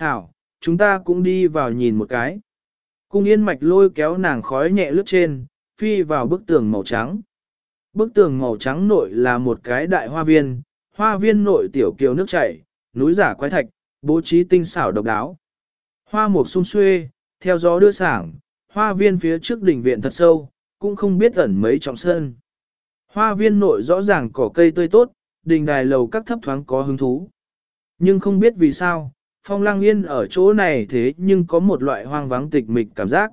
Hảo, chúng ta cũng đi vào nhìn một cái. Cung yên mạch lôi kéo nàng khói nhẹ lướt trên, phi vào bức tường màu trắng. Bức tường màu trắng nội là một cái đại hoa viên, hoa viên nội tiểu kiều nước chảy, núi giả quái thạch, bố trí tinh xảo độc đáo. Hoa mục sung xuê, theo gió đưa sảng, hoa viên phía trước đỉnh viện thật sâu, cũng không biết ẩn mấy trọng sơn. Hoa viên nội rõ ràng cỏ cây tươi tốt, đình đài lầu các thấp thoáng có hứng thú. Nhưng không biết vì sao, phong lang yên ở chỗ này thế nhưng có một loại hoang vắng tịch mịch cảm giác.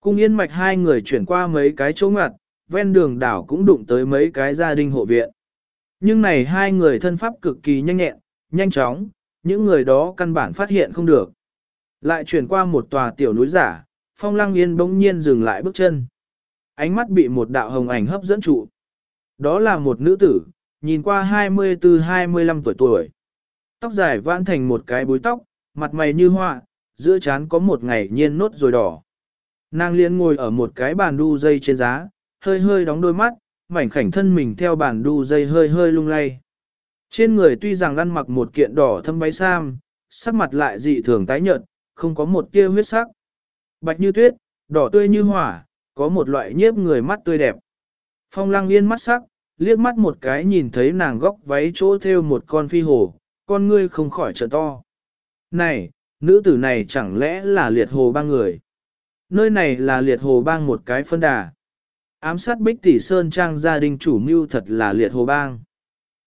Cung yên mạch hai người chuyển qua mấy cái chỗ ngặt, ven đường đảo cũng đụng tới mấy cái gia đình hộ viện. Nhưng này hai người thân pháp cực kỳ nhanh nhẹn, nhanh chóng, những người đó căn bản phát hiện không được. Lại chuyển qua một tòa tiểu núi giả, phong lăng yên bỗng nhiên dừng lại bước chân. Ánh mắt bị một đạo hồng ảnh hấp dẫn trụ. Đó là một nữ tử, nhìn qua 24-25 tuổi tuổi. Tóc dài vãn thành một cái búi tóc, mặt mày như hoa, giữa trán có một ngày nhiên nốt rồi đỏ. Nàng liên ngồi ở một cái bàn đu dây trên giá, hơi hơi đóng đôi mắt, mảnh khảnh thân mình theo bàn đu dây hơi hơi lung lay. Trên người tuy rằng ăn mặc một kiện đỏ thâm váy sam, sắc mặt lại dị thường tái nhợt, không có một tia huyết sắc. Bạch như tuyết, đỏ tươi như hỏa, có một loại nhiếp người mắt tươi đẹp. Phong lăng yên mắt sắc, liếc mắt một cái nhìn thấy nàng góc váy chỗ theo một con phi hồ, con ngươi không khỏi trợ to. Này, nữ tử này chẳng lẽ là liệt hồ ba người? Nơi này là liệt hồ bang một cái phân đà. Ám sát bích tỷ sơn trang gia đình chủ mưu thật là liệt hồ bang.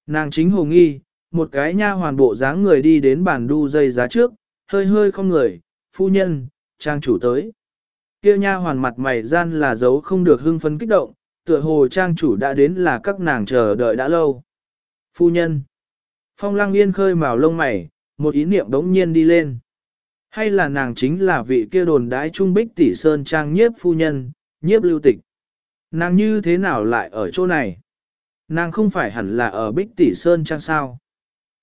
Nàng chính hồ nghi, một cái nha hoàn bộ dáng người đi đến bàn đu dây giá trước, hơi hơi không người, phu nhân, trang chủ tới. Kia nha hoàn mặt mày gian là dấu không được hưng phấn kích động, tựa hồ trang chủ đã đến là các nàng chờ đợi đã lâu. Phu nhân. Phong lăng yên khơi màu lông mày, một ý niệm đống nhiên đi lên. Hay là nàng chính là vị kia đồn đái trung bích tỷ sơn trang nhiếp phu nhân, nhiếp lưu tịch. Nàng như thế nào lại ở chỗ này? Nàng không phải hẳn là ở bích tỷ sơn trang sao?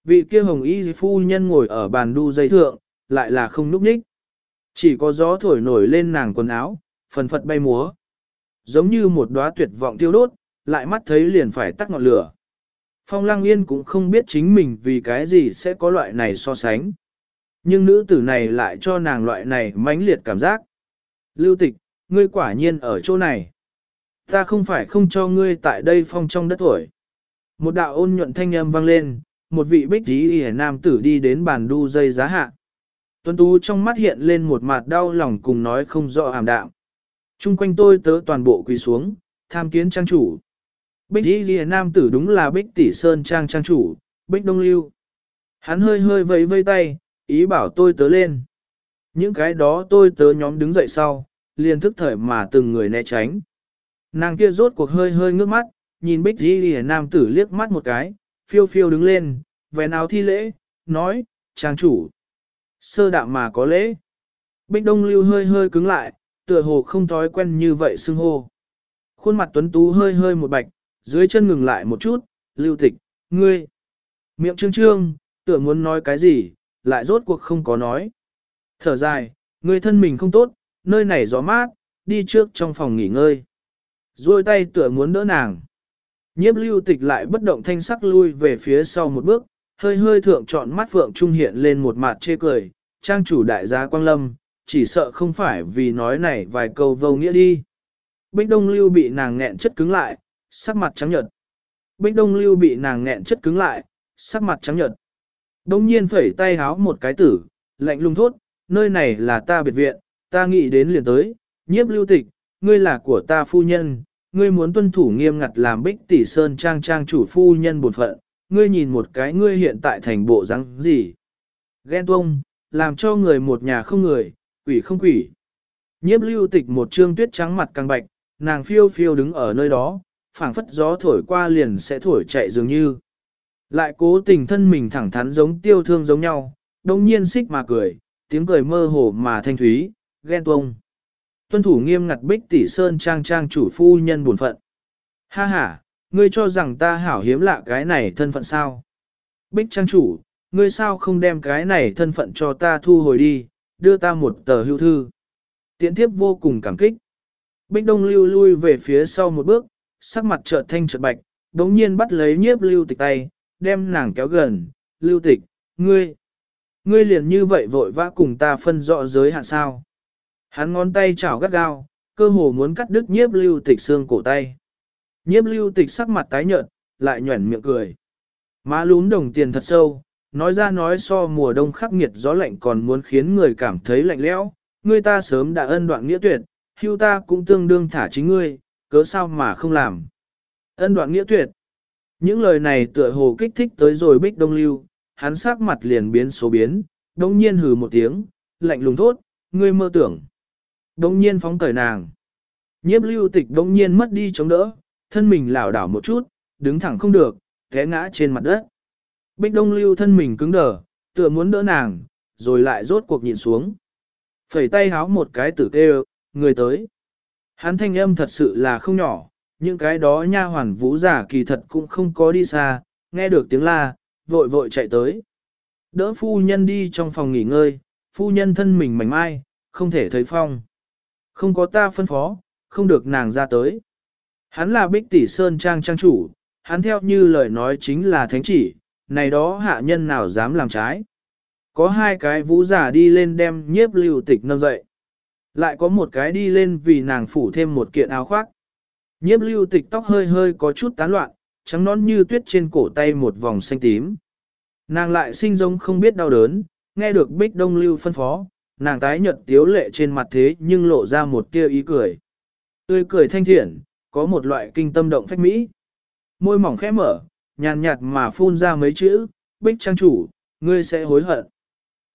Vị kia hồng y phu nhân ngồi ở bàn đu dây thượng, lại là không núp ních. Chỉ có gió thổi nổi lên nàng quần áo, phần phật bay múa. Giống như một đóa tuyệt vọng tiêu đốt, lại mắt thấy liền phải tắt ngọn lửa. Phong Lăng Yên cũng không biết chính mình vì cái gì sẽ có loại này so sánh. Nhưng nữ tử này lại cho nàng loại này mãnh liệt cảm giác. Lưu tịch, ngươi quả nhiên ở chỗ này. Ta không phải không cho ngươi tại đây phong trong đất tuổi. Một đạo ôn nhuận thanh âm vang lên, một vị bích tí hề nam tử đi đến bàn đu dây giá hạ. Tuấn Tú trong mắt hiện lên một mặt đau lòng cùng nói không rõ hàm đạm. Trung quanh tôi tớ toàn bộ quỳ xuống, tham kiến trang chủ. Bích Y hề nam tử đúng là bích tỷ sơn trang trang chủ, bích đông lưu. Hắn hơi hơi vẫy vây tay, ý bảo tôi tớ lên. Những cái đó tôi tớ nhóm đứng dậy sau, liền thức thời mà từng người né tránh. Nàng kia rốt cuộc hơi hơi ngước mắt, nhìn bích Y lìa nam tử liếc mắt một cái, phiêu phiêu đứng lên, vén áo thi lễ, nói, trang chủ. Sơ đạm mà có lễ. Bích đông lưu hơi hơi cứng lại, tựa hồ không thói quen như vậy xưng hô. Khuôn mặt tuấn tú hơi hơi một bạch, dưới chân ngừng lại một chút, lưu tịch, ngươi. Miệng trương trương, tựa muốn nói cái gì, lại rốt cuộc không có nói. Thở dài, ngươi thân mình không tốt, nơi này gió mát, đi trước trong phòng nghỉ ngơi. Rồi tay tựa muốn đỡ nàng. Nhiếp lưu tịch lại bất động thanh sắc lui về phía sau một bước, hơi hơi thượng trọn mắt phượng trung hiện lên một mặt chê cười, trang chủ đại gia quang lâm, chỉ sợ không phải vì nói này vài câu vô nghĩa đi. Bích Đông Lưu bị nàng nghẹn chất cứng lại, sắc mặt trắng nhợt. Bích Đông Lưu bị nàng nghẹn chất cứng lại, sắc mặt trắng nhợt. Đông nhiên phẩy tay háo một cái tử, lạnh lùng thốt, nơi này là ta biệt viện, ta nghĩ đến liền tới, nhiếp lưu tịch, ngươi là của ta phu nhân, ngươi muốn tuân thủ nghiêm ngặt làm bích tỷ sơn trang trang chủ phu nhân bột phận, ngươi nhìn một cái ngươi hiện tại thành bộ răng gì. Ghen tuông, làm cho người một nhà không người, quỷ không quỷ. Nhiếp lưu tịch một trương tuyết trắng mặt càng bạch, nàng phiêu phiêu đứng ở nơi đó, phảng phất gió thổi qua liền sẽ thổi chạy dường như. Lại cố tình thân mình thẳng thắn giống tiêu thương giống nhau, đồng nhiên xích mà cười, tiếng cười mơ hồ mà thanh thúy, ghen tuông. Tuân thủ nghiêm ngặt bích tỷ sơn trang trang chủ phu nhân buồn phận. Ha ha, ngươi cho rằng ta hảo hiếm lạ cái này thân phận sao? Bích trang chủ, ngươi sao không đem cái này thân phận cho ta thu hồi đi, đưa ta một tờ hưu thư. Tiễn thiếp vô cùng cảm kích. Bích đông lưu lui về phía sau một bước, sắc mặt chợt thanh chợt bạch, đống nhiên bắt lấy nhiếp lưu tịch tay, đem nàng kéo gần, lưu tịch, ngươi. Ngươi liền như vậy vội vã cùng ta phân rõ giới hạn sao. Hắn ngón tay chảo gắt gao, cơ hồ muốn cắt đứt nhiếp lưu tịch xương cổ tay. Nhiếp lưu tịch sắc mặt tái nhợt, lại nhuẩn miệng cười. Má lún đồng tiền thật sâu, nói ra nói so mùa đông khắc nghiệt gió lạnh còn muốn khiến người cảm thấy lạnh lẽo. Ngươi ta sớm đã ân đoạn nghĩa tuyệt, hưu ta cũng tương đương thả chính ngươi, cớ sao mà không làm. Ân đoạn nghĩa tuyệt. Những lời này tựa hồ kích thích tới rồi bích đông lưu, hắn sắc mặt liền biến số biến, đông nhiên hừ một tiếng, lạnh lùng thốt, ngươi mơ tưởng. Đông nhiên phóng cởi nàng. Nhiếp lưu tịch đông nhiên mất đi chống đỡ, thân mình lảo đảo một chút, đứng thẳng không được, té ngã trên mặt đất. Bích đông lưu thân mình cứng đờ, tựa muốn đỡ nàng, rồi lại rốt cuộc nhìn xuống. Phẩy tay háo một cái tử kêu, người tới. Hắn thanh âm thật sự là không nhỏ, những cái đó nha hoàn vũ giả kỳ thật cũng không có đi xa, nghe được tiếng la, vội vội chạy tới. Đỡ phu nhân đi trong phòng nghỉ ngơi, phu nhân thân mình mảnh mai, không thể thấy phong. Không có ta phân phó, không được nàng ra tới. Hắn là bích tỷ sơn trang trang chủ, hắn theo như lời nói chính là thánh chỉ, này đó hạ nhân nào dám làm trái. Có hai cái vũ giả đi lên đem nhiếp lưu tịch nâng dậy. Lại có một cái đi lên vì nàng phủ thêm một kiện áo khoác. Nhiếp lưu tịch tóc hơi hơi có chút tán loạn, trắng nón như tuyết trên cổ tay một vòng xanh tím. Nàng lại sinh giống không biết đau đớn, nghe được bích đông lưu phân phó, nàng tái nhợt tiếu lệ trên mặt thế nhưng lộ ra một tia ý cười. Tươi cười thanh thiện, có một loại kinh tâm động phách mỹ. Môi mỏng khẽ mở, nhàn nhạt mà phun ra mấy chữ, bích trang chủ, ngươi sẽ hối hận.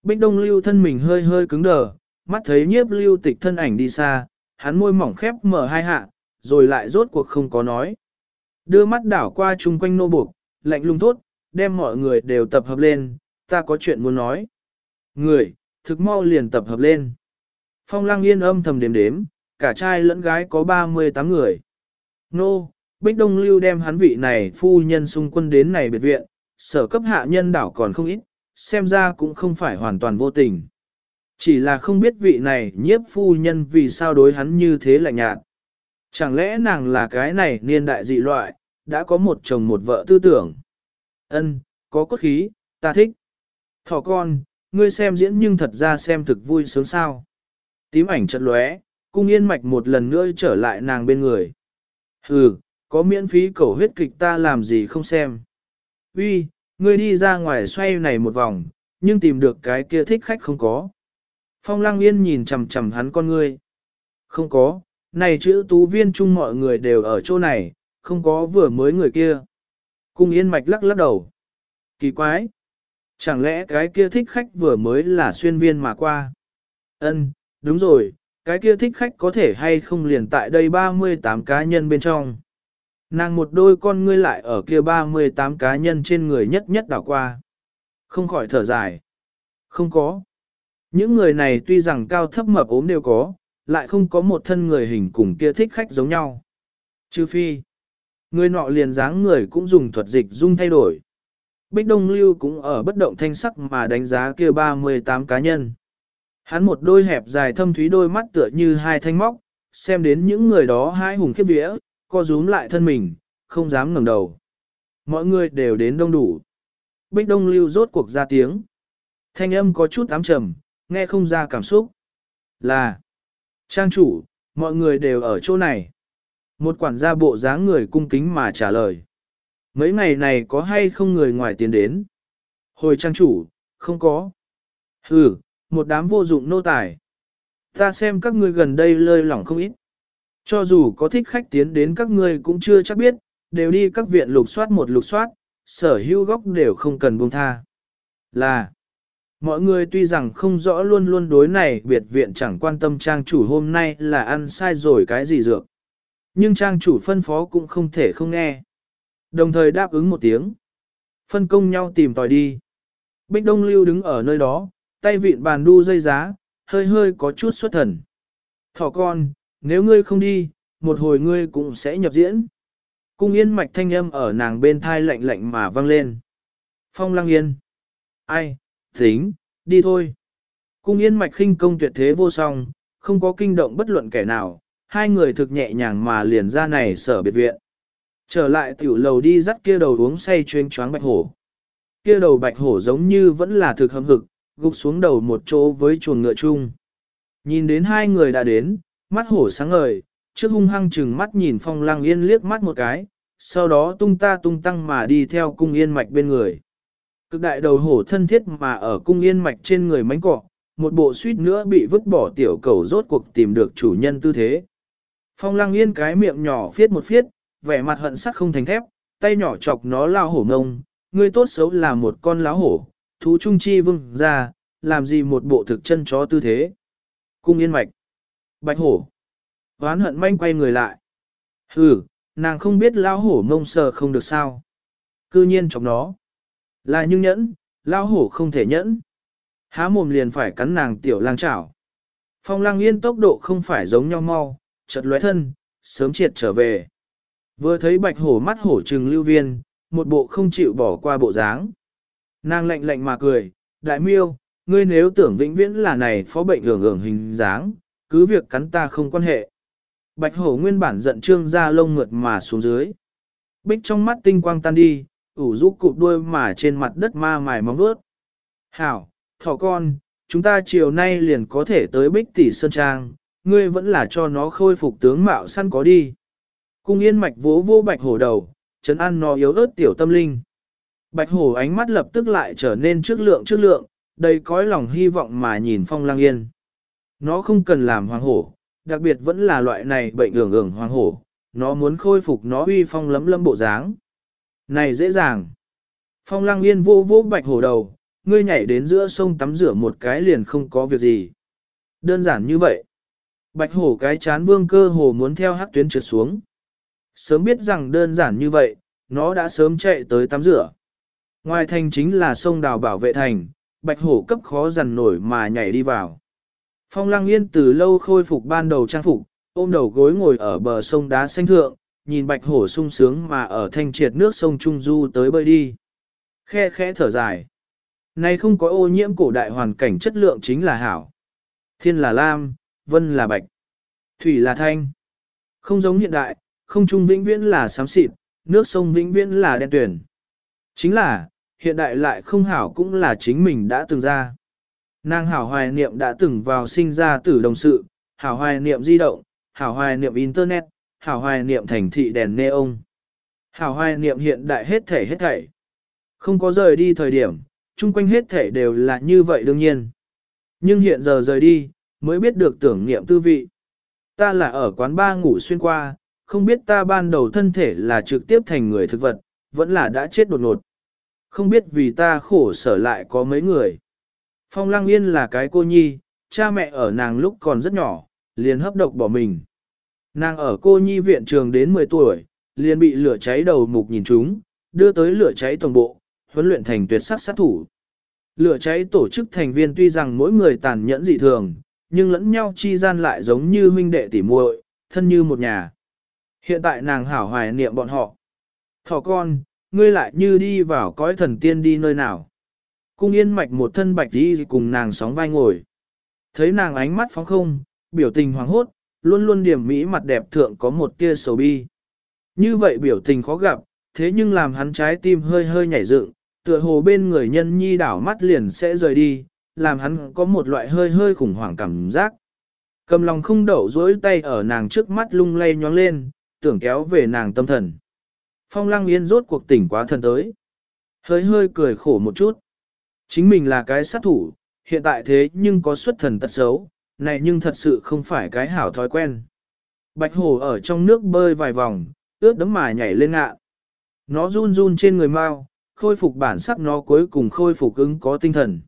Bích đông lưu thân mình hơi hơi cứng đờ, mắt thấy nhiếp lưu tịch thân ảnh đi xa, hắn môi mỏng khép mở hai hạ, rồi lại rốt cuộc không có nói. Đưa mắt đảo qua chung quanh nô buộc, lạnh lùng thốt, đem mọi người đều tập hợp lên, ta có chuyện muốn nói. Người, thực mau liền tập hợp lên. Phong lăng yên âm thầm đếm đếm, cả trai lẫn gái có 38 người. Nô, Bích Đông Lưu đem hắn vị này phu nhân xung quân đến này biệt viện, sở cấp hạ nhân đảo còn không ít, xem ra cũng không phải hoàn toàn vô tình. Chỉ là không biết vị này nhiếp phu nhân vì sao đối hắn như thế lạnh nhạt. Chẳng lẽ nàng là cái này niên đại dị loại, đã có một chồng một vợ tư tưởng. Ân, có cốt khí, ta thích. Thỏ con, ngươi xem diễn nhưng thật ra xem thực vui sướng sao. Tím ảnh chật lóe, cung yên mạch một lần nữa trở lại nàng bên người. Hừ, có miễn phí cầu huyết kịch ta làm gì không xem. Uy, ngươi đi ra ngoài xoay này một vòng, nhưng tìm được cái kia thích khách không có. Phong lăng yên nhìn chầm chầm hắn con ngươi. Không có, này chữ tú viên chung mọi người đều ở chỗ này, không có vừa mới người kia. Cung yên mạch lắc lắc đầu. Kỳ quái. Chẳng lẽ cái kia thích khách vừa mới là xuyên viên mà qua? Ân, đúng rồi, cái kia thích khách có thể hay không liền tại đây 38 cá nhân bên trong. Nàng một đôi con ngươi lại ở kia 38 cá nhân trên người nhất nhất đảo qua. Không khỏi thở dài. Không có. Những người này tuy rằng cao thấp mập ốm đều có, lại không có một thân người hình cùng kia thích khách giống nhau. Trừ phi, người nọ liền dáng người cũng dùng thuật dịch dung thay đổi. Bích Đông Lưu cũng ở bất động thanh sắc mà đánh giá kia 38 cá nhân. Hắn một đôi hẹp dài thâm thúy đôi mắt tựa như hai thanh móc, xem đến những người đó hai hùng khiếp vía, co rúm lại thân mình, không dám ngẩng đầu. Mọi người đều đến đông đủ. Bích Đông Lưu rốt cuộc ra tiếng. Thanh âm có chút ám trầm, nghe không ra cảm xúc. Là, trang chủ, mọi người đều ở chỗ này. Một quản gia bộ dáng người cung kính mà trả lời. Mấy ngày này có hay không người ngoài tiến đến? Hồi trang chủ, không có. Ừ, một đám vô dụng nô tài. Ta xem các ngươi gần đây lơi lỏng không ít. Cho dù có thích khách tiến đến các ngươi cũng chưa chắc biết, đều đi các viện lục soát một lục soát, sở hữu góc đều không cần buông tha. Là, mọi người tuy rằng không rõ luôn luôn đối này biệt viện chẳng quan tâm trang chủ hôm nay là ăn sai rồi cái gì dược. Nhưng trang chủ phân phó cũng không thể không nghe. Đồng thời đáp ứng một tiếng. Phân công nhau tìm tòi đi. Bích Đông Lưu đứng ở nơi đó, tay vịn bàn đu dây giá, hơi hơi có chút xuất thần. Thỏ con, nếu ngươi không đi, một hồi ngươi cũng sẽ nhập diễn. Cung yên mạch thanh âm ở nàng bên thai lạnh lạnh mà vang lên. Phong lăng yên. Ai, tính, đi thôi. Cung yên mạch khinh công tuyệt thế vô song, không có kinh động bất luận kẻ nào, hai người thực nhẹ nhàng mà liền ra này sở biệt viện. Trở lại tiểu lầu đi dắt kia đầu uống say chuyên choáng bạch hổ. Kia đầu bạch hổ giống như vẫn là thực hâm hực, gục xuống đầu một chỗ với chuồng ngựa chung. Nhìn đến hai người đã đến, mắt hổ sáng ngời, trước hung hăng chừng mắt nhìn phong lăng yên liếc mắt một cái, sau đó tung ta tung tăng mà đi theo cung yên mạch bên người. Cực đại đầu hổ thân thiết mà ở cung yên mạch trên người mánh cọ, một bộ suýt nữa bị vứt bỏ tiểu cầu rốt cuộc tìm được chủ nhân tư thế. Phong lăng yên cái miệng nhỏ phiết một phiết, vẻ mặt hận sắc không thành thép, tay nhỏ chọc nó lao hổ ngông, ngươi tốt xấu là một con láo hổ, thú trung chi vương ra, làm gì một bộ thực chân chó tư thế. Cung yên mạch. Bạch hổ. oán hận manh quay người lại. Hừ, nàng không biết lao hổ ngông sờ không được sao. Cư nhiên chọc nó. Là nhưng nhẫn, lao hổ không thể nhẫn. Há mồm liền phải cắn nàng tiểu lang chảo. Phong lang yên tốc độ không phải giống nhau mau, chợt lóe thân, sớm triệt trở về. Vừa thấy bạch hổ mắt hổ trừng lưu viên, một bộ không chịu bỏ qua bộ dáng. Nàng lạnh lạnh mà cười, đại miêu, ngươi nếu tưởng vĩnh viễn là này phó bệnh hưởng hưởng hình dáng, cứ việc cắn ta không quan hệ. Bạch hổ nguyên bản giận trương ra lông mượt mà xuống dưới. Bích trong mắt tinh quang tan đi, ủ rũ cụp đuôi mà trên mặt đất ma mài móng vuốt. Hảo, thỏ con, chúng ta chiều nay liền có thể tới bích tỷ sơn trang, ngươi vẫn là cho nó khôi phục tướng mạo săn có đi. Cung yên mạch vỗ vô bạch hổ đầu, chấn ăn nó yếu ớt tiểu tâm linh. Bạch hổ ánh mắt lập tức lại trở nên trước lượng trước lượng, đầy cõi lòng hy vọng mà nhìn phong lang yên. Nó không cần làm hoàng hổ, đặc biệt vẫn là loại này bệnh ưởng ưởng hoàng hổ, nó muốn khôi phục nó uy phong lấm lâm bộ dáng. Này dễ dàng. Phong lang yên vô vô bạch hổ đầu, ngươi nhảy đến giữa sông tắm rửa một cái liền không có việc gì. Đơn giản như vậy. Bạch hổ cái chán vương cơ hồ muốn theo hắc tuyến trượt xuống. Sớm biết rằng đơn giản như vậy, nó đã sớm chạy tới tắm rửa. Ngoài thành chính là sông đào bảo vệ thành, bạch hổ cấp khó dằn nổi mà nhảy đi vào. Phong lăng yên từ lâu khôi phục ban đầu trang phục, ôm đầu gối ngồi ở bờ sông đá xanh thượng, nhìn bạch hổ sung sướng mà ở thanh triệt nước sông Trung Du tới bơi đi. Khe khẽ thở dài. Này không có ô nhiễm cổ đại hoàn cảnh chất lượng chính là hảo. Thiên là lam, vân là bạch, thủy là thanh. Không giống hiện đại, không trung vĩnh viễn là xám xịt, nước sông vĩnh viễn là đen tuyển. Chính là, hiện đại lại không hảo cũng là chính mình đã từng ra. Nàng hảo hoài niệm đã từng vào sinh ra tử đồng sự, hảo hoài niệm di động, hảo hoài niệm internet, hảo hoài niệm thành thị đèn neon. Hảo hoài niệm hiện đại hết thể hết thảy. Không có rời đi thời điểm, chung quanh hết thể đều là như vậy đương nhiên. Nhưng hiện giờ rời đi, mới biết được tưởng niệm tư vị. Ta là ở quán ba ngủ xuyên qua, không biết ta ban đầu thân thể là trực tiếp thành người thực vật, vẫn là đã chết đột ngột. Không biết vì ta khổ sở lại có mấy người. Phong Lăng Yên là cái cô nhi, cha mẹ ở nàng lúc còn rất nhỏ, liền hấp độc bỏ mình. Nàng ở cô nhi viện trường đến 10 tuổi, liền bị lửa cháy đầu mục nhìn chúng, đưa tới lửa cháy toàn bộ, huấn luyện thành tuyệt sắc sát thủ. Lửa cháy tổ chức thành viên tuy rằng mỗi người tàn nhẫn dị thường, nhưng lẫn nhau chi gian lại giống như huynh đệ tỉ muội, thân như một nhà. Hiện tại nàng hảo hoài niệm bọn họ. Thỏ con, ngươi lại như đi vào cõi thần tiên đi nơi nào. Cung yên mạch một thân bạch đi cùng nàng sóng vai ngồi. Thấy nàng ánh mắt phóng không, biểu tình hoàng hốt, luôn luôn điểm mỹ mặt đẹp thượng có một tia sầu bi. Như vậy biểu tình khó gặp, thế nhưng làm hắn trái tim hơi hơi nhảy dựng, tựa hồ bên người nhân nhi đảo mắt liền sẽ rời đi, làm hắn có một loại hơi hơi khủng hoảng cảm giác. Cầm lòng không đậu dối tay ở nàng trước mắt lung lay nhoáng lên, tưởng kéo về nàng tâm thần. Phong lăng yên rốt cuộc tỉnh quá thần tới. Hơi hơi cười khổ một chút. Chính mình là cái sát thủ, hiện tại thế nhưng có xuất thần tật xấu, này nhưng thật sự không phải cái hảo thói quen. Bạch hổ ở trong nước bơi vài vòng, ướt đấm mài nhảy lên ngạ. Nó run run trên người mau, khôi phục bản sắc nó cuối cùng khôi phục ứng có tinh thần.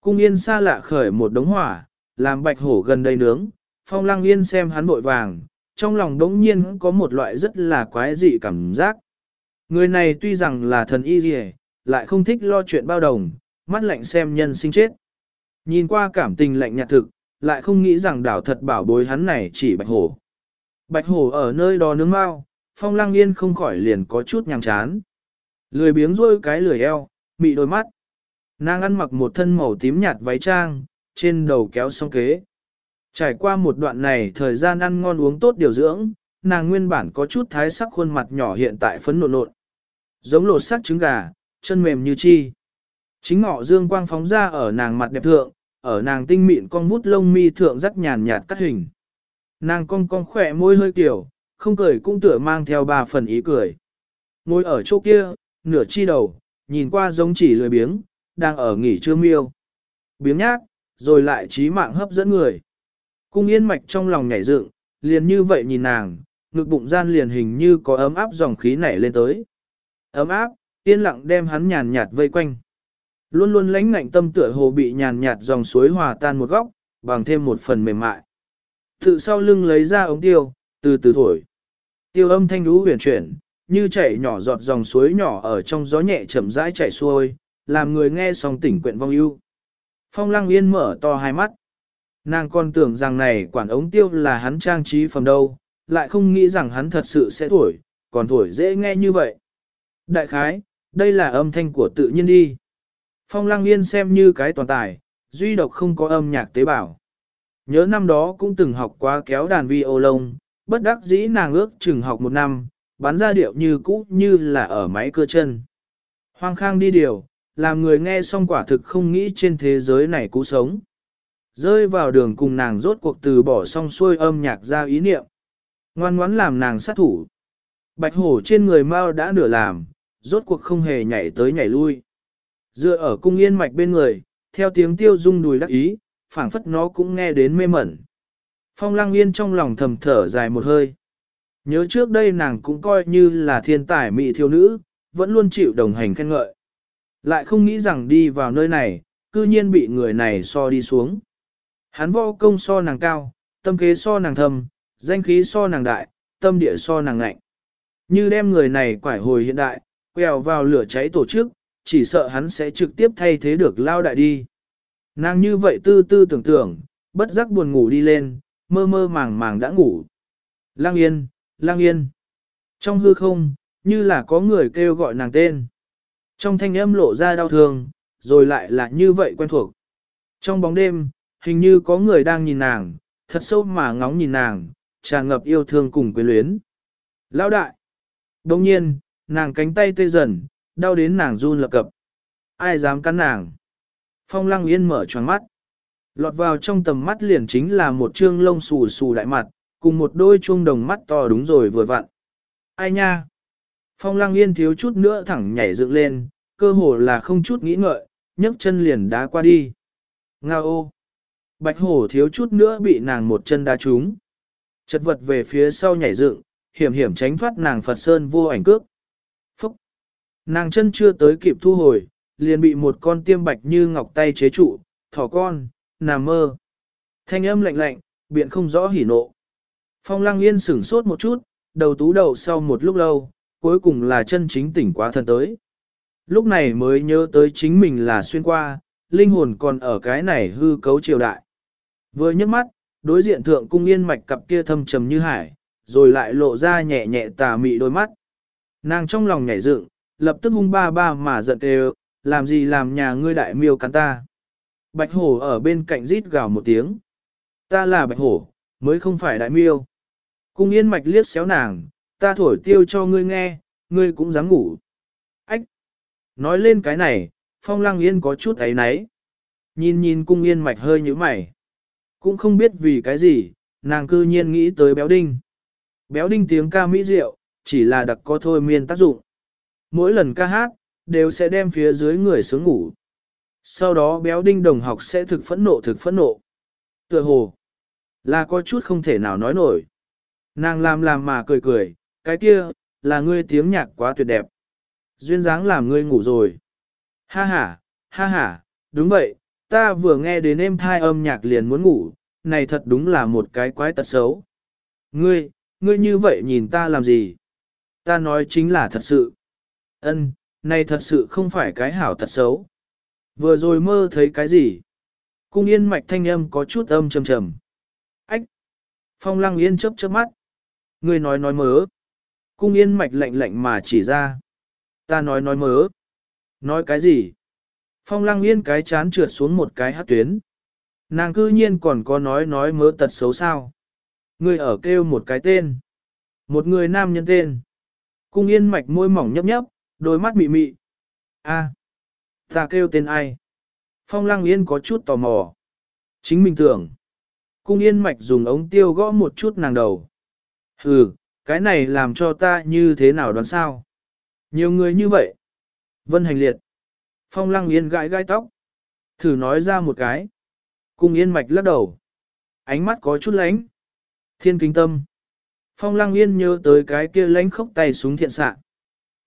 Cung yên xa lạ khởi một đống hỏa, làm bạch hổ gần đây nướng, phong lăng yên xem hắn bội vàng, trong lòng đống nhiên có một loại rất là quái dị cảm giác. Người này tuy rằng là thần y dì lại không thích lo chuyện bao đồng, mắt lạnh xem nhân sinh chết. Nhìn qua cảm tình lạnh nhạt thực, lại không nghĩ rằng đảo thật bảo bối hắn này chỉ bạch hổ. Bạch hổ ở nơi đó nướng mau, phong lăng yên không khỏi liền có chút nhàm chán. Lười biếng rôi cái lười eo, mị đôi mắt. Nàng ăn mặc một thân màu tím nhạt váy trang, trên đầu kéo song kế. Trải qua một đoạn này thời gian ăn ngon uống tốt điều dưỡng, nàng nguyên bản có chút thái sắc khuôn mặt nhỏ hiện tại phấn nộn nộn. Giống lột sắc trứng gà, chân mềm như chi. Chính ngọ dương quang phóng ra ở nàng mặt đẹp thượng, ở nàng tinh mịn con vút lông mi thượng rắc nhàn nhạt cắt hình. Nàng cong cong khỏe môi hơi kiểu, không cười cũng tựa mang theo ba phần ý cười. Ngồi ở chỗ kia, nửa chi đầu, nhìn qua giống chỉ lười biếng, đang ở nghỉ trưa miêu. Biếng nhác, rồi lại trí mạng hấp dẫn người. Cung yên mạch trong lòng nhảy dựng, liền như vậy nhìn nàng, ngực bụng gian liền hình như có ấm áp dòng khí nảy lên tới. Ấm áp, yên lặng đem hắn nhàn nhạt vây quanh. Luôn luôn lãnh ngạnh tâm tựa hồ bị nhàn nhạt dòng suối hòa tan một góc, bằng thêm một phần mềm mại. Tự sau lưng lấy ra ống tiêu, từ từ thổi. Tiêu âm thanh đú huyền chuyển, như chảy nhỏ giọt dòng suối nhỏ ở trong gió nhẹ chậm rãi chảy xuôi, làm người nghe xong tỉnh quyện vong ưu. Phong lăng yên mở to hai mắt. Nàng còn tưởng rằng này quản ống tiêu là hắn trang trí phẩm đâu, lại không nghĩ rằng hắn thật sự sẽ thổi, còn thổi dễ nghe như vậy. Đại khái, đây là âm thanh của tự nhiên đi. Phong lăng yên xem như cái toàn tài, duy độc không có âm nhạc tế bào. Nhớ năm đó cũng từng học qua kéo đàn vi ô lông, bất đắc dĩ nàng ước chừng học một năm, bắn ra điệu như cũ như là ở máy cơ chân. Hoang khang đi điều, làm người nghe xong quả thực không nghĩ trên thế giới này cũ sống. Rơi vào đường cùng nàng rốt cuộc từ bỏ xong xuôi âm nhạc ra ý niệm. Ngoan ngoãn làm nàng sát thủ. Bạch hổ trên người mau đã nửa làm, rốt cuộc không hề nhảy tới nhảy lui. Dựa ở cung yên mạch bên người, theo tiếng tiêu dung đùi đắc ý, phảng phất nó cũng nghe đến mê mẩn. Phong lăng yên trong lòng thầm thở dài một hơi. Nhớ trước đây nàng cũng coi như là thiên tài mỹ thiếu nữ, vẫn luôn chịu đồng hành khen ngợi. Lại không nghĩ rằng đi vào nơi này, cư nhiên bị người này so đi xuống. Hắn võ công so nàng cao, tâm kế so nàng thầm, danh khí so nàng đại, tâm địa so nàng lạnh. Như đem người này quải hồi hiện đại, quẹo vào lửa cháy tổ chức, chỉ sợ hắn sẽ trực tiếp thay thế được lao đại đi. Nàng như vậy tư tư tưởng tưởng, bất giác buồn ngủ đi lên, mơ mơ màng màng đã ngủ. Lang yên, lang yên. Trong hư không, như là có người kêu gọi nàng tên. Trong thanh âm lộ ra đau thương, rồi lại là như vậy quen thuộc. Trong bóng đêm, hình như có người đang nhìn nàng, thật sâu mà ngóng nhìn nàng, tràn ngập yêu thương cùng quyến luyến. Lão đại! Đồng nhiên, nàng cánh tay tê dần, đau đến nàng run lập cập. Ai dám cắn nàng? Phong lăng yên mở tròn mắt. Lọt vào trong tầm mắt liền chính là một trương lông xù xù đại mặt, cùng một đôi chuông đồng mắt to đúng rồi vừa vặn. Ai nha? Phong lăng yên thiếu chút nữa thẳng nhảy dựng lên, cơ hồ là không chút nghĩ ngợi, nhấc chân liền đá qua đi. Ngao ô! Bạch hổ thiếu chút nữa bị nàng một chân đá trúng. Chật vật về phía sau nhảy dựng, hiểm hiểm tránh thoát nàng Phật Sơn vô ảnh cước. Nàng chân chưa tới kịp thu hồi, liền bị một con tiêm bạch như ngọc tay chế trụ, thỏ con, nằm mơ. Thanh âm lạnh lạnh, biện không rõ hỉ nộ. Phong lăng yên sửng sốt một chút, đầu tú đầu sau một lúc lâu, cuối cùng là chân chính tỉnh quá thân tới. Lúc này mới nhớ tới chính mình là xuyên qua, linh hồn còn ở cái này hư cấu triều đại. Vừa nhấc mắt, đối diện thượng cung yên mạch cặp kia thâm trầm như hải, rồi lại lộ ra nhẹ nhẹ tà mị đôi mắt. Nàng trong lòng nhảy dựng, lập tức hung ba ba mà giận đều, làm gì làm nhà ngươi đại miêu cắn ta. Bạch hổ ở bên cạnh rít gào một tiếng. Ta là bạch hổ, mới không phải đại miêu. Cung yên mạch liếc xéo nàng, ta thổi tiêu cho ngươi nghe, ngươi cũng dám ngủ. Ách! Nói lên cái này, phong lăng yên có chút ấy náy. Nhìn nhìn cung yên mạch hơi như mày. Cũng không biết vì cái gì, nàng cư nhiên nghĩ tới béo đinh. Béo đinh tiếng ca mỹ diệu, chỉ là đặc có thôi miên tác dụng. Mỗi lần ca hát, đều sẽ đem phía dưới người sướng ngủ. Sau đó béo đinh đồng học sẽ thực phẫn nộ thực phẫn nộ. Tựa hồ, là có chút không thể nào nói nổi. Nàng làm làm mà cười cười, cái kia, là ngươi tiếng nhạc quá tuyệt đẹp. Duyên dáng làm ngươi ngủ rồi. Ha ha, ha ha, đúng vậy, ta vừa nghe đến êm thai âm nhạc liền muốn ngủ, này thật đúng là một cái quái tật xấu. Ngươi, ngươi như vậy nhìn ta làm gì? Ta nói chính là thật sự. Ân, này thật sự không phải cái hảo thật xấu. Vừa rồi mơ thấy cái gì? Cung yên mạch thanh âm có chút âm trầm trầm. Ách! Phong lăng yên chớp chớp mắt. Ngươi nói nói mớ. Cung yên mạch lạnh lạnh mà chỉ ra. Ta nói nói mớ. Nói cái gì? Phong lăng yên cái chán trượt xuống một cái hát tuyến. Nàng cư nhiên còn có nói nói mớ tật xấu sao. Ngươi ở kêu một cái tên. Một người nam nhân tên. Cung yên mạch môi mỏng nhấp nhấp, đôi mắt mị mị. A. Ta kêu tên ai? Phong Lăng Yên có chút tò mò. Chính mình tưởng. Cung Yên Mạch dùng ống tiêu gõ một chút nàng đầu. Hừ, cái này làm cho ta như thế nào đoán sao? Nhiều người như vậy. Vân hành liệt. Phong Lăng Yên gãi gai tóc. Thử nói ra một cái. Cung Yên Mạch lắc đầu. Ánh mắt có chút lánh. Thiên kinh tâm. Phong Lăng Yên nhớ tới cái kia lánh khốc tay súng thiện xạ.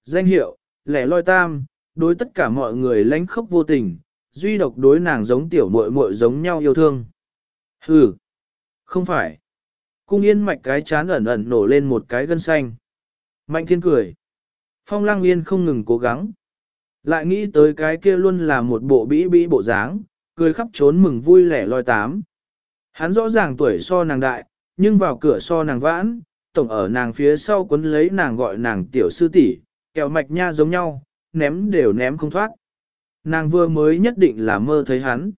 Danh hiệu, lẻ loi tam, đối tất cả mọi người lánh khóc vô tình, duy độc đối nàng giống tiểu muội muội giống nhau yêu thương. Hừ, không phải. Cung yên mạch cái chán ẩn ẩn nổ lên một cái gân xanh. Mạnh thiên cười. Phong lăng yên không ngừng cố gắng. Lại nghĩ tới cái kia luôn là một bộ bĩ bĩ bộ dáng, cười khắp trốn mừng vui lẻ loi tám. Hắn rõ ràng tuổi so nàng đại, nhưng vào cửa so nàng vãn, tổng ở nàng phía sau quấn lấy nàng gọi nàng tiểu sư tỷ, kẹo mạch nha giống nhau, ném đều ném không thoát. Nàng vừa mới nhất định là mơ thấy hắn.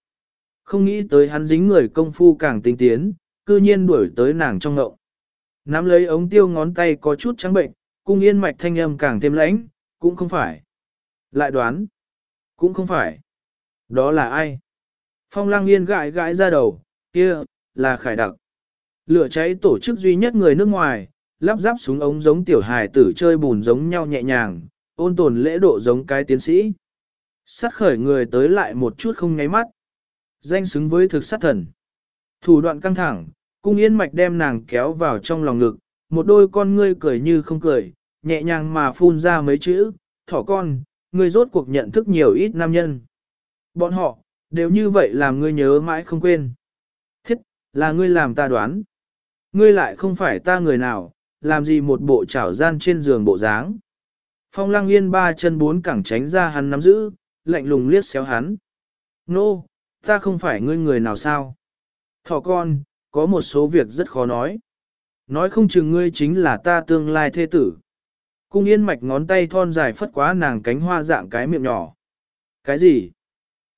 Không nghĩ tới hắn dính người công phu càng tinh tiến, cư nhiên đuổi tới nàng trong ngậu. Nắm lấy ống tiêu ngón tay có chút trắng bệnh, cung yên mạch thanh âm càng thêm lãnh, cũng không phải. Lại đoán, cũng không phải. Đó là ai? Phong lang yên gãi gãi ra đầu, kia, là khải đặc. Lửa cháy tổ chức duy nhất người nước ngoài, lắp ráp súng ống giống tiểu hài tử chơi bùn giống nhau nhẹ nhàng, ôn tồn lễ độ giống cái tiến sĩ. Sát khởi người tới lại một chút không nháy mắt. Danh xứng với thực sát thần. Thủ đoạn căng thẳng, cung yên mạch đem nàng kéo vào trong lòng ngực, một đôi con ngươi cười như không cười, nhẹ nhàng mà phun ra mấy chữ, thỏ con, ngươi rốt cuộc nhận thức nhiều ít nam nhân. Bọn họ, đều như vậy làm ngươi nhớ mãi không quên. Thiết, là ngươi làm ta đoán. Ngươi lại không phải ta người nào, làm gì một bộ chảo gian trên giường bộ dáng. Phong lăng yên ba chân bốn cẳng tránh ra hắn nắm giữ, lạnh lùng liếc xéo hắn. Nô, no, ta không phải ngươi người nào sao? Thỏ con, có một số việc rất khó nói. Nói không chừng ngươi chính là ta tương lai thê tử. Cung yên mạch ngón tay thon dài phất quá nàng cánh hoa dạng cái miệng nhỏ. Cái gì?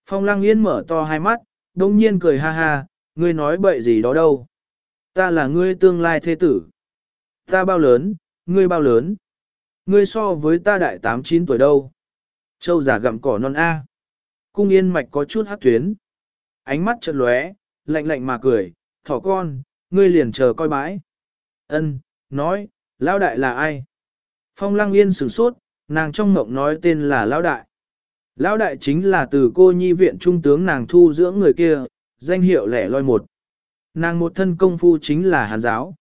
Phong lăng yên mở to hai mắt, đông nhiên cười ha ha, ngươi nói bậy gì đó đâu. Ta là ngươi tương lai thê tử. Ta bao lớn, ngươi bao lớn. Ngươi so với ta đại tám chín tuổi đâu. Châu giả gặm cỏ non A. Cung yên mạch có chút hát tuyến. Ánh mắt chợt lóe, lạnh lạnh mà cười, thỏ con, ngươi liền chờ coi bãi. Ân, nói, lão đại là ai? Phong lăng yên sửng sốt, nàng trong ngộng nói tên là lão đại. Lão đại chính là từ cô nhi viện trung tướng nàng thu dưỡng người kia, danh hiệu lẻ loi một. Nàng một thân công phu chính là hàn giáo.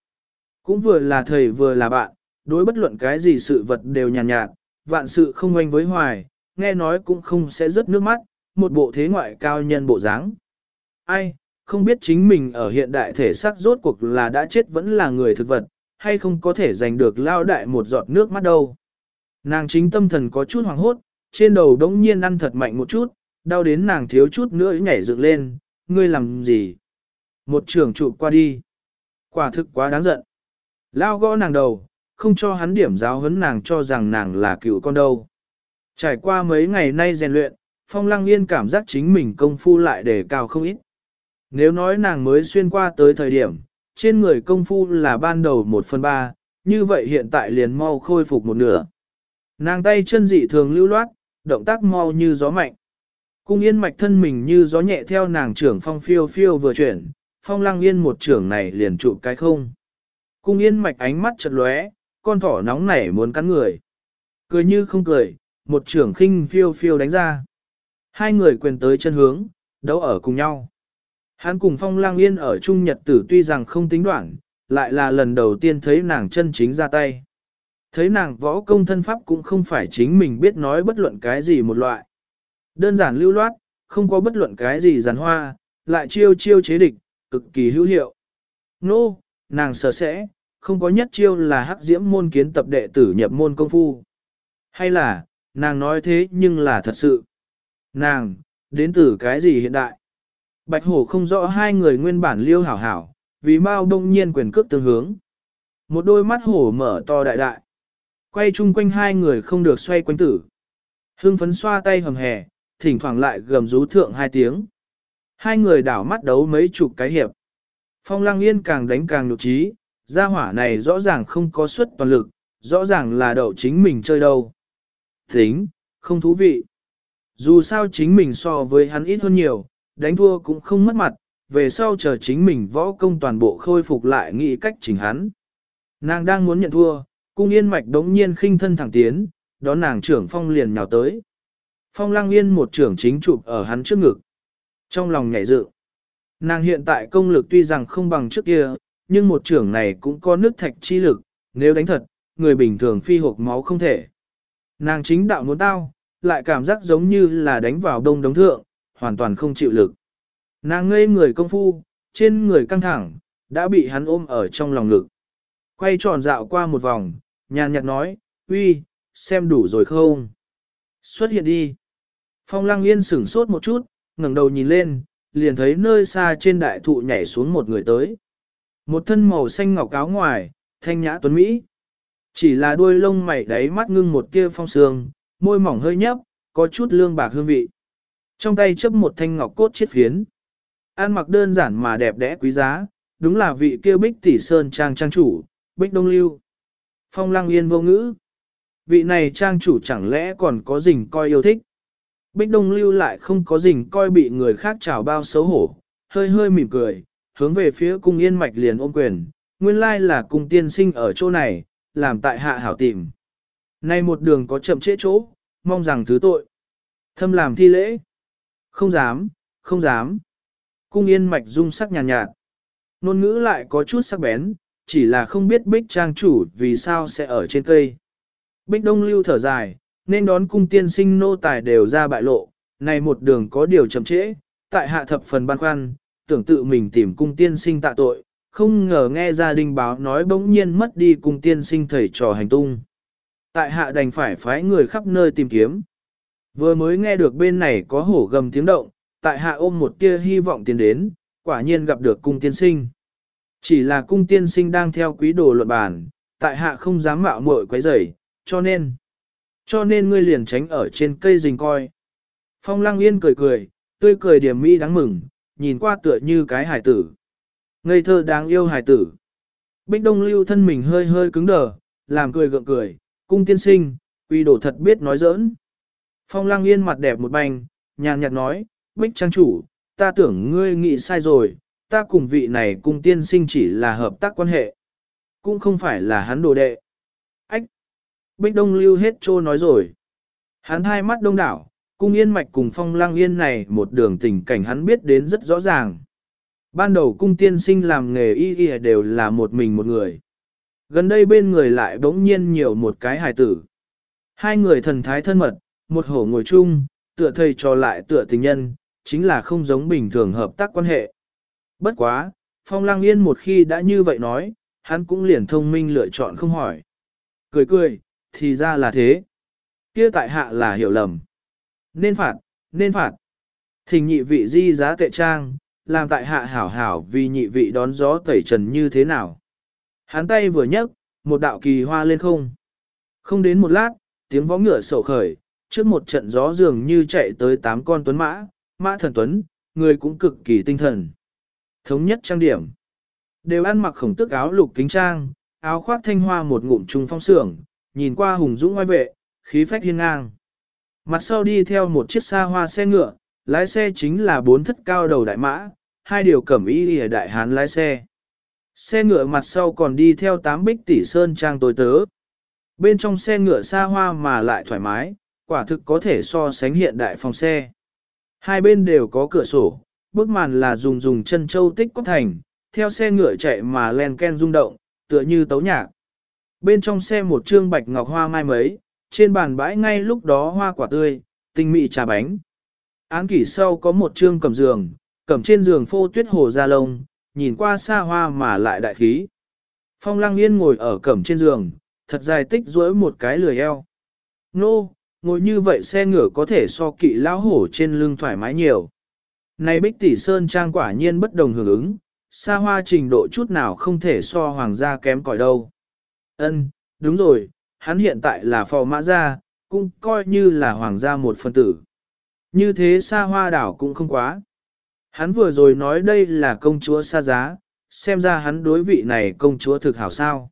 Cũng vừa là thầy vừa là bạn, đối bất luận cái gì sự vật đều nhàn nhạt, nhạt, vạn sự không oanh với hoài, nghe nói cũng không sẽ rớt nước mắt, một bộ thế ngoại cao nhân bộ dáng. Ai, không biết chính mình ở hiện đại thể xác rốt cuộc là đã chết vẫn là người thực vật, hay không có thể giành được lao đại một giọt nước mắt đâu. Nàng chính tâm thần có chút hoàng hốt, trên đầu đống nhiên ăn thật mạnh một chút, đau đến nàng thiếu chút nữa nhảy dựng lên, ngươi làm gì? Một trường trụ qua đi. Quả thực quá đáng giận. Lao gõ nàng đầu, không cho hắn điểm giáo huấn nàng cho rằng nàng là cựu con đâu. Trải qua mấy ngày nay rèn luyện, Phong Lăng Yên cảm giác chính mình công phu lại đề cao không ít. Nếu nói nàng mới xuyên qua tới thời điểm, trên người công phu là ban đầu một phần ba, như vậy hiện tại liền mau khôi phục một nửa. Nàng tay chân dị thường lưu loát, động tác mau như gió mạnh. Cung yên mạch thân mình như gió nhẹ theo nàng trưởng phong phiêu phiêu vừa chuyển, phong lăng yên một trưởng này liền trụ cái không. Cung yên mạch ánh mắt chật lóe, con thỏ nóng nảy muốn cắn người. Cười như không cười, một trưởng khinh phiêu phiêu đánh ra. Hai người quyền tới chân hướng, đấu ở cùng nhau. Hắn cùng phong lang yên ở chung nhật tử tuy rằng không tính đoạn, lại là lần đầu tiên thấy nàng chân chính ra tay. Thấy nàng võ công thân pháp cũng không phải chính mình biết nói bất luận cái gì một loại. Đơn giản lưu loát, không có bất luận cái gì giàn hoa, lại chiêu chiêu chế địch, cực kỳ hữu hiệu. Nô, no, nàng sợ sẽ, không có nhất chiêu là hắc diễm môn kiến tập đệ tử nhập môn công phu. Hay là, nàng nói thế nhưng là thật sự. Nàng, đến từ cái gì hiện đại? Bạch hổ không rõ hai người nguyên bản liêu hảo hảo, vì mau đông nhiên quyền cước tương hướng. Một đôi mắt hổ mở to đại đại. Quay chung quanh hai người không được xoay quanh tử. Hương phấn xoa tay hầm hè, thỉnh thoảng lại gầm rú thượng hai tiếng. Hai người đảo mắt đấu mấy chục cái hiệp. Phong lăng yên càng đánh càng nhục trí, gia hỏa này rõ ràng không có suất toàn lực, rõ ràng là đậu chính mình chơi đâu. Tính, không thú vị. Dù sao chính mình so với hắn ít hơn nhiều, đánh thua cũng không mất mặt, về sau chờ chính mình võ công toàn bộ khôi phục lại nghĩ cách chỉnh hắn. Nàng đang muốn nhận thua, cung yên mạch đống nhiên khinh thân thẳng tiến, đó nàng trưởng phong liền nhào tới. Phong lang yên một trưởng chính chụp ở hắn trước ngực. Trong lòng nhảy dự. Nàng hiện tại công lực tuy rằng không bằng trước kia, nhưng một trưởng này cũng có nước thạch chi lực, nếu đánh thật, người bình thường phi hộp máu không thể. Nàng chính đạo muốn tao, lại cảm giác giống như là đánh vào đông đống thượng, hoàn toàn không chịu lực. Nàng ngây người công phu, trên người căng thẳng, đã bị hắn ôm ở trong lòng ngực. Quay tròn dạo qua một vòng, nhàn nhạt nói, uy, xem đủ rồi không? Xuất hiện đi. Phong lăng yên sửng sốt một chút, ngẩng đầu nhìn lên, liền thấy nơi xa trên đại thụ nhảy xuống một người tới. Một thân màu xanh ngọc áo ngoài, thanh nhã tuấn Mỹ. Chỉ là đuôi lông mày đáy mắt ngưng một tia phong sương, môi mỏng hơi nhấp, có chút lương bạc hương vị. Trong tay chấp một thanh ngọc cốt chiết phiến. Ăn mặc đơn giản mà đẹp đẽ quý giá, đúng là vị kia bích tỷ sơn trang trang chủ, bích đông lưu. Phong lăng yên vô ngữ. Vị này trang chủ chẳng lẽ còn có rình coi yêu thích. Bích đông lưu lại không có rình coi bị người khác chào bao xấu hổ, hơi hơi mỉm cười, hướng về phía cung yên mạch liền ôm quyền, nguyên lai là cung tiên sinh ở chỗ này, làm tại hạ hảo tìm. Nay một đường có chậm trễ chỗ, mong rằng thứ tội. Thâm làm thi lễ. Không dám, không dám. Cung yên mạch dung sắc nhàn nhạt, nhạt. Nôn ngữ lại có chút sắc bén, chỉ là không biết bích trang chủ vì sao sẽ ở trên cây. Bích đông lưu thở dài, nên đón cung tiên sinh nô tài đều ra bại lộ, này một đường có điều chậm trễ, tại hạ thập phần băn khoăn, tưởng tự mình tìm cung tiên sinh tạ tội, không ngờ nghe gia đình báo nói bỗng nhiên mất đi cung tiên sinh thầy trò hành tung. Tại hạ đành phải phái người khắp nơi tìm kiếm. Vừa mới nghe được bên này có hổ gầm tiếng động, tại hạ ôm một tia hy vọng tiến đến, quả nhiên gặp được cung tiên sinh. Chỉ là cung tiên sinh đang theo quý đồ luận bản, tại hạ không dám mạo muội quấy rầy, cho nên, cho nên ngươi liền tránh ở trên cây rình coi. Phong lăng yên cười cười, tươi cười điểm mỹ đáng mừng, nhìn qua tựa như cái hải tử. Ngây thơ đáng yêu hải tử. Bích Đông Lưu thân mình hơi hơi cứng đờ, làm cười gượng cười, cung tiên sinh, quy đổ thật biết nói giỡn. Phong lang yên mặt đẹp một bành, nhàn nhạt nói, Bích Trang chủ, ta tưởng ngươi nghĩ sai rồi, ta cùng vị này cung tiên sinh chỉ là hợp tác quan hệ. Cũng không phải là hắn đồ đệ. Ách! Bích Đông Lưu hết trô nói rồi. Hắn hai mắt đông đảo, cung yên mạch cùng phong lang yên này một đường tình cảnh hắn biết đến rất rõ ràng. Ban đầu cung tiên sinh làm nghề y y đều là một mình một người. Gần đây bên người lại bỗng nhiên nhiều một cái hài tử. Hai người thần thái thân mật, một hổ ngồi chung, tựa thầy trò lại tựa tình nhân, chính là không giống bình thường hợp tác quan hệ. Bất quá, Phong Lang Yên một khi đã như vậy nói, hắn cũng liền thông minh lựa chọn không hỏi. Cười cười, thì ra là thế. Kia tại hạ là hiểu lầm. Nên phạt, nên phạt. Thình nhị vị di giá tệ trang, làm tại hạ hảo hảo vì nhị vị đón gió tẩy trần như thế nào. Hắn tay vừa nhấc, một đạo kỳ hoa lên không. Không đến một lát, tiếng võ ngựa sổ khởi, trước một trận gió dường như chạy tới tám con tuấn mã, mã thần tuấn, người cũng cực kỳ tinh thần. Thống nhất trang điểm. Đều ăn mặc khổng tức áo lục kính trang, áo khoác thanh hoa một ngụm trung phong sưởng, nhìn qua hùng dũng oai vệ, khí phách hiên ngang. Mặt sau đi theo một chiếc xa hoa xe ngựa, lái xe chính là bốn thất cao đầu đại mã, hai điều cẩm y ở đại hán lái xe. Xe ngựa mặt sau còn đi theo tám bích tỷ sơn trang tối tớ. Bên trong xe ngựa xa hoa mà lại thoải mái, quả thực có thể so sánh hiện đại phòng xe. Hai bên đều có cửa sổ, bức màn là dùng dùng chân châu tích có thành, theo xe ngựa chạy mà len ken rung động, tựa như tấu nhạc. Bên trong xe một trương bạch ngọc hoa mai mấy, trên bàn bãi ngay lúc đó hoa quả tươi, tinh mị trà bánh. Án kỷ sau có một trương cầm giường, cầm trên giường phô tuyết hồ ra lông, nhìn qua xa hoa mà lại đại khí. Phong lăng yên ngồi ở cẩm trên giường, thật dài tích duỗi một cái lười eo. Nô, ngồi như vậy xe ngựa có thể so kỵ lão hổ trên lưng thoải mái nhiều. Này bích tỷ sơn trang quả nhiên bất đồng hưởng ứng, xa hoa trình độ chút nào không thể so hoàng gia kém cỏi đâu. Ân, đúng rồi, hắn hiện tại là phò mã gia, cũng coi như là hoàng gia một phân tử. Như thế xa hoa đảo cũng không quá. Hắn vừa rồi nói đây là công chúa xa giá, xem ra hắn đối vị này công chúa thực hảo sao.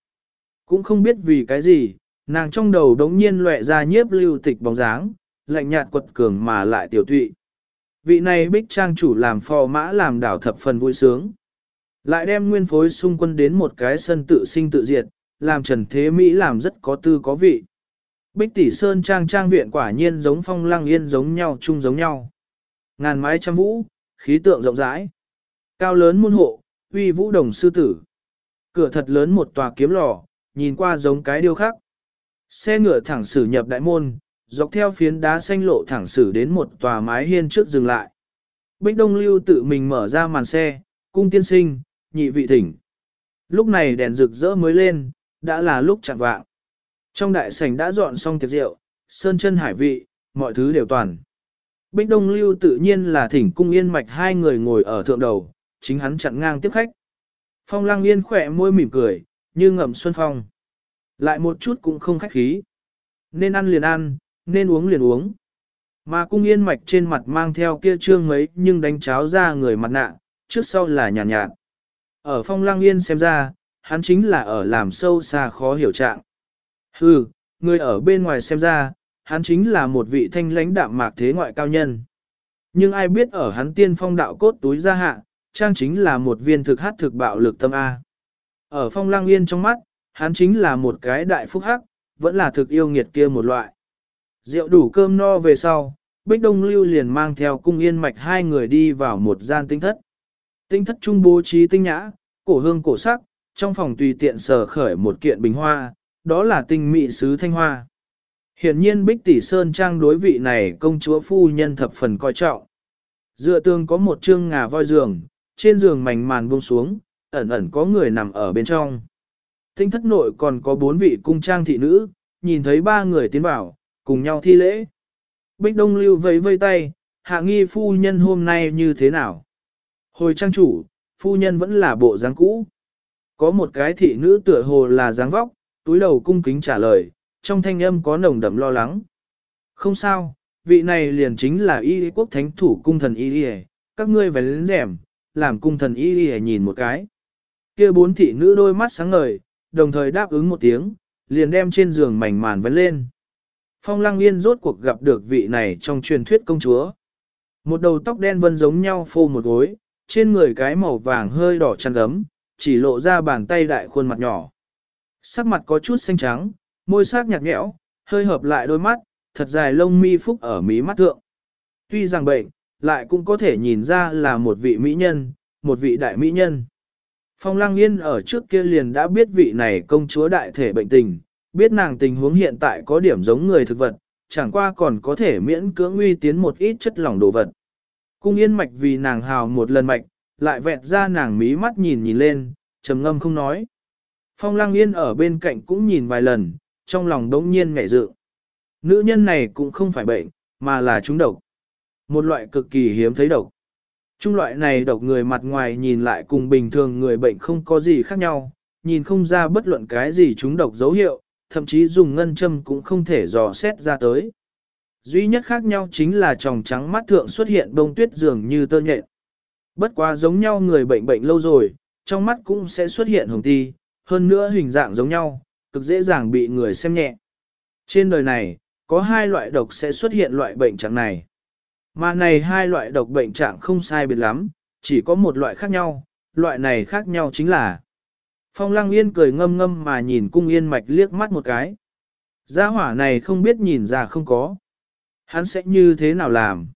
Cũng không biết vì cái gì, nàng trong đầu đống nhiên lệ ra nhiếp lưu tịch bóng dáng, lạnh nhạt quật cường mà lại tiểu tụy. Vị này bích trang chủ làm phò mã làm đảo thập phần vui sướng. Lại đem nguyên phối xung quân đến một cái sân tự sinh tự diệt, làm Trần Thế Mỹ làm rất có tư có vị. Bích tỷ sơn trang trang viện quả nhiên giống phong lăng yên giống nhau chung giống nhau. Ngàn mái trăm vũ, khí tượng rộng rãi. Cao lớn môn hộ, uy vũ đồng sư tử. Cửa thật lớn một tòa kiếm lò, nhìn qua giống cái điêu khắc. Xe ngựa thẳng xử nhập đại môn, dọc theo phiến đá xanh lộ thẳng xử đến một tòa mái hiên trước dừng lại. Bích Đông Lưu tự mình mở ra màn xe, cung tiên sinh, nhị vị thỉnh. Lúc này đèn rực rỡ mới lên, đã là lúc chạm vạng. Trong đại sảnh đã dọn xong tiệc rượu, sơn chân hải vị, mọi thứ đều toàn. Bích Đông Lưu tự nhiên là thỉnh cung yên mạch hai người ngồi ở thượng đầu, chính hắn chặn ngang tiếp khách. Phong Lang yên khỏe môi mỉm cười, như ngậm xuân phong. Lại một chút cũng không khách khí. Nên ăn liền ăn, nên uống liền uống. Mà cung yên mạch trên mặt mang theo kia trương mấy nhưng đánh cháo ra người mặt nạ, trước sau là nhàn nhạt, nhạt. Ở phong Lang yên xem ra, hắn chính là ở làm sâu xa khó hiểu trạng. Hừ, người ở bên ngoài xem ra, hắn chính là một vị thanh lãnh đạm mạc thế ngoại cao nhân. Nhưng ai biết ở hắn tiên phong đạo cốt túi ra hạ, trang chính là một viên thực hát thực bạo lực tâm A. Ở phong lang yên trong mắt, hắn chính là một cái đại phúc hắc, vẫn là thực yêu nghiệt kia một loại. Rượu đủ cơm no về sau, Bích Đông Lưu liền mang theo cung yên mạch hai người đi vào một gian tinh thất. Tinh thất trung bố trí tinh nhã, cổ hương cổ sắc, trong phòng tùy tiện sờ khởi một kiện bình hoa, đó là tinh mị sứ thanh hoa. Hiện nhiên Bích Tỷ Sơn Trang đối vị này công chúa phu nhân thập phần coi trọng. Dựa tường có một chương ngà voi giường, trên giường mảnh màn buông xuống, ẩn ẩn có người nằm ở bên trong. Tinh thất nội còn có bốn vị cung trang thị nữ, nhìn thấy ba người tiến vào, cùng nhau thi lễ. Bích Đông Lưu vẫy vây tay, hạ nghi phu nhân hôm nay như thế nào? Hồi trang chủ, phu nhân vẫn là bộ dáng cũ. Có một cái thị nữ tựa hồ là dáng vóc, túi đầu cung kính trả lời, trong thanh âm có nồng đậm lo lắng. Không sao, vị này liền chính là y quốc thánh thủ cung thần y các ngươi phải lên rèm, làm cung thần y nhìn một cái. kia bốn thị nữ đôi mắt sáng ngời, đồng thời đáp ứng một tiếng, liền đem trên giường mảnh màn vấn lên. Phong lăng yên rốt cuộc gặp được vị này trong truyền thuyết công chúa. Một đầu tóc đen vân giống nhau phô một gối, trên người cái màu vàng hơi đỏ chăn gấm, chỉ lộ ra bàn tay đại khuôn mặt nhỏ. Sắc mặt có chút xanh trắng, môi sắc nhạt nhẽo, hơi hợp lại đôi mắt, thật dài lông mi phúc ở mí mắt thượng. Tuy rằng bệnh, lại cũng có thể nhìn ra là một vị mỹ nhân, một vị đại mỹ nhân. Phong Lăng Yên ở trước kia liền đã biết vị này công chúa đại thể bệnh tình, biết nàng tình huống hiện tại có điểm giống người thực vật, chẳng qua còn có thể miễn cưỡng uy tiến một ít chất lỏng đồ vật. Cung Yên mạch vì nàng hào một lần mạch, lại vẹt ra nàng mí mắt nhìn nhìn lên, trầm ngâm không nói. Phong Lang Yên ở bên cạnh cũng nhìn vài lần, trong lòng đống nhiên ngại dự. Nữ nhân này cũng không phải bệnh, mà là trúng độc. Một loại cực kỳ hiếm thấy độc. Trung loại này độc người mặt ngoài nhìn lại cùng bình thường người bệnh không có gì khác nhau, nhìn không ra bất luận cái gì trúng độc dấu hiệu, thậm chí dùng ngân châm cũng không thể dò xét ra tới. Duy nhất khác nhau chính là tròng trắng mắt thượng xuất hiện bông tuyết dường như tơ nhện. Bất quá giống nhau người bệnh bệnh lâu rồi, trong mắt cũng sẽ xuất hiện hồng ti, hơn nữa hình dạng giống nhau, cực dễ dàng bị người xem nhẹ. Trên đời này, có hai loại độc sẽ xuất hiện loại bệnh trạng này. Mà này hai loại độc bệnh trạng không sai biệt lắm, chỉ có một loại khác nhau, loại này khác nhau chính là Phong Lăng Yên cười ngâm ngâm mà nhìn cung yên mạch liếc mắt một cái. Gia hỏa này không biết nhìn ra không có. Hắn sẽ như thế nào làm?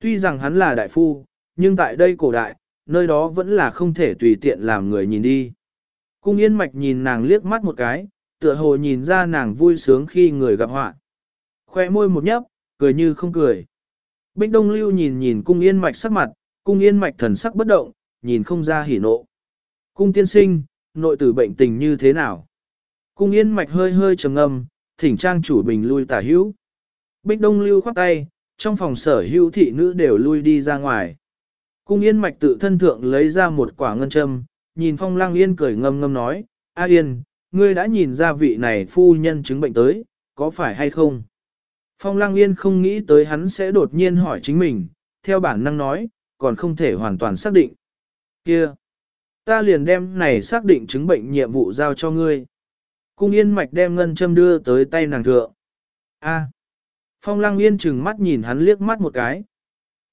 Tuy rằng hắn là đại phu, nhưng tại đây cổ đại, nơi đó vẫn là không thể tùy tiện làm người nhìn đi. Cung yên mạch nhìn nàng liếc mắt một cái, tựa hồ nhìn ra nàng vui sướng khi người gặp họa. Khoe môi một nhấp, cười như không cười. Bích Đông Lưu nhìn nhìn cung yên mạch sắc mặt, cung yên mạch thần sắc bất động, nhìn không ra hỉ nộ. Cung tiên sinh, nội tử bệnh tình như thế nào? Cung yên mạch hơi hơi trầm ngâm, thỉnh trang chủ bình lui tả hữu. Bích Đông Lưu khoát tay, trong phòng sở hữu thị nữ đều lui đi ra ngoài. Cung yên mạch tự thân thượng lấy ra một quả ngân châm, nhìn phong lang yên cười ngâm ngâm nói, A yên, ngươi đã nhìn ra vị này phu nhân chứng bệnh tới, có phải hay không? Phong lang yên không nghĩ tới hắn sẽ đột nhiên hỏi chính mình, theo bản năng nói, còn không thể hoàn toàn xác định. Kia! Ta liền đem này xác định chứng bệnh nhiệm vụ giao cho ngươi. Cung yên mạch đem ngân châm đưa tới tay nàng thượng. A. Phong lăng yên chừng mắt nhìn hắn liếc mắt một cái.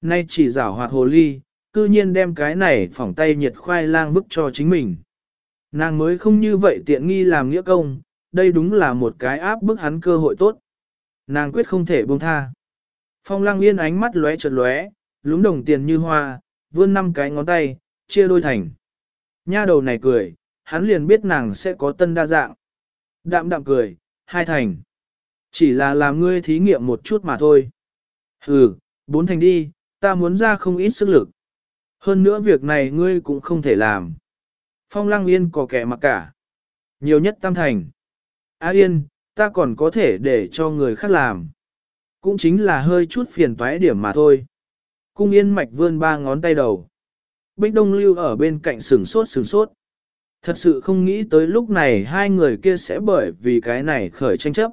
Nay chỉ rảo hoạt hồ ly, cư nhiên đem cái này phỏng tay nhiệt khoai lang vứt cho chính mình. Nàng mới không như vậy tiện nghi làm nghĩa công, đây đúng là một cái áp bức hắn cơ hội tốt. Nàng quyết không thể buông tha. Phong lang yên ánh mắt lóe chợt lóe, lúng đồng tiền như hoa, vươn năm cái ngón tay, chia đôi thành. Nha đầu này cười, hắn liền biết nàng sẽ có tân đa dạng. Đạm đạm cười, hai thành. Chỉ là làm ngươi thí nghiệm một chút mà thôi. Hừ, bốn thành đi, ta muốn ra không ít sức lực. Hơn nữa việc này ngươi cũng không thể làm. Phong lăng yên có kẻ mặc cả. Nhiều nhất tam thành. A yên, ta còn có thể để cho người khác làm. Cũng chính là hơi chút phiền toái điểm mà thôi. Cung yên mạch vươn ba ngón tay đầu. Bích Đông Lưu ở bên cạnh sừng sốt sừng sốt. Thật sự không nghĩ tới lúc này hai người kia sẽ bởi vì cái này khởi tranh chấp.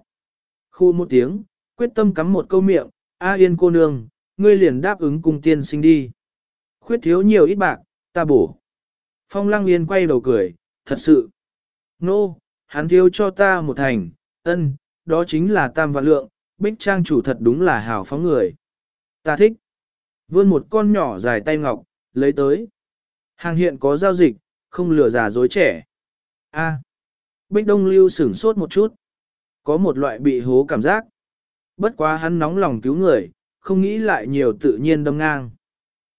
Khu một tiếng, quyết tâm cắm một câu miệng, A yên cô nương, ngươi liền đáp ứng cung tiên sinh đi. Khuyết thiếu nhiều ít bạc, ta bổ. Phong lăng yên quay đầu cười, thật sự. Nô, no, hắn thiếu cho ta một thành, ân, đó chính là tam vạn lượng, bích trang chủ thật đúng là hào phóng người. Ta thích. Vươn một con nhỏ dài tay ngọc, lấy tới. Hàng hiện có giao dịch, không lừa già dối trẻ. A. Bích Đông Lưu sửng sốt một chút. Có một loại bị hố cảm giác. Bất quá hắn nóng lòng cứu người, không nghĩ lại nhiều tự nhiên đâm ngang.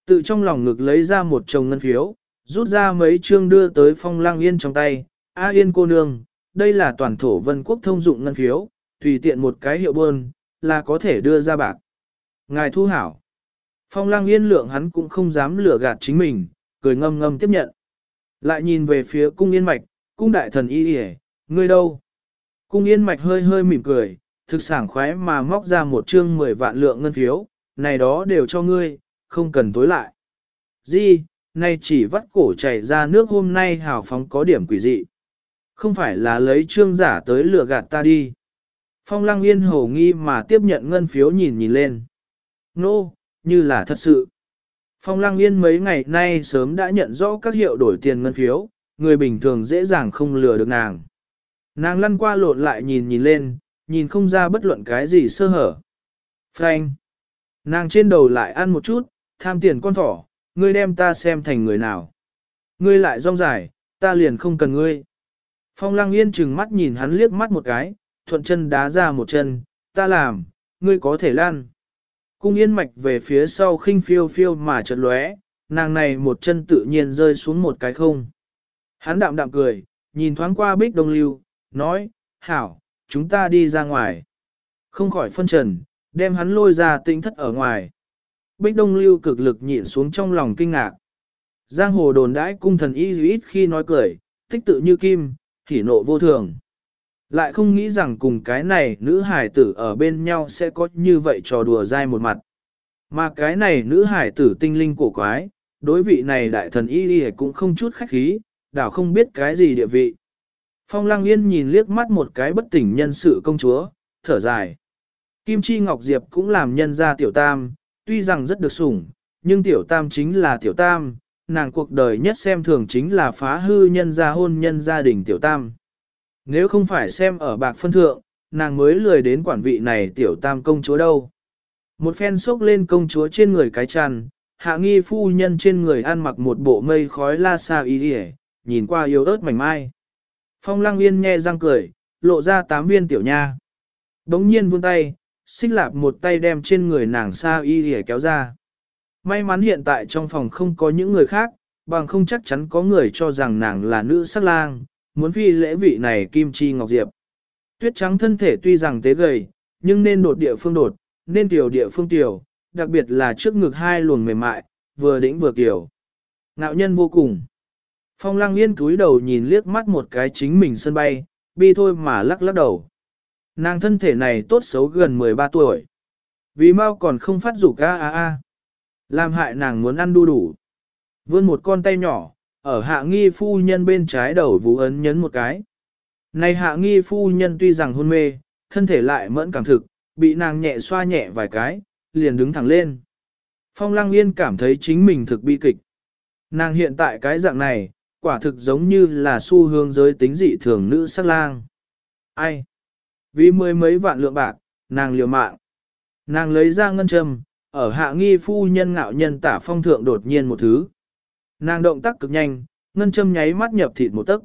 Tự trong lòng ngực lấy ra một chồng ngân phiếu, rút ra mấy chương đưa tới phong lang yên trong tay. A yên cô nương, đây là toàn thổ vân quốc thông dụng ngân phiếu, tùy tiện một cái hiệu bơn, là có thể đưa ra bạc. Ngài thu hảo. Phong lang yên lượng hắn cũng không dám lừa gạt chính mình, cười ngâm ngâm tiếp nhận. Lại nhìn về phía cung yên mạch, cung đại thần y hề, ngươi đâu? Cung yên mạch hơi hơi mỉm cười, thực sảng khoái mà móc ra một chương 10 vạn lượng ngân phiếu, này đó đều cho ngươi, không cần tối lại. Di, nay chỉ vắt cổ chảy ra nước hôm nay hào phóng có điểm quỷ dị. Không phải là lấy trương giả tới lừa gạt ta đi. Phong lăng yên hồ nghi mà tiếp nhận ngân phiếu nhìn nhìn lên. Nô, no, như là thật sự. Phong lăng yên mấy ngày nay sớm đã nhận rõ các hiệu đổi tiền ngân phiếu, người bình thường dễ dàng không lừa được nàng. Nàng lăn qua lộn lại nhìn nhìn lên, nhìn không ra bất luận cái gì sơ hở. Frank! Nàng trên đầu lại ăn một chút, tham tiền con thỏ, ngươi đem ta xem thành người nào. Ngươi lại rong dài, ta liền không cần ngươi. Phong lăng yên chừng mắt nhìn hắn liếc mắt một cái, thuận chân đá ra một chân, ta làm, ngươi có thể lan. Cung yên mạch về phía sau khinh phiêu phiêu mà chợt lóe, nàng này một chân tự nhiên rơi xuống một cái không. Hắn đạm đạm cười, nhìn thoáng qua bích đông lưu, nói, hảo, chúng ta đi ra ngoài. Không khỏi phân trần, đem hắn lôi ra tinh thất ở ngoài. Bích đông lưu cực lực nhịn xuống trong lòng kinh ngạc. Giang hồ đồn đãi cung thần y ít khi nói cười, tích tự như kim, hỉ nộ vô thường. Lại không nghĩ rằng cùng cái này nữ hải tử ở bên nhau sẽ có như vậy trò đùa dai một mặt. Mà cái này nữ hải tử tinh linh cổ quái, đối vị này đại thần y y cũng không chút khách khí, đảo không biết cái gì địa vị. Phong Lang Yên nhìn liếc mắt một cái bất tỉnh nhân sự công chúa, thở dài. Kim Chi Ngọc Diệp cũng làm nhân gia tiểu tam, tuy rằng rất được sủng, nhưng tiểu tam chính là tiểu tam, nàng cuộc đời nhất xem thường chính là phá hư nhân gia hôn nhân gia đình tiểu tam. Nếu không phải xem ở bạc phân thượng, nàng mới lười đến quản vị này tiểu tam công chúa đâu. Một phen xốc lên công chúa trên người cái chăn, hạ nghi phu nhân trên người ăn mặc một bộ mây khói la sa y đi nhìn qua yếu ớt mảnh mai. Phong lăng yên nghe răng cười, lộ ra tám viên tiểu nha. Đống nhiên vươn tay, xích lạp một tay đem trên người nàng xa y để kéo ra. May mắn hiện tại trong phòng không có những người khác, bằng không chắc chắn có người cho rằng nàng là nữ sắc lang, muốn phi lễ vị này kim chi ngọc diệp. Tuyết trắng thân thể tuy rằng tế gầy, nhưng nên đột địa phương đột, nên tiểu địa phương tiểu, đặc biệt là trước ngực hai luồng mềm mại, vừa đĩnh vừa tiểu. Ngạo nhân vô cùng. Phong lang yên cúi đầu nhìn liếc mắt một cái chính mình sân bay, bi thôi mà lắc lắc đầu. Nàng thân thể này tốt xấu gần 13 tuổi. Vì mau còn không phát dục a a a. Làm hại nàng muốn ăn đu đủ. Vươn một con tay nhỏ, ở hạ nghi phu nhân bên trái đầu vũ ấn nhấn một cái. Này hạ nghi phu nhân tuy rằng hôn mê, thân thể lại mẫn cảm thực, bị nàng nhẹ xoa nhẹ vài cái, liền đứng thẳng lên. Phong lăng yên cảm thấy chính mình thực bi kịch. Nàng hiện tại cái dạng này, quả thực giống như là xu hướng giới tính dị thường nữ sắc lang. Ai? Vì mười mấy vạn lượng bạc, nàng liều mạng. Nàng lấy ra ngân châm, ở hạ nghi phu nhân ngạo nhân tả phong thượng đột nhiên một thứ. Nàng động tác cực nhanh, ngân châm nháy mắt nhập thịt một tấc.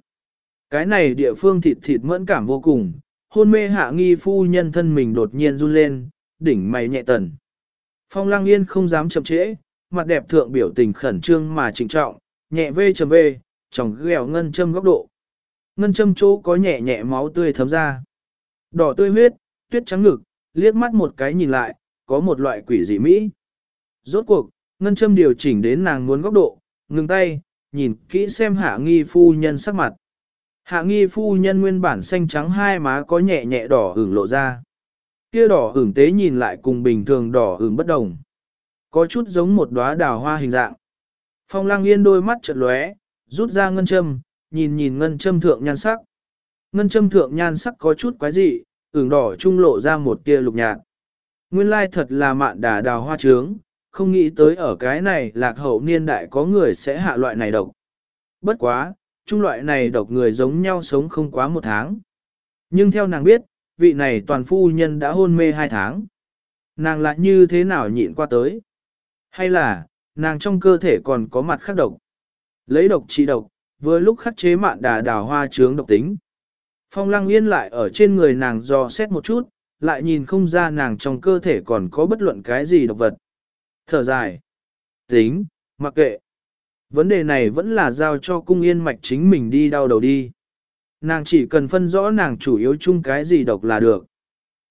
Cái này địa phương thịt thịt mẫn cảm vô cùng, hôn mê hạ nghi phu nhân thân mình đột nhiên run lên, đỉnh mày nhẹ tần. Phong lang yên không dám chậm trễ, mặt đẹp thượng biểu tình khẩn trương mà trịnh trọng, nhẹ vê chầm vê, tròng ghèo ngân châm góc độ. Ngân châm chỗ có nhẹ nhẹ máu tươi thấm ra. Đỏ tươi huyết, tuyết trắng ngực, liếc mắt một cái nhìn lại, có một loại quỷ dị mỹ. Rốt cuộc, ngân châm điều chỉnh đến nàng muốn góc độ, ngừng tay, nhìn kỹ xem hạ nghi phu nhân sắc mặt. Hạ nghi phu nhân nguyên bản xanh trắng hai má có nhẹ nhẹ đỏ ửng lộ ra. Kia đỏ ửng tế nhìn lại cùng bình thường đỏ ửng bất đồng. Có chút giống một đóa đào hoa hình dạng. Phong lang yên đôi mắt chợt lóe, rút ra ngân châm, nhìn nhìn ngân châm thượng nhan sắc. Ngân châm thượng nhan sắc có chút quái dị, ửng đỏ trung lộ ra một tia lục nhạt. Nguyên lai thật là mạn đà đào hoa trướng, không nghĩ tới ở cái này lạc hậu niên đại có người sẽ hạ loại này độc. Bất quá, trung loại này độc người giống nhau sống không quá một tháng. Nhưng theo nàng biết, vị này toàn phu nhân đã hôn mê hai tháng. Nàng lại như thế nào nhịn qua tới? Hay là, nàng trong cơ thể còn có mặt khác độc? Lấy độc trị độc, vừa lúc khắc chế mạn đà đào hoa trướng độc tính. Phong lăng yên lại ở trên người nàng dò xét một chút, lại nhìn không ra nàng trong cơ thể còn có bất luận cái gì độc vật. Thở dài. Tính, mặc kệ. Vấn đề này vẫn là giao cho cung yên mạch chính mình đi đau đầu đi. Nàng chỉ cần phân rõ nàng chủ yếu chung cái gì độc là được.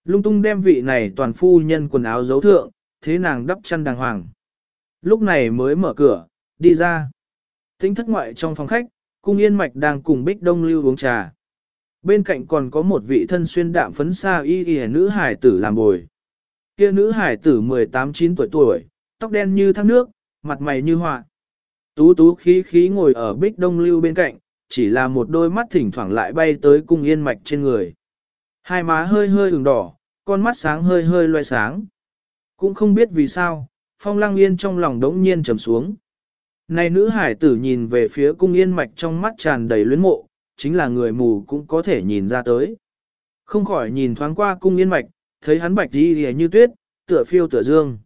Lung tung đem vị này toàn phu nhân quần áo dấu thượng, thế nàng đắp chăn đàng hoàng. Lúc này mới mở cửa, đi ra. Tính thất ngoại trong phòng khách, cung yên mạch đang cùng bích đông lưu uống trà. Bên cạnh còn có một vị thân xuyên đạm phấn xa y y nữ hải tử làm bồi. Kia nữ hải tử 18-9 tuổi tuổi, tóc đen như thác nước, mặt mày như họa. Tú tú khí khí ngồi ở bích đông lưu bên cạnh, chỉ là một đôi mắt thỉnh thoảng lại bay tới cung yên mạch trên người. Hai má hơi hơi ửng đỏ, con mắt sáng hơi hơi loe sáng. Cũng không biết vì sao, phong lăng yên trong lòng đống nhiên trầm xuống. Này nữ hải tử nhìn về phía cung yên mạch trong mắt tràn đầy luyến mộ, chính là người mù cũng có thể nhìn ra tới. Không khỏi nhìn thoáng qua cung yên mạch, thấy hắn bạch đi như tuyết, tựa phiêu tựa dương.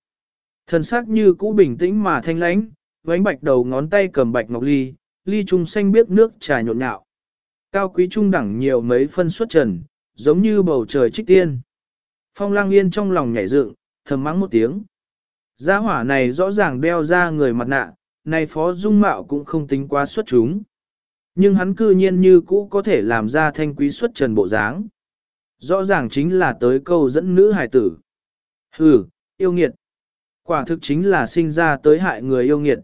Thần sắc như cũ bình tĩnh mà thanh lãnh, vánh bạch đầu ngón tay cầm bạch ngọc ly, ly trung xanh biếc nước trà nhộn nhạo. Cao quý trung đẳng nhiều mấy phân xuất trần, giống như bầu trời trích tiên. Phong lang yên trong lòng nhảy dựng, thầm mắng một tiếng. Gia hỏa này rõ ràng đeo ra người mặt nạ, này phó dung mạo cũng không tính quá xuất chúng. Nhưng hắn cư nhiên như cũ có thể làm ra thanh quý xuất trần bộ dáng. Rõ ràng chính là tới câu dẫn nữ hài tử. Hừ, yêu nghiệt. Quả thực chính là sinh ra tới hại người yêu nghiệt.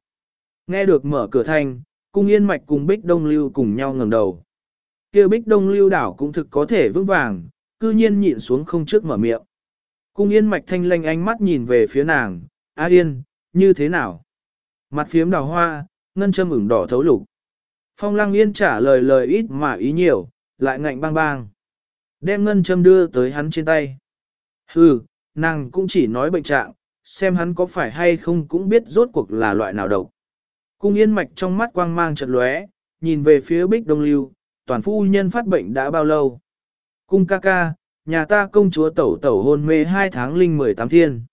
Nghe được mở cửa thanh, cung yên mạch cùng bích đông lưu cùng nhau ngẩng đầu. kia bích đông lưu đảo cũng thực có thể vững vàng, cư nhiên nhịn xuống không trước mở miệng. Cung yên mạch thanh lanh ánh mắt nhìn về phía nàng, A yên, như thế nào? Mặt phiếm đào hoa, ngân châm ửng đỏ thấu lục. Phong lăng yên trả lời lời ít mà ý nhiều, lại ngạnh bang bang. Đem ngân châm đưa tới hắn trên tay. Hừ, nàng cũng chỉ nói bệnh trạng, xem hắn có phải hay không cũng biết rốt cuộc là loại nào độc. Cung yên mạch trong mắt quang mang chật lóe, nhìn về phía bích đông lưu, toàn phu nhân phát bệnh đã bao lâu. Cung ca ca, nhà ta công chúa tẩu tẩu hôn mê hai tháng linh mười tám thiên.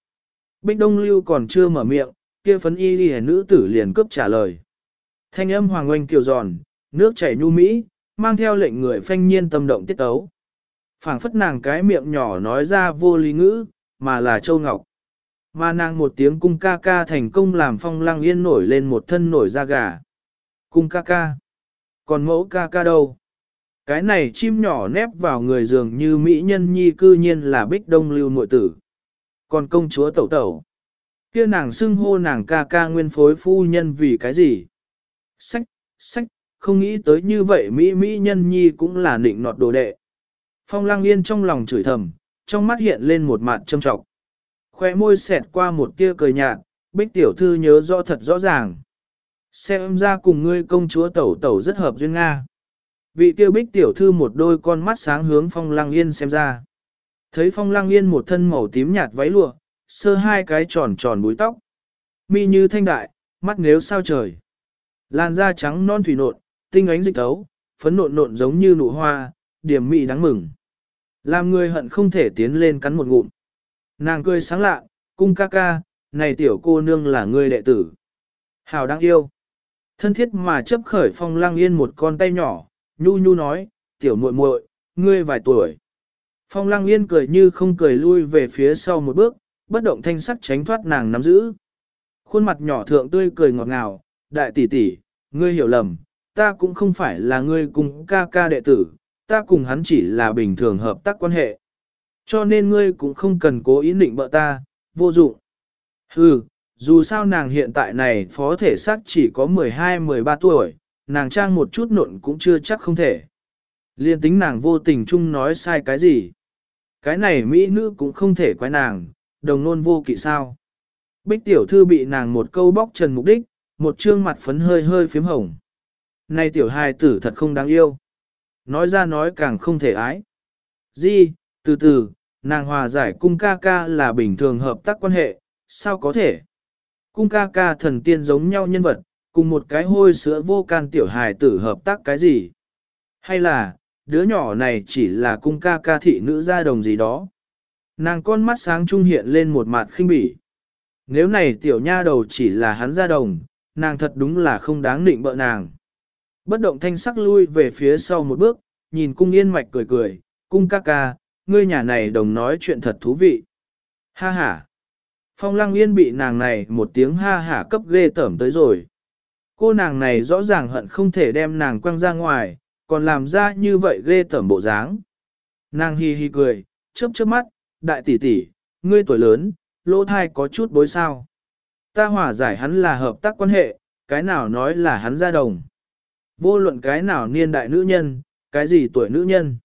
Bích đông lưu còn chưa mở miệng, kia phấn y đi nữ tử liền cướp trả lời. Thanh âm hoàng oanh kiều giòn, nước chảy nhu mỹ, mang theo lệnh người phanh nhiên tâm động tiết tấu. phảng phất nàng cái miệng nhỏ nói ra vô lý ngữ, mà là châu ngọc. Mà nàng một tiếng cung ca ca thành công làm phong lăng yên nổi lên một thân nổi da gà. Cung ca ca. Còn mẫu ca ca đâu? Cái này chim nhỏ nép vào người giường như mỹ nhân nhi cư nhiên là bích đông lưu muội tử. Còn công chúa tẩu tẩu. kia nàng xưng hô nàng ca ca nguyên phối phu nhân vì cái gì? Sách, sách, không nghĩ tới như vậy mỹ mỹ nhân nhi cũng là nịnh nọt đồ đệ. Phong lang yên trong lòng chửi thầm, trong mắt hiện lên một mặt châm trọng khoe môi xẹt qua một tia cười nhạt, bích tiểu thư nhớ rõ thật rõ ràng. Xem ra cùng ngươi công chúa tẩu tẩu rất hợp duyên Nga. Vị tiêu bích tiểu thư một đôi con mắt sáng hướng phong lăng yên xem ra. Thấy phong lăng yên một thân màu tím nhạt váy lụa, sơ hai cái tròn tròn búi tóc. Mi như thanh đại, mắt nếu sao trời. Làn da trắng non thủy nộn, tinh ánh dịch tấu, phấn nộn nộn giống như nụ hoa, điểm mị đáng mừng. Làm người hận không thể tiến lên cắn một ngụm. Nàng cười sáng lạ, cung ca ca, này tiểu cô nương là người đệ tử. Hào đáng yêu. Thân thiết mà chấp khởi phong lăng yên một con tay nhỏ, nhu nhu nói, tiểu muội muội, ngươi vài tuổi. Phong lăng yên cười như không cười lui về phía sau một bước, bất động thanh sắc tránh thoát nàng nắm giữ. Khuôn mặt nhỏ thượng tươi cười ngọt ngào, đại tỷ tỷ, ngươi hiểu lầm, ta cũng không phải là ngươi cùng ca ca đệ tử, ta cùng hắn chỉ là bình thường hợp tác quan hệ. Cho nên ngươi cũng không cần cố ý định bợ ta, vô dụng. Hừ, dù sao nàng hiện tại này phó thể xác chỉ có 12-13 tuổi, nàng trang một chút nộn cũng chưa chắc không thể. Liên tính nàng vô tình chung nói sai cái gì. Cái này Mỹ nữ cũng không thể quái nàng, đồng nôn vô kỵ sao. Bích tiểu thư bị nàng một câu bóc trần mục đích, một trương mặt phấn hơi hơi phím hồng. Này tiểu hài tử thật không đáng yêu. Nói ra nói càng không thể ái. Di, từ từ, nàng hòa giải cung ca ca là bình thường hợp tác quan hệ, sao có thể? Cung ca ca thần tiên giống nhau nhân vật, cùng một cái hôi sữa vô can tiểu hài tử hợp tác cái gì? Hay là, đứa nhỏ này chỉ là cung ca ca thị nữ gia đồng gì đó? Nàng con mắt sáng trung hiện lên một mặt khinh bỉ. Nếu này tiểu nha đầu chỉ là hắn gia đồng, nàng thật đúng là không đáng định bợ nàng. Bất động thanh sắc lui về phía sau một bước, nhìn cung yên mạch cười cười, cung ca ca, ngươi nhà này đồng nói chuyện thật thú vị. Ha ha. Phong lăng yên bị nàng này một tiếng ha ha cấp ghê tởm tới rồi. Cô nàng này rõ ràng hận không thể đem nàng quăng ra ngoài, còn làm ra như vậy ghê tởm bộ dáng. Nàng hi hi cười, chớp chớp mắt, đại tỷ tỷ, ngươi tuổi lớn, lỗ thai có chút bối sao. Ta hòa giải hắn là hợp tác quan hệ, cái nào nói là hắn ra đồng. Vô luận cái nào niên đại nữ nhân, cái gì tuổi nữ nhân.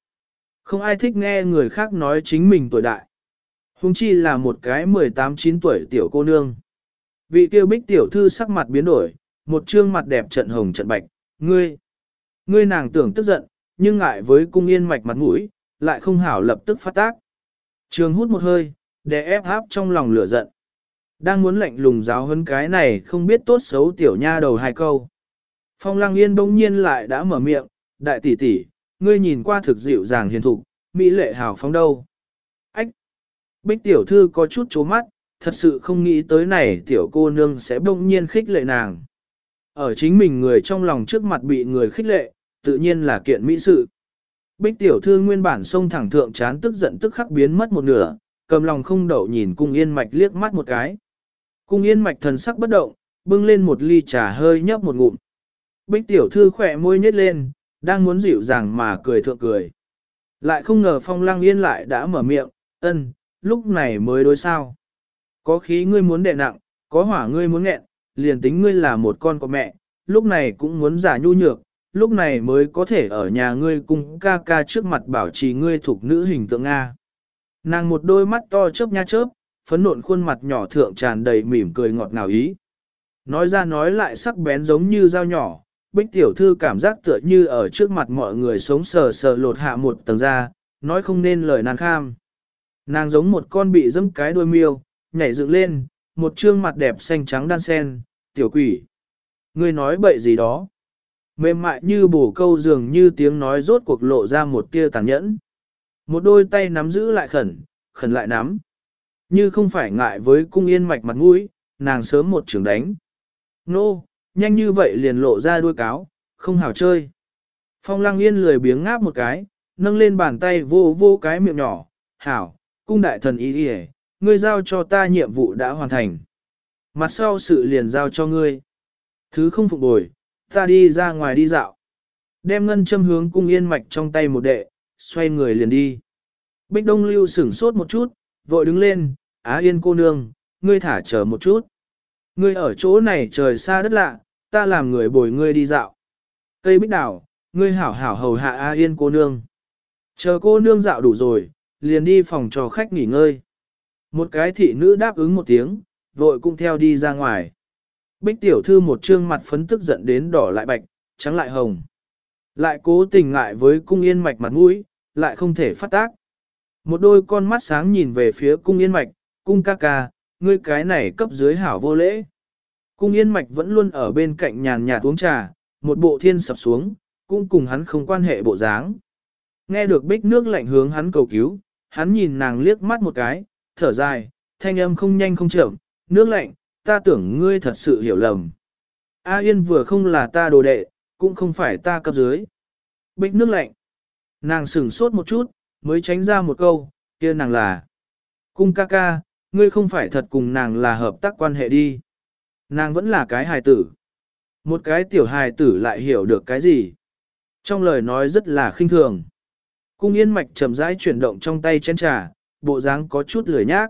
Không ai thích nghe người khác nói chính mình tuổi đại. Hùng chi là một cái 18-9 tuổi tiểu cô nương. Vị kêu bích tiểu thư sắc mặt biến đổi, một trương mặt đẹp trận hồng trận bạch, ngươi. Ngươi nàng tưởng tức giận, nhưng ngại với cung yên mạch mặt mũi, lại không hảo lập tức phát tác. Trường hút một hơi, để ép háp trong lòng lửa giận. Đang muốn lạnh lùng giáo huấn cái này không biết tốt xấu tiểu nha đầu hai câu. Phong lăng yên bỗng nhiên lại đã mở miệng, đại tỷ tỷ, ngươi nhìn qua thực dịu dàng hiền thục, mỹ lệ hào phóng đâu. Ách! Bích tiểu thư có chút chố mắt, thật sự không nghĩ tới này tiểu cô nương sẽ bỗng nhiên khích lệ nàng. Ở chính mình người trong lòng trước mặt bị người khích lệ, tự nhiên là kiện mỹ sự. Bích tiểu thư nguyên bản sông thẳng thượng chán tức giận tức khắc biến mất một nửa, cầm lòng không đậu nhìn cung yên mạch liếc mắt một cái. Cung yên mạch thần sắc bất động, bưng lên một ly trà hơi nhấp một ngụm. Bích tiểu thư khỏe môi nhếch lên, đang muốn dịu dàng mà cười thượng cười. Lại không ngờ phong lăng yên lại đã mở miệng, ân, lúc này mới đối sao. Có khí ngươi muốn đè nặng, có hỏa ngươi muốn nghẹn, liền tính ngươi là một con của mẹ, lúc này cũng muốn giả nhu nhược, lúc này mới có thể ở nhà ngươi cùng ca ca trước mặt bảo trì ngươi thuộc nữ hình tượng Nga. Nàng một đôi mắt to chớp nha chớp, phấn nộn khuôn mặt nhỏ thượng tràn đầy mỉm cười ngọt ngào ý. Nói ra nói lại sắc bén giống như dao nhỏ, bích tiểu thư cảm giác tựa như ở trước mặt mọi người sống sờ sờ lột hạ một tầng da, nói không nên lời nàng kham. Nàng giống một con bị dẫm cái đuôi miêu, nhảy dựng lên, một trương mặt đẹp xanh trắng đan sen, tiểu quỷ. Ngươi nói bậy gì đó. Mềm mại như bổ câu dường như tiếng nói rốt cuộc lộ ra một tia tàn nhẫn. Một đôi tay nắm giữ lại khẩn, khẩn lại nắm. Như không phải ngại với cung yên mạch mặt mũi, nàng sớm một trường đánh. Nô, nhanh như vậy liền lộ ra đuôi cáo, không hảo chơi. Phong lăng yên lười biếng ngáp một cái, nâng lên bàn tay vô vô cái miệng nhỏ, hảo, cung đại thần ý đi ngươi giao cho ta nhiệm vụ đã hoàn thành. Mặt sau sự liền giao cho ngươi. Thứ không phục bồi, ta đi ra ngoài đi dạo. Đem ngân châm hướng cung yên mạch trong tay một đệ, xoay người liền đi. Bích Đông Lưu sửng sốt một chút, vội đứng lên, Á Yên cô nương, ngươi thả chờ một chút. Ngươi ở chỗ này trời xa đất lạ, ta làm người bồi ngươi đi dạo. Cây bích đảo, ngươi hảo hảo hầu hạ A Yên cô nương. Chờ cô nương dạo đủ rồi, liền đi phòng cho khách nghỉ ngơi. Một cái thị nữ đáp ứng một tiếng, vội cũng theo đi ra ngoài. Bích tiểu thư một trương mặt phấn tức giận đến đỏ lại bạch, trắng lại hồng. Lại cố tình ngại với cung yên mạch mặt mũi, lại không thể phát tác. Một đôi con mắt sáng nhìn về phía cung yên mạch, cung ca ca, ngươi cái này cấp dưới hảo vô lễ. Cung yên mạch vẫn luôn ở bên cạnh nhàn nhạt uống trà, một bộ thiên sập xuống, cũng cùng hắn không quan hệ bộ dáng. Nghe được bích nước lạnh hướng hắn cầu cứu, hắn nhìn nàng liếc mắt một cái, thở dài, thanh âm không nhanh không chậm, nước lạnh, ta tưởng ngươi thật sự hiểu lầm. A Yên vừa không là ta đồ đệ, cũng không phải ta cấp dưới. Bích nước lạnh. Nàng sửng sốt một chút, mới tránh ra một câu, kia nàng là. Cung ca ca, ngươi không phải thật cùng nàng là hợp tác quan hệ đi. Nàng vẫn là cái hài tử. Một cái tiểu hài tử lại hiểu được cái gì. Trong lời nói rất là khinh thường. Cung yên mạch chậm rãi chuyển động trong tay chén trà, bộ dáng có chút lười nhác.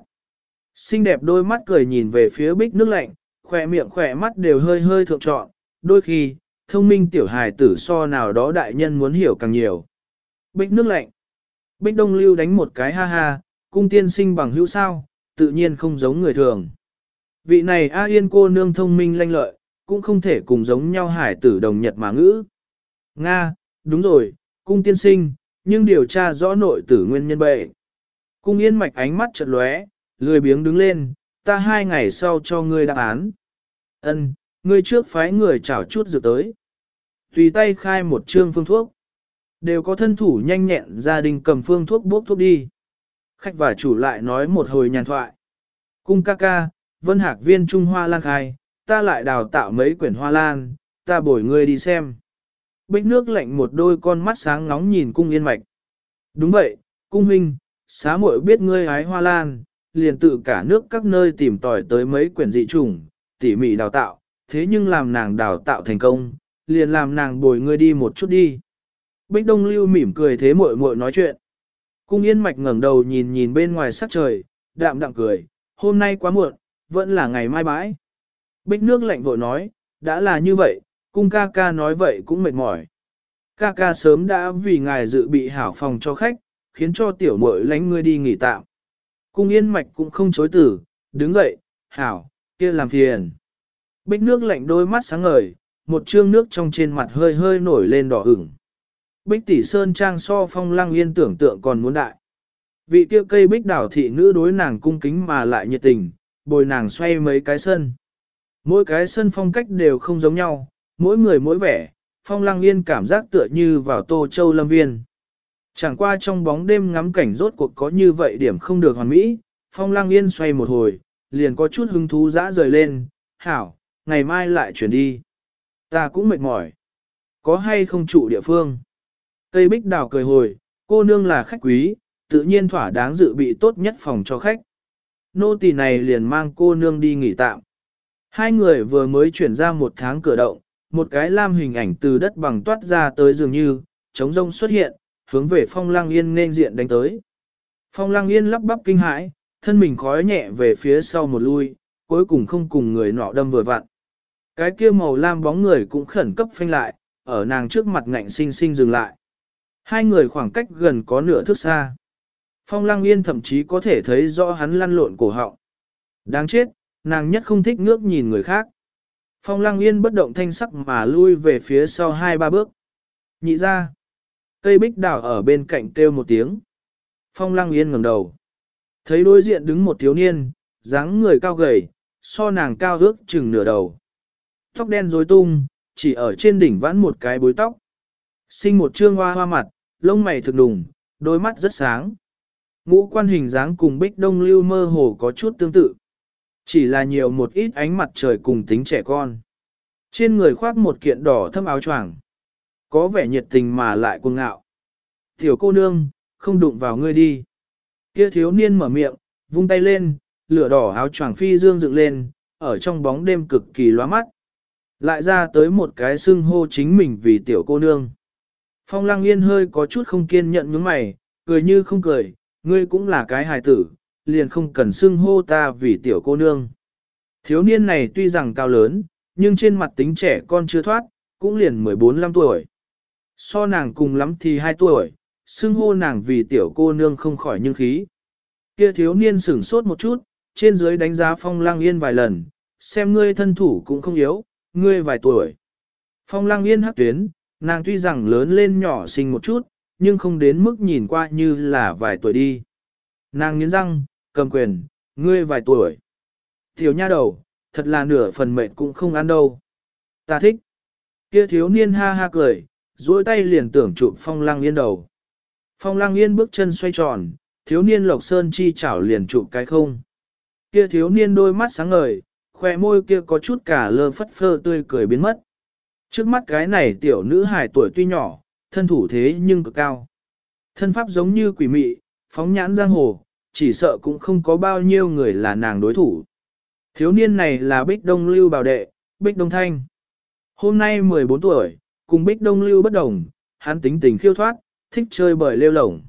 Xinh đẹp đôi mắt cười nhìn về phía bích nước lạnh, khỏe miệng khỏe mắt đều hơi hơi thượng trọn, đôi khi, thông minh tiểu hài tử so nào đó đại nhân muốn hiểu càng nhiều. Bích nước lạnh. Bích đông lưu đánh một cái ha ha, cung tiên sinh bằng hữu sao, tự nhiên không giống người thường. Vị này A Yên cô nương thông minh lanh lợi, cũng không thể cùng giống nhau hải tử đồng nhật mà ngữ. Nga, đúng rồi, cung tiên sinh, nhưng điều tra rõ nội tử nguyên nhân bệnh. Cung yên mạch ánh mắt chợt lóe, lười biếng đứng lên, ta hai ngày sau cho ngươi đáp án. Ân, ngươi trước phái người chảo chút dược tới. Tùy tay khai một trương phương thuốc. Đều có thân thủ nhanh nhẹn gia đình cầm phương thuốc bốc thuốc đi. Khách và chủ lại nói một hồi nhàn thoại. Cung ca ca, vân hạc viên Trung Hoa Lan khai, ta lại đào tạo mấy quyển hoa lan, ta bổi ngươi đi xem. Bích nước lạnh một đôi con mắt sáng nóng nhìn cung yên mạch. Đúng vậy, cung huynh, xá muội biết ngươi hái hoa lan, liền tự cả nước các nơi tìm tòi tới mấy quyển dị trùng, tỉ mỉ đào tạo, thế nhưng làm nàng đào tạo thành công, liền làm nàng bồi ngươi đi một chút đi. Bích Đông Lưu mỉm cười thế muội muội nói chuyện. Cung Yên Mạch ngẩng đầu nhìn nhìn bên ngoài sắc trời, đạm đạm cười, hôm nay quá muộn, vẫn là ngày mai bãi. Bích nước lạnh vội nói, đã là như vậy, cung ca ca nói vậy cũng mệt mỏi. Ca ca sớm đã vì ngài dự bị hảo phòng cho khách, khiến cho tiểu muội lánh ngươi đi nghỉ tạm. Cung yên mạch cũng không chối tử, đứng dậy, hảo, kia làm phiền. Bích nước lạnh đôi mắt sáng ngời, một trương nước trong trên mặt hơi hơi nổi lên đỏ ửng. Bích tỷ sơn trang so phong lăng yên tưởng tượng còn muốn đại. Vị kia cây bích đảo thị nữ đối nàng cung kính mà lại nhiệt tình, bồi nàng xoay mấy cái sân. Mỗi cái sân phong cách đều không giống nhau, mỗi người mỗi vẻ, phong lăng yên cảm giác tựa như vào tô châu lâm viên. Chẳng qua trong bóng đêm ngắm cảnh rốt cuộc có như vậy điểm không được hoàn mỹ, phong lăng yên xoay một hồi, liền có chút hứng thú dã rời lên, hảo, ngày mai lại chuyển đi. Ta cũng mệt mỏi. Có hay không trụ địa phương? Cây bích đào cười hồi, cô nương là khách quý, tự nhiên thỏa đáng dự bị tốt nhất phòng cho khách. Nô tỳ này liền mang cô nương đi nghỉ tạm. Hai người vừa mới chuyển ra một tháng cửa động, một cái lam hình ảnh từ đất bằng toát ra tới dường như, trống rông xuất hiện, hướng về phong lang yên nên diện đánh tới. Phong lang yên lắp bắp kinh hãi, thân mình khói nhẹ về phía sau một lui, cuối cùng không cùng người nọ đâm vừa vặn. Cái kia màu lam bóng người cũng khẩn cấp phanh lại, ở nàng trước mặt ngạnh sinh sinh dừng lại. Hai người khoảng cách gần có nửa thước xa. Phong Lăng Yên thậm chí có thể thấy rõ hắn lăn lộn cổ họng. Đáng chết, nàng nhất không thích ngước nhìn người khác. Phong Lăng Yên bất động thanh sắc mà lui về phía sau hai ba bước. Nhị ra. Cây bích đảo ở bên cạnh kêu một tiếng. Phong Lăng Yên ngẩng đầu. Thấy đối diện đứng một thiếu niên, dáng người cao gầy, so nàng cao ước chừng nửa đầu. Tóc đen rối tung, chỉ ở trên đỉnh vãn một cái bối tóc. Sinh một trương hoa hoa mặt, lông mày thực đùng, đôi mắt rất sáng. Ngũ quan hình dáng cùng bích đông lưu mơ hồ có chút tương tự. Chỉ là nhiều một ít ánh mặt trời cùng tính trẻ con. Trên người khoác một kiện đỏ thâm áo choàng, Có vẻ nhiệt tình mà lại cuồng ngạo. Tiểu cô nương, không đụng vào ngươi đi. Kia thiếu niên mở miệng, vung tay lên, lửa đỏ áo choàng phi dương dựng lên, ở trong bóng đêm cực kỳ loa mắt. Lại ra tới một cái xưng hô chính mình vì tiểu cô nương. Phong lăng yên hơi có chút không kiên nhận nhướng mày, cười như không cười, ngươi cũng là cái hài tử, liền không cần xưng hô ta vì tiểu cô nương. Thiếu niên này tuy rằng cao lớn, nhưng trên mặt tính trẻ con chưa thoát, cũng liền 14-15 tuổi. So nàng cùng lắm thì 2 tuổi, xưng hô nàng vì tiểu cô nương không khỏi nhưng khí. Kia thiếu niên sửng sốt một chút, trên dưới đánh giá phong lang yên vài lần, xem ngươi thân thủ cũng không yếu, ngươi vài tuổi. Phong lang yên hắc tuyến, nàng tuy rằng lớn lên nhỏ xinh một chút, nhưng không đến mức nhìn qua như là vài tuổi đi. Nàng nghiến răng, cầm quyền, ngươi vài tuổi. Tiểu nha đầu, thật là nửa phần mệnh cũng không ăn đâu. Ta thích. Kia thiếu niên ha ha cười, duỗi tay liền tưởng chụp phong lăng yên đầu. Phong lăng yên bước chân xoay tròn, thiếu niên Lộc Sơn chi chảo liền chụp cái không. Kia thiếu niên đôi mắt sáng ngời, khoe môi kia có chút cả lơ phất phơ tươi cười biến mất. Trước mắt cái này tiểu nữ hài tuổi tuy nhỏ, thân thủ thế nhưng cực cao. Thân pháp giống như quỷ mị, phóng nhãn giang hồ, chỉ sợ cũng không có bao nhiêu người là nàng đối thủ. Thiếu niên này là Bích Đông Lưu Bảo Đệ, Bích Đông Thanh. Hôm nay 14 tuổi, cùng Bích Đông Lưu bất đồng, hắn tính tình khiêu thoát, thích chơi bời lêu lổng.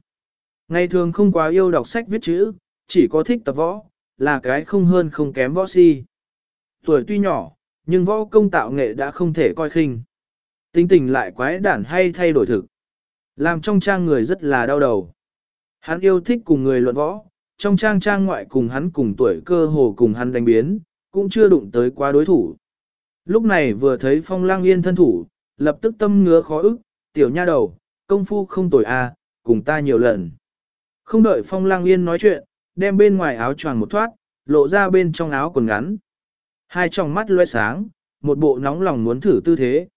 Ngày thường không quá yêu đọc sách viết chữ, chỉ có thích tập võ, là cái không hơn không kém võ si. Tuổi tuy nhỏ, nhưng võ công tạo nghệ đã không thể coi khinh. Tính tình lại quái đản hay thay đổi thực. Làm trong trang người rất là đau đầu. Hắn yêu thích cùng người luận võ, trong trang trang ngoại cùng hắn cùng tuổi cơ hồ cùng hắn đánh biến, cũng chưa đụng tới quá đối thủ. Lúc này vừa thấy phong lang yên thân thủ, lập tức tâm ngứa khó ức, tiểu nha đầu, công phu không tồi a, à, cùng ta nhiều lần. Không đợi phong lang yên nói chuyện, đem bên ngoài áo choàng một thoát, lộ ra bên trong áo quần ngắn. Hai tròng mắt loe sáng, một bộ nóng lòng muốn thử tư thế.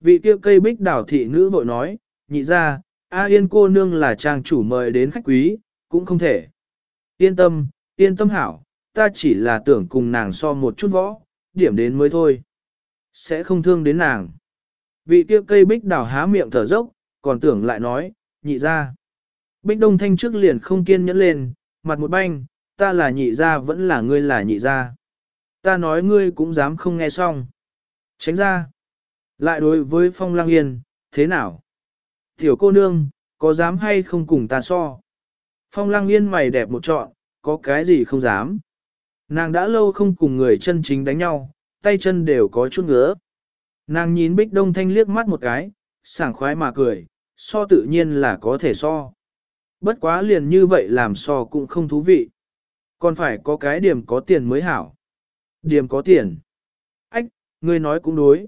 Vị kia cây bích đảo thị nữ vội nói, nhị ra, A Yên cô nương là trang chủ mời đến khách quý, cũng không thể. Yên tâm, yên tâm hảo, ta chỉ là tưởng cùng nàng so một chút võ, điểm đến mới thôi. Sẽ không thương đến nàng. Vị kia cây bích đảo há miệng thở dốc, còn tưởng lại nói, nhị ra. Bích đông thanh trước liền không kiên nhẫn lên, mặt một banh, ta là nhị ra vẫn là ngươi là nhị ra. Ta nói ngươi cũng dám không nghe xong. Tránh ra. Lại đối với phong lang yên, thế nào? Tiểu cô nương, có dám hay không cùng ta so? Phong lang yên mày đẹp một trọn, có cái gì không dám? Nàng đã lâu không cùng người chân chính đánh nhau, tay chân đều có chút ngứa. Nàng nhìn Bích Đông Thanh liếc mắt một cái, sảng khoái mà cười, so tự nhiên là có thể so. Bất quá liền như vậy làm so cũng không thú vị. Còn phải có cái điểm có tiền mới hảo. Điểm có tiền. Ách, ngươi nói cũng đối.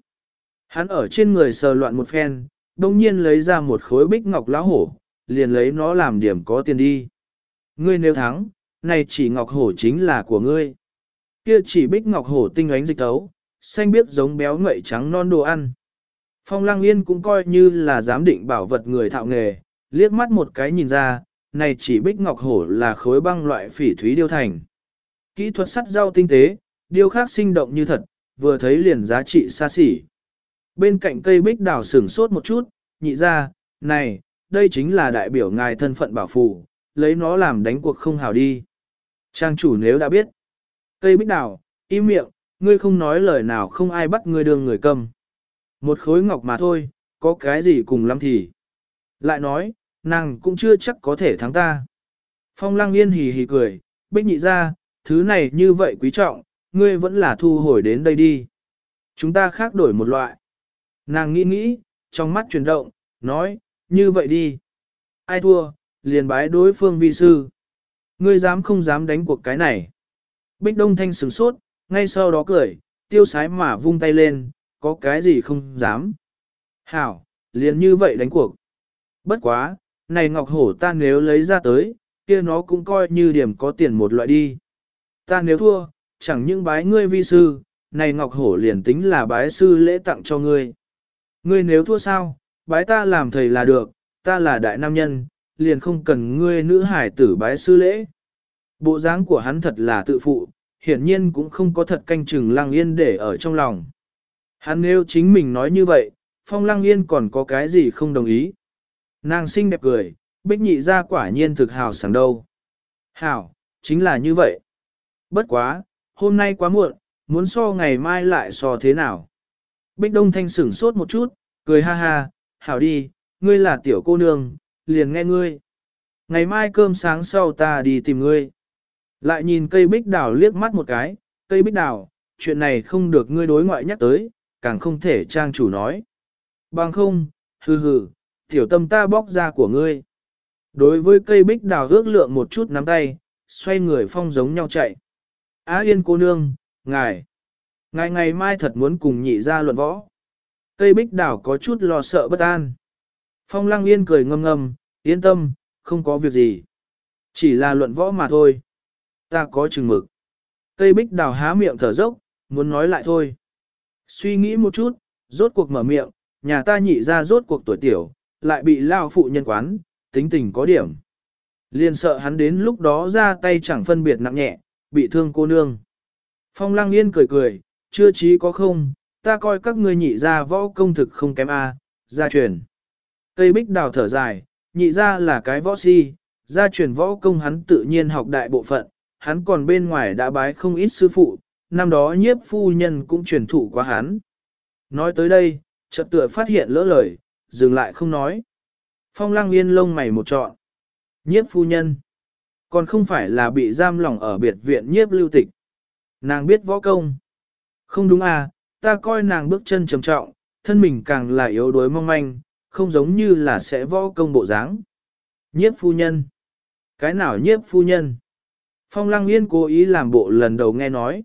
Hắn ở trên người sờ loạn một phen, đồng nhiên lấy ra một khối bích ngọc lá hổ, liền lấy nó làm điểm có tiền đi. Ngươi nếu thắng, này chỉ ngọc hổ chính là của ngươi. Kia chỉ bích ngọc hổ tinh ánh dịch tấu, xanh biếc giống béo ngậy trắng non đồ ăn. Phong Lăng Yên cũng coi như là giám định bảo vật người thạo nghề, liếc mắt một cái nhìn ra, này chỉ bích ngọc hổ là khối băng loại phỉ thúy điêu thành. Kỹ thuật sắt rau tinh tế, điêu khắc sinh động như thật, vừa thấy liền giá trị xa xỉ. Bên cạnh cây bích đào sửng sốt một chút, nhị ra, này, đây chính là đại biểu ngài thân phận bảo phù, lấy nó làm đánh cuộc không hào đi. Trang chủ nếu đã biết. Cây bích đào, im miệng, ngươi không nói lời nào không ai bắt ngươi đường người cầm. Một khối ngọc mà thôi, có cái gì cùng lắm thì. Lại nói, nàng cũng chưa chắc có thể thắng ta. Phong lăng yên hì hì cười, bích nhị ra, thứ này như vậy quý trọng, ngươi vẫn là thu hồi đến đây đi. Chúng ta khác đổi một loại. Nàng nghĩ nghĩ, trong mắt chuyển động, nói, như vậy đi. Ai thua, liền bái đối phương vi sư. Ngươi dám không dám đánh cuộc cái này. Bích Đông Thanh sửng sốt, ngay sau đó cười, tiêu sái mà vung tay lên, có cái gì không dám. Hảo, liền như vậy đánh cuộc. Bất quá, này Ngọc Hổ ta nếu lấy ra tới, kia nó cũng coi như điểm có tiền một loại đi. Ta nếu thua, chẳng những bái ngươi vi sư, này Ngọc Hổ liền tính là bái sư lễ tặng cho ngươi. Ngươi nếu thua sao, bái ta làm thầy là được, ta là đại nam nhân, liền không cần ngươi nữ hải tử bái sư lễ. Bộ dáng của hắn thật là tự phụ, hiển nhiên cũng không có thật canh chừng lăng yên để ở trong lòng. Hắn nếu chính mình nói như vậy, phong lăng yên còn có cái gì không đồng ý. Nàng xinh đẹp cười, bích nhị ra quả nhiên thực hào sảng đâu. Hảo, chính là như vậy. Bất quá, hôm nay quá muộn, muốn so ngày mai lại so thế nào. Bích Đông Thanh sửng sốt một chút, cười ha ha, hảo đi, ngươi là tiểu cô nương, liền nghe ngươi. Ngày mai cơm sáng sau ta đi tìm ngươi. Lại nhìn cây bích đào liếc mắt một cái, cây bích đào, chuyện này không được ngươi đối ngoại nhắc tới, càng không thể trang chủ nói. Bằng không, hừ hừ, tiểu tâm ta bóc ra của ngươi. Đối với cây bích đào ước lượng một chút nắm tay, xoay người phong giống nhau chạy. Á yên cô nương, ngài. Ngài ngày mai thật muốn cùng nhị ra luận võ. Cây bích đảo có chút lo sợ bất an. Phong lăng yên cười ngâm ngâm, yên tâm, không có việc gì. Chỉ là luận võ mà thôi. Ta có chừng mực. Cây bích đào há miệng thở dốc, muốn nói lại thôi. Suy nghĩ một chút, rốt cuộc mở miệng, nhà ta nhị ra rốt cuộc tuổi tiểu, lại bị lao phụ nhân quán, tính tình có điểm. Liền sợ hắn đến lúc đó ra tay chẳng phân biệt nặng nhẹ, bị thương cô nương. Phong lăng yên cười cười, chưa chí có không, ta coi các ngươi nhị ra võ công thực không kém a, gia truyền. Cây bích đào thở dài, nhị ra là cái võ si, gia truyền võ công hắn tự nhiên học đại bộ phận, hắn còn bên ngoài đã bái không ít sư phụ, năm đó nhiếp phu nhân cũng truyền thụ qua hắn. Nói tới đây, chợt tựa phát hiện lỡ lời, dừng lại không nói. Phong lăng yên lông mày một trọn. Nhiếp phu nhân. Còn không phải là bị giam lỏng ở biệt viện nhiếp lưu tịch. Nàng biết võ công. Không đúng à, ta coi nàng bước chân trầm trọng, thân mình càng là yếu đuối mong manh, không giống như là sẽ võ công bộ dáng. Nhiếp phu nhân. Cái nào nhiếp phu nhân? Phong lăng yên cố ý làm bộ lần đầu nghe nói.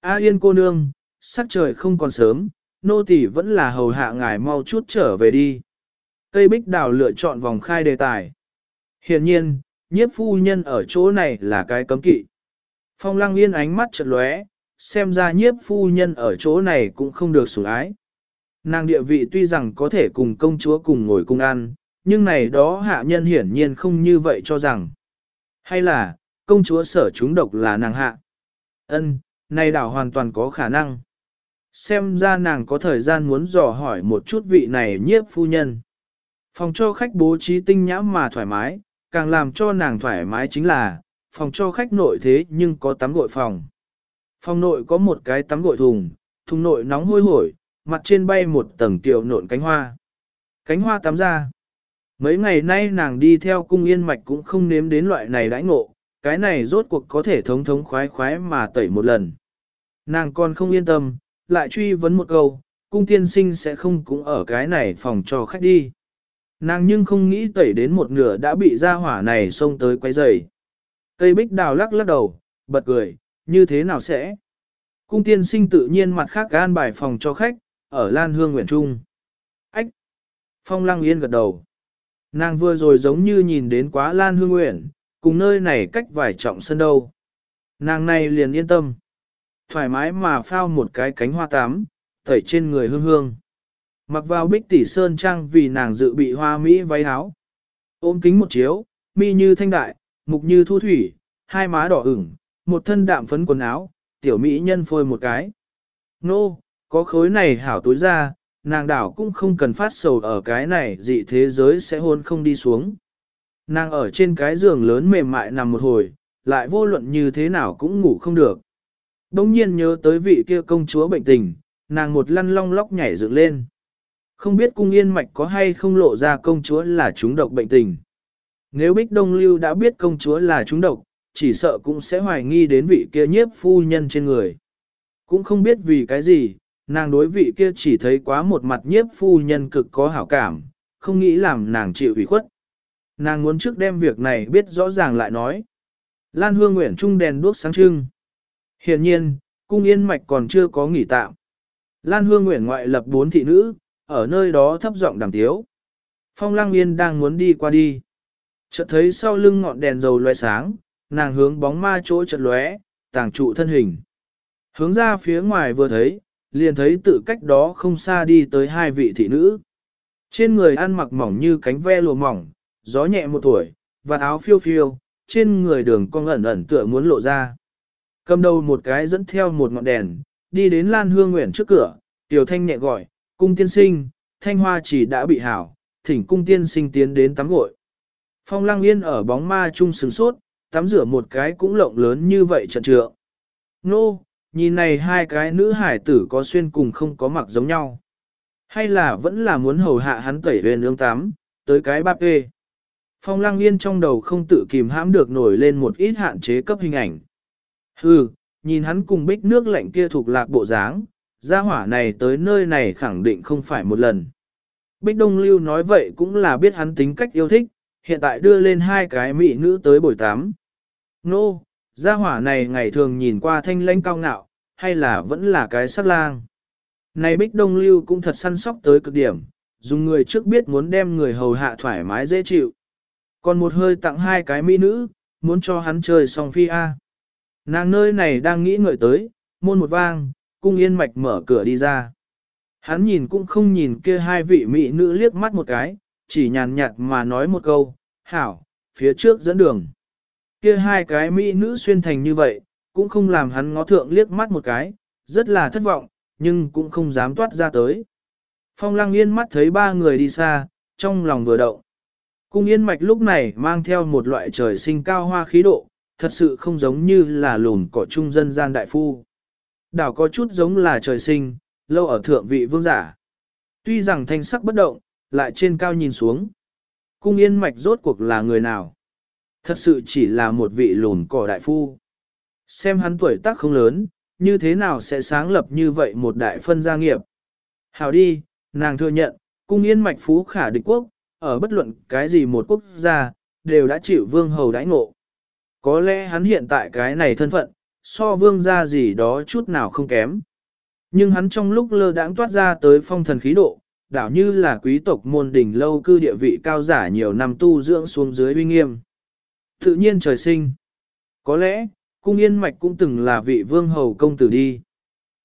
A yên cô nương, sắc trời không còn sớm, nô tỳ vẫn là hầu hạ ngài mau chút trở về đi. Cây bích đào lựa chọn vòng khai đề tài. Hiện nhiên, nhiếp phu nhân ở chỗ này là cái cấm kỵ. Phong lăng yên ánh mắt chật lóe, xem ra nhiếp phu nhân ở chỗ này cũng không được sủng ái. Nàng địa vị tuy rằng có thể cùng công chúa cùng ngồi cùng ăn, nhưng này đó hạ nhân hiển nhiên không như vậy cho rằng. Hay là, công chúa sở chúng độc là nàng hạ. Ân, này đảo hoàn toàn có khả năng. Xem ra nàng có thời gian muốn dò hỏi một chút vị này nhiếp phu nhân. Phòng cho khách bố trí tinh nhã mà thoải mái, càng làm cho nàng thoải mái chính là, phòng cho khách nội thế nhưng có tắm gội phòng. Phòng nội có một cái tắm gội thùng, thùng nội nóng hôi hổi, mặt trên bay một tầng tiểu nộn cánh hoa. Cánh hoa tắm ra. Mấy ngày nay nàng đi theo cung yên mạch cũng không nếm đến loại này đãi ngộ, cái này rốt cuộc có thể thống thống khoái khoái mà tẩy một lần. Nàng còn không yên tâm, lại truy vấn một câu, cung tiên sinh sẽ không cũng ở cái này phòng cho khách đi. Nàng nhưng không nghĩ tẩy đến một nửa đã bị ra hỏa này xông tới quấy rầy. Cây bích đào lắc lắc đầu, bật cười, như thế nào sẽ? Cung tiên sinh tự nhiên mặt khác gan bài phòng cho khách, ở Lan Hương Nguyễn Trung. Ách! Phong lăng yên gật đầu. Nàng vừa rồi giống như nhìn đến quá Lan Hương Nguyễn, cùng nơi này cách vài trọng sân đâu. Nàng này liền yên tâm. Thoải mái mà phao một cái cánh hoa tám, tẩy trên người hương hương. Mặc vào bích tỷ sơn trang vì nàng dự bị hoa mỹ váy áo. Ôm kính một chiếu, mi như thanh đại, mục như thu thủy, hai má đỏ ửng, một thân đạm phấn quần áo, tiểu mỹ nhân phôi một cái. Nô, có khối này hảo túi ra, nàng đảo cũng không cần phát sầu ở cái này dị thế giới sẽ hôn không đi xuống. Nàng ở trên cái giường lớn mềm mại nằm một hồi, lại vô luận như thế nào cũng ngủ không được. Đông nhiên nhớ tới vị kia công chúa bệnh tình, nàng một lăn long lóc nhảy dựng lên. Không biết cung yên mạch có hay không lộ ra công chúa là chúng độc bệnh tình. Nếu Bích Đông Lưu đã biết công chúa là chúng độc, chỉ sợ cũng sẽ hoài nghi đến vị kia nhiếp phu nhân trên người. Cũng không biết vì cái gì, nàng đối vị kia chỉ thấy quá một mặt nhiếp phu nhân cực có hảo cảm, không nghĩ làm nàng chịu ủy khuất. Nàng muốn trước đem việc này biết rõ ràng lại nói. Lan Hương Nguyễn Trung đèn đuốc sáng trưng. Hiện nhiên, cung yên mạch còn chưa có nghỉ tạm. Lan Hương Nguyễn ngoại lập bốn thị nữ, ở nơi đó thấp giọng đàm tiếu. Phong Lăng Yên đang muốn đi qua đi. Chợt thấy sau lưng ngọn đèn dầu loe sáng, nàng hướng bóng ma chỗ chợt lóe, tàng trụ thân hình. Hướng ra phía ngoài vừa thấy, liền thấy tự cách đó không xa đi tới hai vị thị nữ. Trên người ăn mặc mỏng như cánh ve lùa mỏng, gió nhẹ một tuổi, và áo phiêu phiêu, trên người đường cong ẩn ẩn tựa muốn lộ ra. Cầm đầu một cái dẫn theo một ngọn đèn, đi đến Lan Hương Nguyện trước cửa, Tiểu Thanh nhẹ gọi, cung tiên sinh, Thanh Hoa chỉ đã bị hảo, thỉnh cung tiên sinh tiến đến tắm gội. Phong Lăng Yên ở bóng ma chung sừng sốt, tắm rửa một cái cũng lộng lớn như vậy trận trượng. Nô, nhìn này hai cái nữ hải tử có xuyên cùng không có mặc giống nhau. Hay là vẫn là muốn hầu hạ hắn tẩy huyền ương tắm, tới cái bắp ê. Phong lăng yên trong đầu không tự kìm hãm được nổi lên một ít hạn chế cấp hình ảnh. Hừ, nhìn hắn cùng bích nước lạnh kia thuộc lạc bộ dáng, gia hỏa này tới nơi này khẳng định không phải một lần. Bích Đông Lưu nói vậy cũng là biết hắn tính cách yêu thích, hiện tại đưa lên hai cái mỹ nữ tới buổi tám. Nô, gia hỏa này ngày thường nhìn qua thanh lãnh cao ngạo, hay là vẫn là cái sắc lang. Này Bích Đông Lưu cũng thật săn sóc tới cực điểm, dùng người trước biết muốn đem người hầu hạ thoải mái dễ chịu. Còn một hơi tặng hai cái mỹ nữ, muốn cho hắn chơi song phi A. Nàng nơi này đang nghĩ ngợi tới, môn một vang, cung yên mạch mở cửa đi ra. Hắn nhìn cũng không nhìn kia hai vị mỹ nữ liếc mắt một cái, chỉ nhàn nhạt mà nói một câu, hảo, phía trước dẫn đường. Kia hai cái mỹ nữ xuyên thành như vậy, cũng không làm hắn ngó thượng liếc mắt một cái, rất là thất vọng, nhưng cũng không dám toát ra tới. Phong lăng yên mắt thấy ba người đi xa, trong lòng vừa động. Cung yên mạch lúc này mang theo một loại trời sinh cao hoa khí độ, thật sự không giống như là lùn cỏ trung dân gian đại phu. Đảo có chút giống là trời sinh, lâu ở thượng vị vương giả. Tuy rằng thanh sắc bất động, lại trên cao nhìn xuống. Cung yên mạch rốt cuộc là người nào? Thật sự chỉ là một vị lùn cỏ đại phu. Xem hắn tuổi tác không lớn, như thế nào sẽ sáng lập như vậy một đại phân gia nghiệp. Hào đi, nàng thừa nhận, cung yên mạch phú khả địch quốc, ở bất luận cái gì một quốc gia, đều đã chịu vương hầu đãi ngộ. Có lẽ hắn hiện tại cái này thân phận, so vương gia gì đó chút nào không kém. Nhưng hắn trong lúc lơ đãng toát ra tới phong thần khí độ, đảo như là quý tộc môn đỉnh lâu cư địa vị cao giả nhiều năm tu dưỡng xuống dưới uy nghiêm. Tự nhiên trời sinh. Có lẽ, cung yên mạch cũng từng là vị vương hầu công tử đi.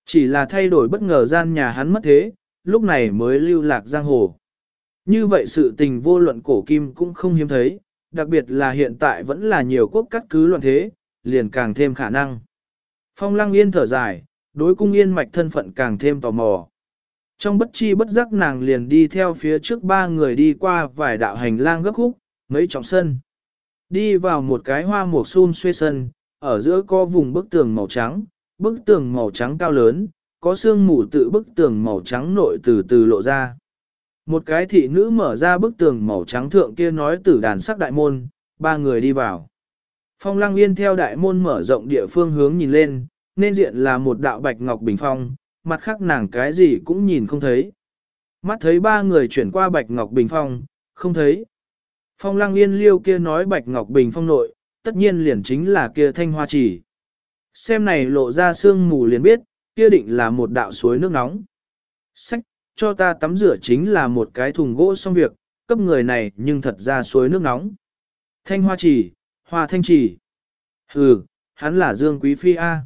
Chỉ là thay đổi bất ngờ gian nhà hắn mất thế, lúc này mới lưu lạc giang hồ. Như vậy sự tình vô luận cổ kim cũng không hiếm thấy, đặc biệt là hiện tại vẫn là nhiều quốc cắt cứ loạn thế, liền càng thêm khả năng. Phong lăng yên thở dài, đối cung yên mạch thân phận càng thêm tò mò. Trong bất chi bất giác nàng liền đi theo phía trước ba người đi qua vài đạo hành lang gấp khúc, mấy trọng sân. Đi vào một cái hoa mùa xun xuê sân, ở giữa có vùng bức tường màu trắng, bức tường màu trắng cao lớn, có xương mù tự bức tường màu trắng nội từ từ lộ ra. Một cái thị nữ mở ra bức tường màu trắng thượng kia nói tử đàn sắc đại môn, ba người đi vào. Phong lăng yên theo đại môn mở rộng địa phương hướng nhìn lên, nên diện là một đạo bạch ngọc bình phong, mặt khác nàng cái gì cũng nhìn không thấy. Mắt thấy ba người chuyển qua bạch ngọc bình phong, không thấy. Phong lăng yên liêu kia nói bạch ngọc bình phong nội, tất nhiên liền chính là kia thanh hoa chỉ. Xem này lộ ra sương mù liền biết, kia định là một đạo suối nước nóng. Sách, cho ta tắm rửa chính là một cái thùng gỗ xong việc, cấp người này nhưng thật ra suối nước nóng. Thanh hoa chỉ, hoa thanh trì, Hừ, hắn là Dương Quý Phi A.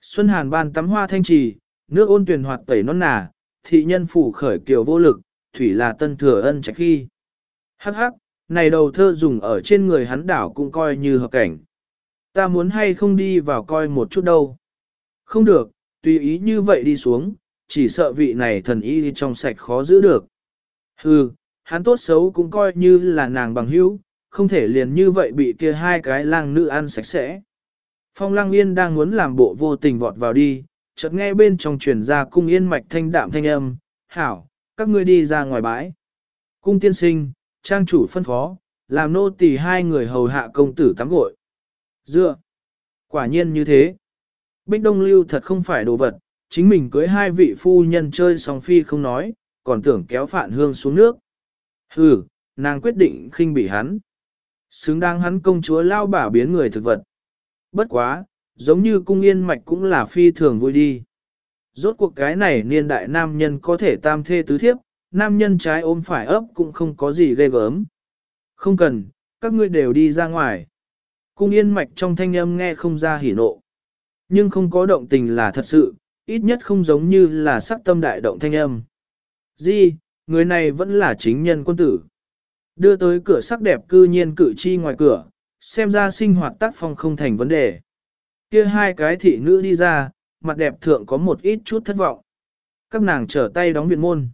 Xuân Hàn ban tắm hoa thanh trì, nước ôn tuyển hoạt tẩy non nà, thị nhân phủ khởi kiều vô lực, thủy là tân thừa ân trạch khi. Hắc hắc, này đầu thơ dùng ở trên người hắn đảo cũng coi như hợp cảnh. Ta muốn hay không đi vào coi một chút đâu. Không được, tùy ý như vậy đi xuống, chỉ sợ vị này thần y trong sạch khó giữ được. Hừ, hắn tốt xấu cũng coi như là nàng bằng hữu, không thể liền như vậy bị kia hai cái lang nữ ăn sạch sẽ. Phong Lăng Yên đang muốn làm bộ vô tình vọt vào đi, chợt nghe bên trong truyền ra cung yên mạch thanh đạm thanh âm, hảo, các ngươi đi ra ngoài bãi. Cung tiên sinh, trang chủ phân phó, làm nô tỳ hai người hầu hạ công tử tắm gội. Dựa, quả nhiên như thế. Bích Đông Lưu thật không phải đồ vật, chính mình cưới hai vị phu nhân chơi song phi không nói, còn tưởng kéo phản hương xuống nước. Hừ, nàng quyết định khinh bỉ hắn. Xứng đáng hắn công chúa lao bả biến người thực vật. Bất quá, giống như cung yên mạch cũng là phi thường vui đi. Rốt cuộc cái này niên đại nam nhân có thể tam thê tứ thiếp, nam nhân trái ôm phải ấp cũng không có gì ghê gớm. Không cần, các ngươi đều đi ra ngoài. Cung yên mạch trong thanh âm nghe không ra hỉ nộ. Nhưng không có động tình là thật sự, ít nhất không giống như là sắc tâm đại động thanh âm. Di, người này vẫn là chính nhân quân tử. Đưa tới cửa sắc đẹp cư nhiên cử chi ngoài cửa, xem ra sinh hoạt tác phong không thành vấn đề. Kia hai cái thị nữ đi ra, mặt đẹp thượng có một ít chút thất vọng. Các nàng trở tay đóng viện môn.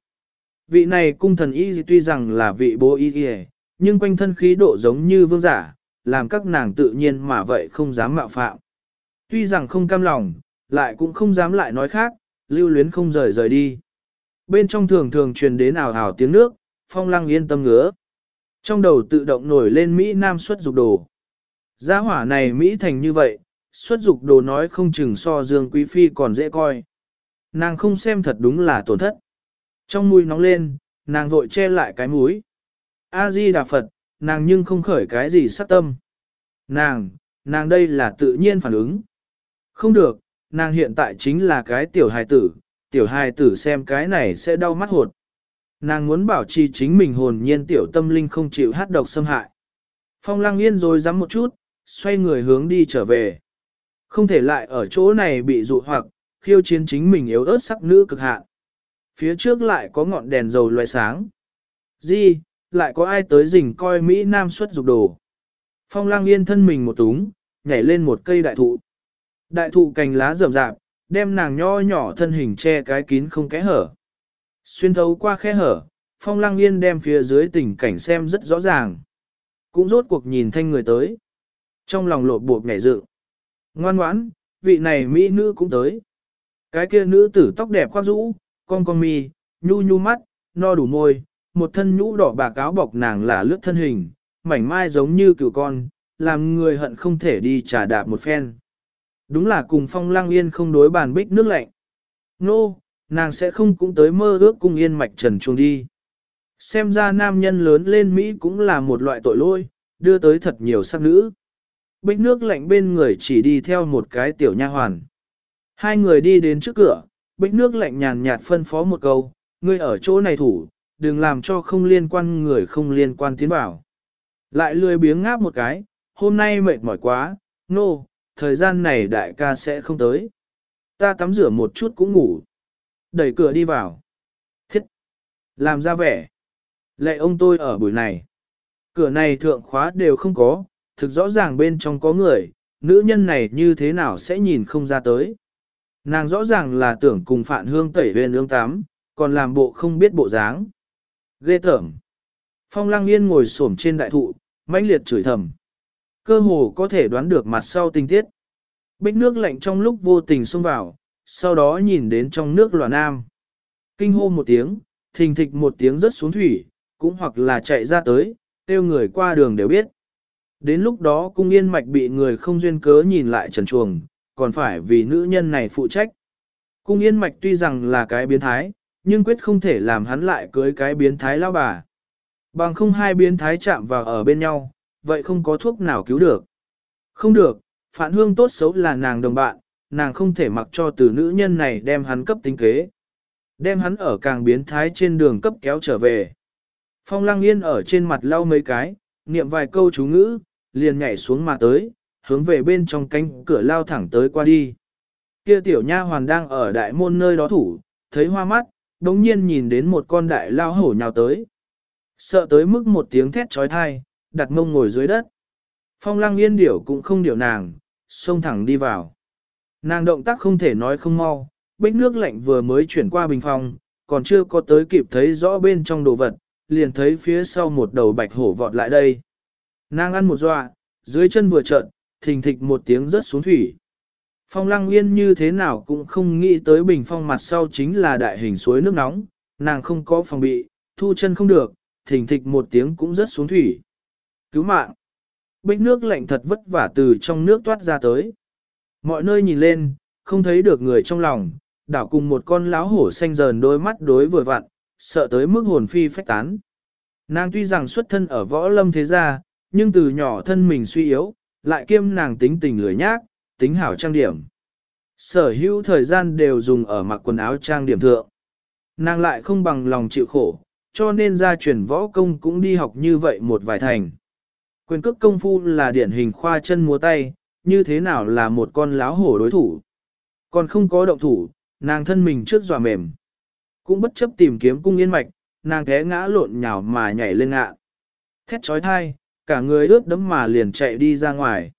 Vị này cung thần y tuy rằng là vị bố y y, nhưng quanh thân khí độ giống như vương giả, làm các nàng tự nhiên mà vậy không dám mạo phạm. Tuy rằng không cam lòng, lại cũng không dám lại nói khác, lưu luyến không rời rời đi. Bên trong thường thường truyền đến ảo ảo tiếng nước, phong lăng yên tâm ngứa. Trong đầu tự động nổi lên Mỹ Nam xuất dục đồ. Gia hỏa này Mỹ thành như vậy, xuất dục đồ nói không chừng so Dương Quý Phi còn dễ coi. Nàng không xem thật đúng là tổn thất. Trong mũi nóng lên, nàng vội che lại cái mũi. A-di Đà Phật, nàng nhưng không khởi cái gì sát tâm. Nàng, nàng đây là tự nhiên phản ứng. Không được, nàng hiện tại chính là cái tiểu hài tử, tiểu hài tử xem cái này sẽ đau mắt hột. Nàng muốn bảo trì chính mình hồn nhiên tiểu tâm linh không chịu hát độc xâm hại. Phong lăng yên rồi dám một chút, xoay người hướng đi trở về. Không thể lại ở chỗ này bị dụ hoặc, khiêu chiến chính mình yếu ớt sắc nữ cực hạn. Phía trước lại có ngọn đèn dầu loài sáng. Di, lại có ai tới rình coi Mỹ Nam xuất dục đồ. Phong lang yên thân mình một túng, nhảy lên một cây đại thụ. Đại thụ cành lá rậm rạp, đem nàng nho nhỏ thân hình che cái kín không kẽ hở. Xuyên thấu qua khe hở, phong lang yên đem phía dưới tình cảnh xem rất rõ ràng. Cũng rốt cuộc nhìn thanh người tới. Trong lòng lộ buộc nhảy dự. Ngoan ngoãn, vị này mỹ nữ cũng tới. Cái kia nữ tử tóc đẹp khoác rũ, con con mi, nhu nhu mắt, no đủ môi, một thân nhũ đỏ bạc áo bọc nàng là lướt thân hình, mảnh mai giống như cựu con, làm người hận không thể đi trà đạp một phen. Đúng là cùng phong lang yên không đối bàn bích nước lạnh. Nô, nàng sẽ không cũng tới mơ ước cung yên mạch trần chuông đi. Xem ra nam nhân lớn lên Mỹ cũng là một loại tội lỗi, đưa tới thật nhiều sắc nữ. Bích nước lạnh bên người chỉ đi theo một cái tiểu nha hoàn. Hai người đi đến trước cửa, bích nước lạnh nhàn nhạt phân phó một câu, ngươi ở chỗ này thủ, đừng làm cho không liên quan người không liên quan tiến bảo Lại lười biếng ngáp một cái, hôm nay mệt mỏi quá, nô, no, thời gian này đại ca sẽ không tới. Ta tắm rửa một chút cũng ngủ. Đẩy cửa đi vào. Thiết. Làm ra vẻ. Lệ ông tôi ở buổi này. Cửa này thượng khóa đều không có, thực rõ ràng bên trong có người, nữ nhân này như thế nào sẽ nhìn không ra tới. Nàng rõ ràng là tưởng cùng Phạn hương tẩy huyền ương tám, còn làm bộ không biết bộ dáng. Ghê tởm. Phong lăng yên ngồi xổm trên đại thụ, mãnh liệt chửi thầm. Cơ hồ có thể đoán được mặt sau tình tiết. Bích nước lạnh trong lúc vô tình xông vào, sau đó nhìn đến trong nước lòa nam. Kinh hô một tiếng, thình thịch một tiếng rớt xuống thủy, cũng hoặc là chạy ra tới, tiêu người qua đường đều biết. Đến lúc đó cung yên mạch bị người không duyên cớ nhìn lại trần chuồng, còn phải vì nữ nhân này phụ trách. Cung yên mạch tuy rằng là cái biến thái, nhưng quyết không thể làm hắn lại cưới cái biến thái lao bà. Bằng không hai biến thái chạm vào ở bên nhau, vậy không có thuốc nào cứu được. Không được, phản hương tốt xấu là nàng đồng bạn, nàng không thể mặc cho từ nữ nhân này đem hắn cấp tính kế. Đem hắn ở càng biến thái trên đường cấp kéo trở về. Phong lăng yên ở trên mặt lau mấy cái, niệm vài câu chú ngữ, liền nhảy xuống mà tới, hướng về bên trong cánh cửa lao thẳng tới qua đi. Kia tiểu nha hoàn đang ở đại môn nơi đó thủ, thấy hoa mắt, đống nhiên nhìn đến một con đại lao hổ nhào tới. Sợ tới mức một tiếng thét trói thai, đặt mông ngồi dưới đất. Phong lăng yên điểu cũng không điểu nàng, xông thẳng đi vào. Nàng động tác không thể nói không mau, bích nước lạnh vừa mới chuyển qua bình phòng, còn chưa có tới kịp thấy rõ bên trong đồ vật, liền thấy phía sau một đầu bạch hổ vọt lại đây. Nàng ăn một dọa, dưới chân vừa trợn, thình thịch một tiếng rớt xuống thủy. Phong lăng yên như thế nào cũng không nghĩ tới bình phong mặt sau chính là đại hình suối nước nóng, nàng không có phòng bị, thu chân không được, thình thịch một tiếng cũng rớt xuống thủy. Cứu mạng! Bích nước lạnh thật vất vả từ trong nước toát ra tới. Mọi nơi nhìn lên, không thấy được người trong lòng, đảo cùng một con láo hổ xanh dờn đôi mắt đối vừa vặn, sợ tới mức hồn phi phách tán. Nàng tuy rằng xuất thân ở võ lâm thế gia, nhưng từ nhỏ thân mình suy yếu, lại kiêm nàng tính tình lười nhác, tính hảo trang điểm. Sở hữu thời gian đều dùng ở mặc quần áo trang điểm thượng. Nàng lại không bằng lòng chịu khổ, cho nên gia truyền võ công cũng đi học như vậy một vài thành. Quyền cước công phu là điển hình khoa chân múa tay, như thế nào là một con láo hổ đối thủ. Còn không có động thủ, nàng thân mình trước dọa mềm. Cũng bất chấp tìm kiếm cung yên mạch, nàng té ngã lộn nhào mà nhảy lên ngạ. Thét trói thai, cả người ướt đấm mà liền chạy đi ra ngoài.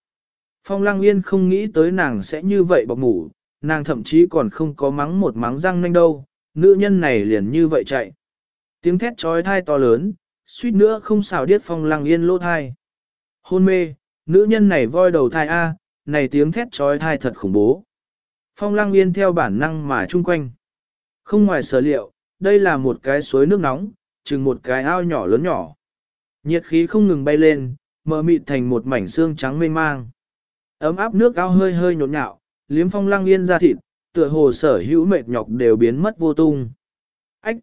Phong Lăng Yên không nghĩ tới nàng sẽ như vậy bọc ngủ, nàng thậm chí còn không có mắng một mắng răng nanh đâu, nữ nhân này liền như vậy chạy. Tiếng thét trói thai to lớn, suýt nữa không xào điếc Phong Lăng Yên lỗ thai. Hôn mê, nữ nhân này voi đầu thai A, này tiếng thét trói thai thật khủng bố. Phong Lăng Yên theo bản năng mà chung quanh. Không ngoài sở liệu, đây là một cái suối nước nóng, chừng một cái ao nhỏ lớn nhỏ. Nhiệt khí không ngừng bay lên, mờ mịt thành một mảnh xương trắng mênh mang. Ấm áp nước ao hơi hơi nhộn nhạo, liếm phong lăng yên ra thịt, tựa hồ sở hữu mệt nhọc đều biến mất vô tung. Ách!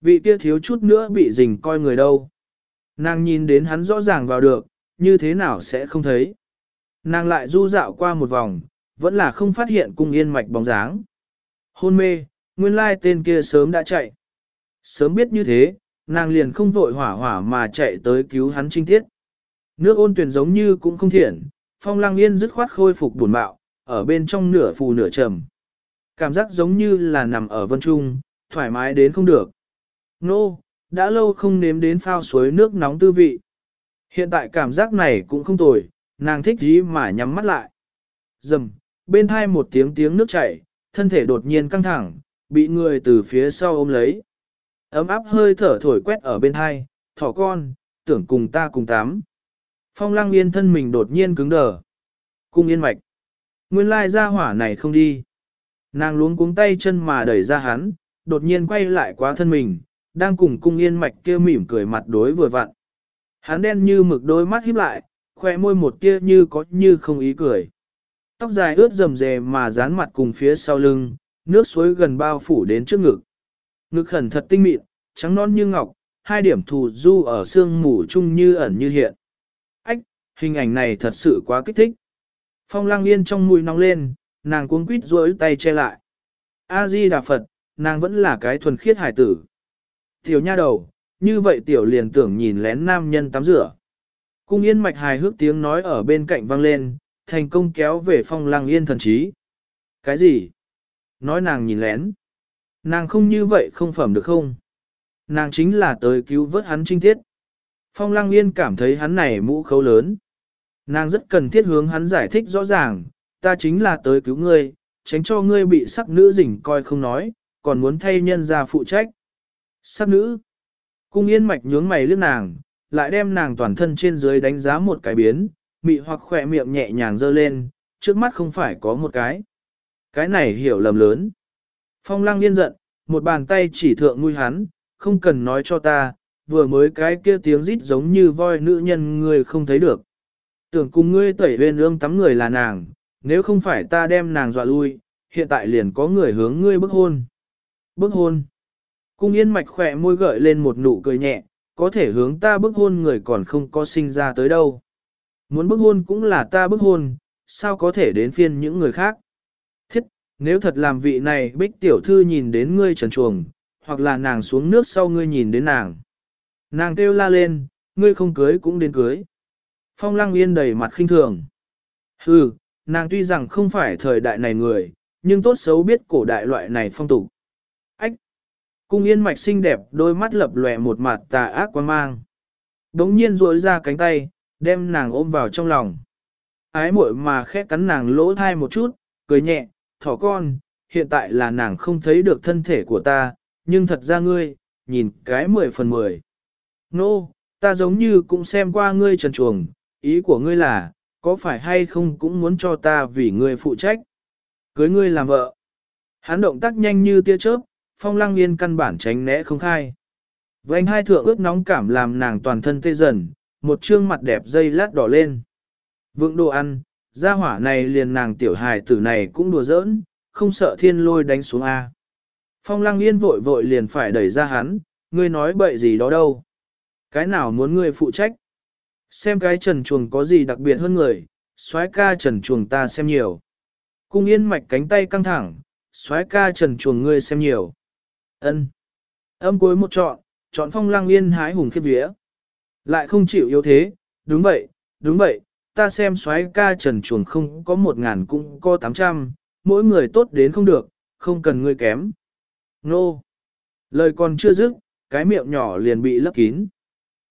Vị kia thiếu chút nữa bị rình coi người đâu. Nàng nhìn đến hắn rõ ràng vào được, như thế nào sẽ không thấy. Nàng lại du dạo qua một vòng, vẫn là không phát hiện cung yên mạch bóng dáng. Hôn mê, nguyên lai tên kia sớm đã chạy. Sớm biết như thế, nàng liền không vội hỏa hỏa mà chạy tới cứu hắn trinh tiết. Nước ôn tuyển giống như cũng không thiện, phong lăng yên dứt khoát khôi phục buồn bạo, ở bên trong nửa phù nửa trầm. Cảm giác giống như là nằm ở vân trung, thoải mái đến không được. Nô, đã lâu không nếm đến phao suối nước nóng tư vị. Hiện tại cảm giác này cũng không tồi, nàng thích gì mà nhắm mắt lại. Dầm, bên hai một tiếng tiếng nước chảy, thân thể đột nhiên căng thẳng, bị người từ phía sau ôm lấy. Ấm áp hơi thở thổi quét ở bên hai, thỏ con, tưởng cùng ta cùng tắm. Phong lăng yên thân mình đột nhiên cứng đờ. Cung yên mạch. Nguyên lai ra hỏa này không đi. Nàng luống cuống tay chân mà đẩy ra hắn, đột nhiên quay lại quá thân mình, đang cùng cung yên mạch kia mỉm cười mặt đối vừa vặn. Hắn đen như mực đôi mắt híp lại, khoe môi một tia như có như không ý cười. Tóc dài ướt rầm rề mà dán mặt cùng phía sau lưng, nước suối gần bao phủ đến trước ngực. Ngực khẩn thật tinh mịn, trắng non như ngọc, hai điểm thù du ở xương mù chung như ẩn như hiện. Ách, hình ảnh này thật sự quá kích thích. Phong lang yên trong mũi nóng lên, nàng cuống quýt rối tay che lại. A-di Đà Phật, nàng vẫn là cái thuần khiết hải tử. Tiểu nha đầu, như vậy tiểu liền tưởng nhìn lén nam nhân tắm rửa. Cung yên mạch hài hước tiếng nói ở bên cạnh vang lên, thành công kéo về phong lang yên thần trí. Cái gì? Nói nàng nhìn lén. Nàng không như vậy không phẩm được không? Nàng chính là tới cứu vớt hắn trinh tiết. Phong lang yên cảm thấy hắn này mũ khấu lớn. Nàng rất cần thiết hướng hắn giải thích rõ ràng, ta chính là tới cứu ngươi, tránh cho ngươi bị sắc nữ rình coi không nói, còn muốn thay nhân ra phụ trách. Sắc nữ. Cung yên mạch nhướng mày lướt nàng, lại đem nàng toàn thân trên dưới đánh giá một cái biến, mị hoặc khỏe miệng nhẹ nhàng dơ lên, trước mắt không phải có một cái. Cái này hiểu lầm lớn. Phong lăng yên giận, một bàn tay chỉ thượng nuôi hắn, không cần nói cho ta, vừa mới cái kia tiếng rít giống như voi nữ nhân người không thấy được. Tưởng cùng ngươi tẩy bên ương tắm người là nàng, nếu không phải ta đem nàng dọa lui, hiện tại liền có người hướng ngươi bức hôn. Bức hôn. Cung yên mạch khỏe môi gợi lên một nụ cười nhẹ, có thể hướng ta bức hôn người còn không có sinh ra tới đâu. Muốn bức hôn cũng là ta bức hôn, sao có thể đến phiên những người khác. Thiết, nếu thật làm vị này bích tiểu thư nhìn đến ngươi trần chuồng, hoặc là nàng xuống nước sau ngươi nhìn đến nàng. Nàng kêu la lên, ngươi không cưới cũng đến cưới. Phong lăng yên đầy mặt khinh thường. Hừ, nàng tuy rằng không phải thời đại này người, nhưng tốt xấu biết cổ đại loại này phong tục. Cung yên mạch xinh đẹp đôi mắt lập lòe một mặt tà ác quan mang. Đống nhiên rỗi ra cánh tay, đem nàng ôm vào trong lòng. Ái muội mà khẽ cắn nàng lỗ thai một chút, cười nhẹ, thỏ con, hiện tại là nàng không thấy được thân thể của ta, nhưng thật ra ngươi, nhìn cái mười phần mười. Nô, no, ta giống như cũng xem qua ngươi trần chuồng, ý của ngươi là, có phải hay không cũng muốn cho ta vì ngươi phụ trách. Cưới ngươi làm vợ. Hắn động tác nhanh như tia chớp, phong lăng yên căn bản tránh né không khai. Vành hai thượng ướt nóng cảm làm nàng toàn thân tê dần, một trương mặt đẹp dây lát đỏ lên. Vượng đồ ăn, gia hỏa này liền nàng tiểu hài tử này cũng đùa giỡn, không sợ thiên lôi đánh xuống A. Phong lăng yên vội vội liền phải đẩy ra hắn, ngươi nói bậy gì đó đâu. Cái nào muốn ngươi phụ trách? Xem cái trần chuồng có gì đặc biệt hơn người, soái ca trần chuồng ta xem nhiều. Cung yên mạch cánh tay căng thẳng, soái ca trần chuồng ngươi xem nhiều ân Âm cuối một chọn, chọn phong lăng yên hái hùng khiếp vía. Lại không chịu yếu thế, đúng vậy, đúng vậy, ta xem xoáy ca trần chuồng không có một ngàn cũng có tám trăm, mỗi người tốt đến không được, không cần ngươi kém. Nô! Lời còn chưa dứt, cái miệng nhỏ liền bị lấp kín.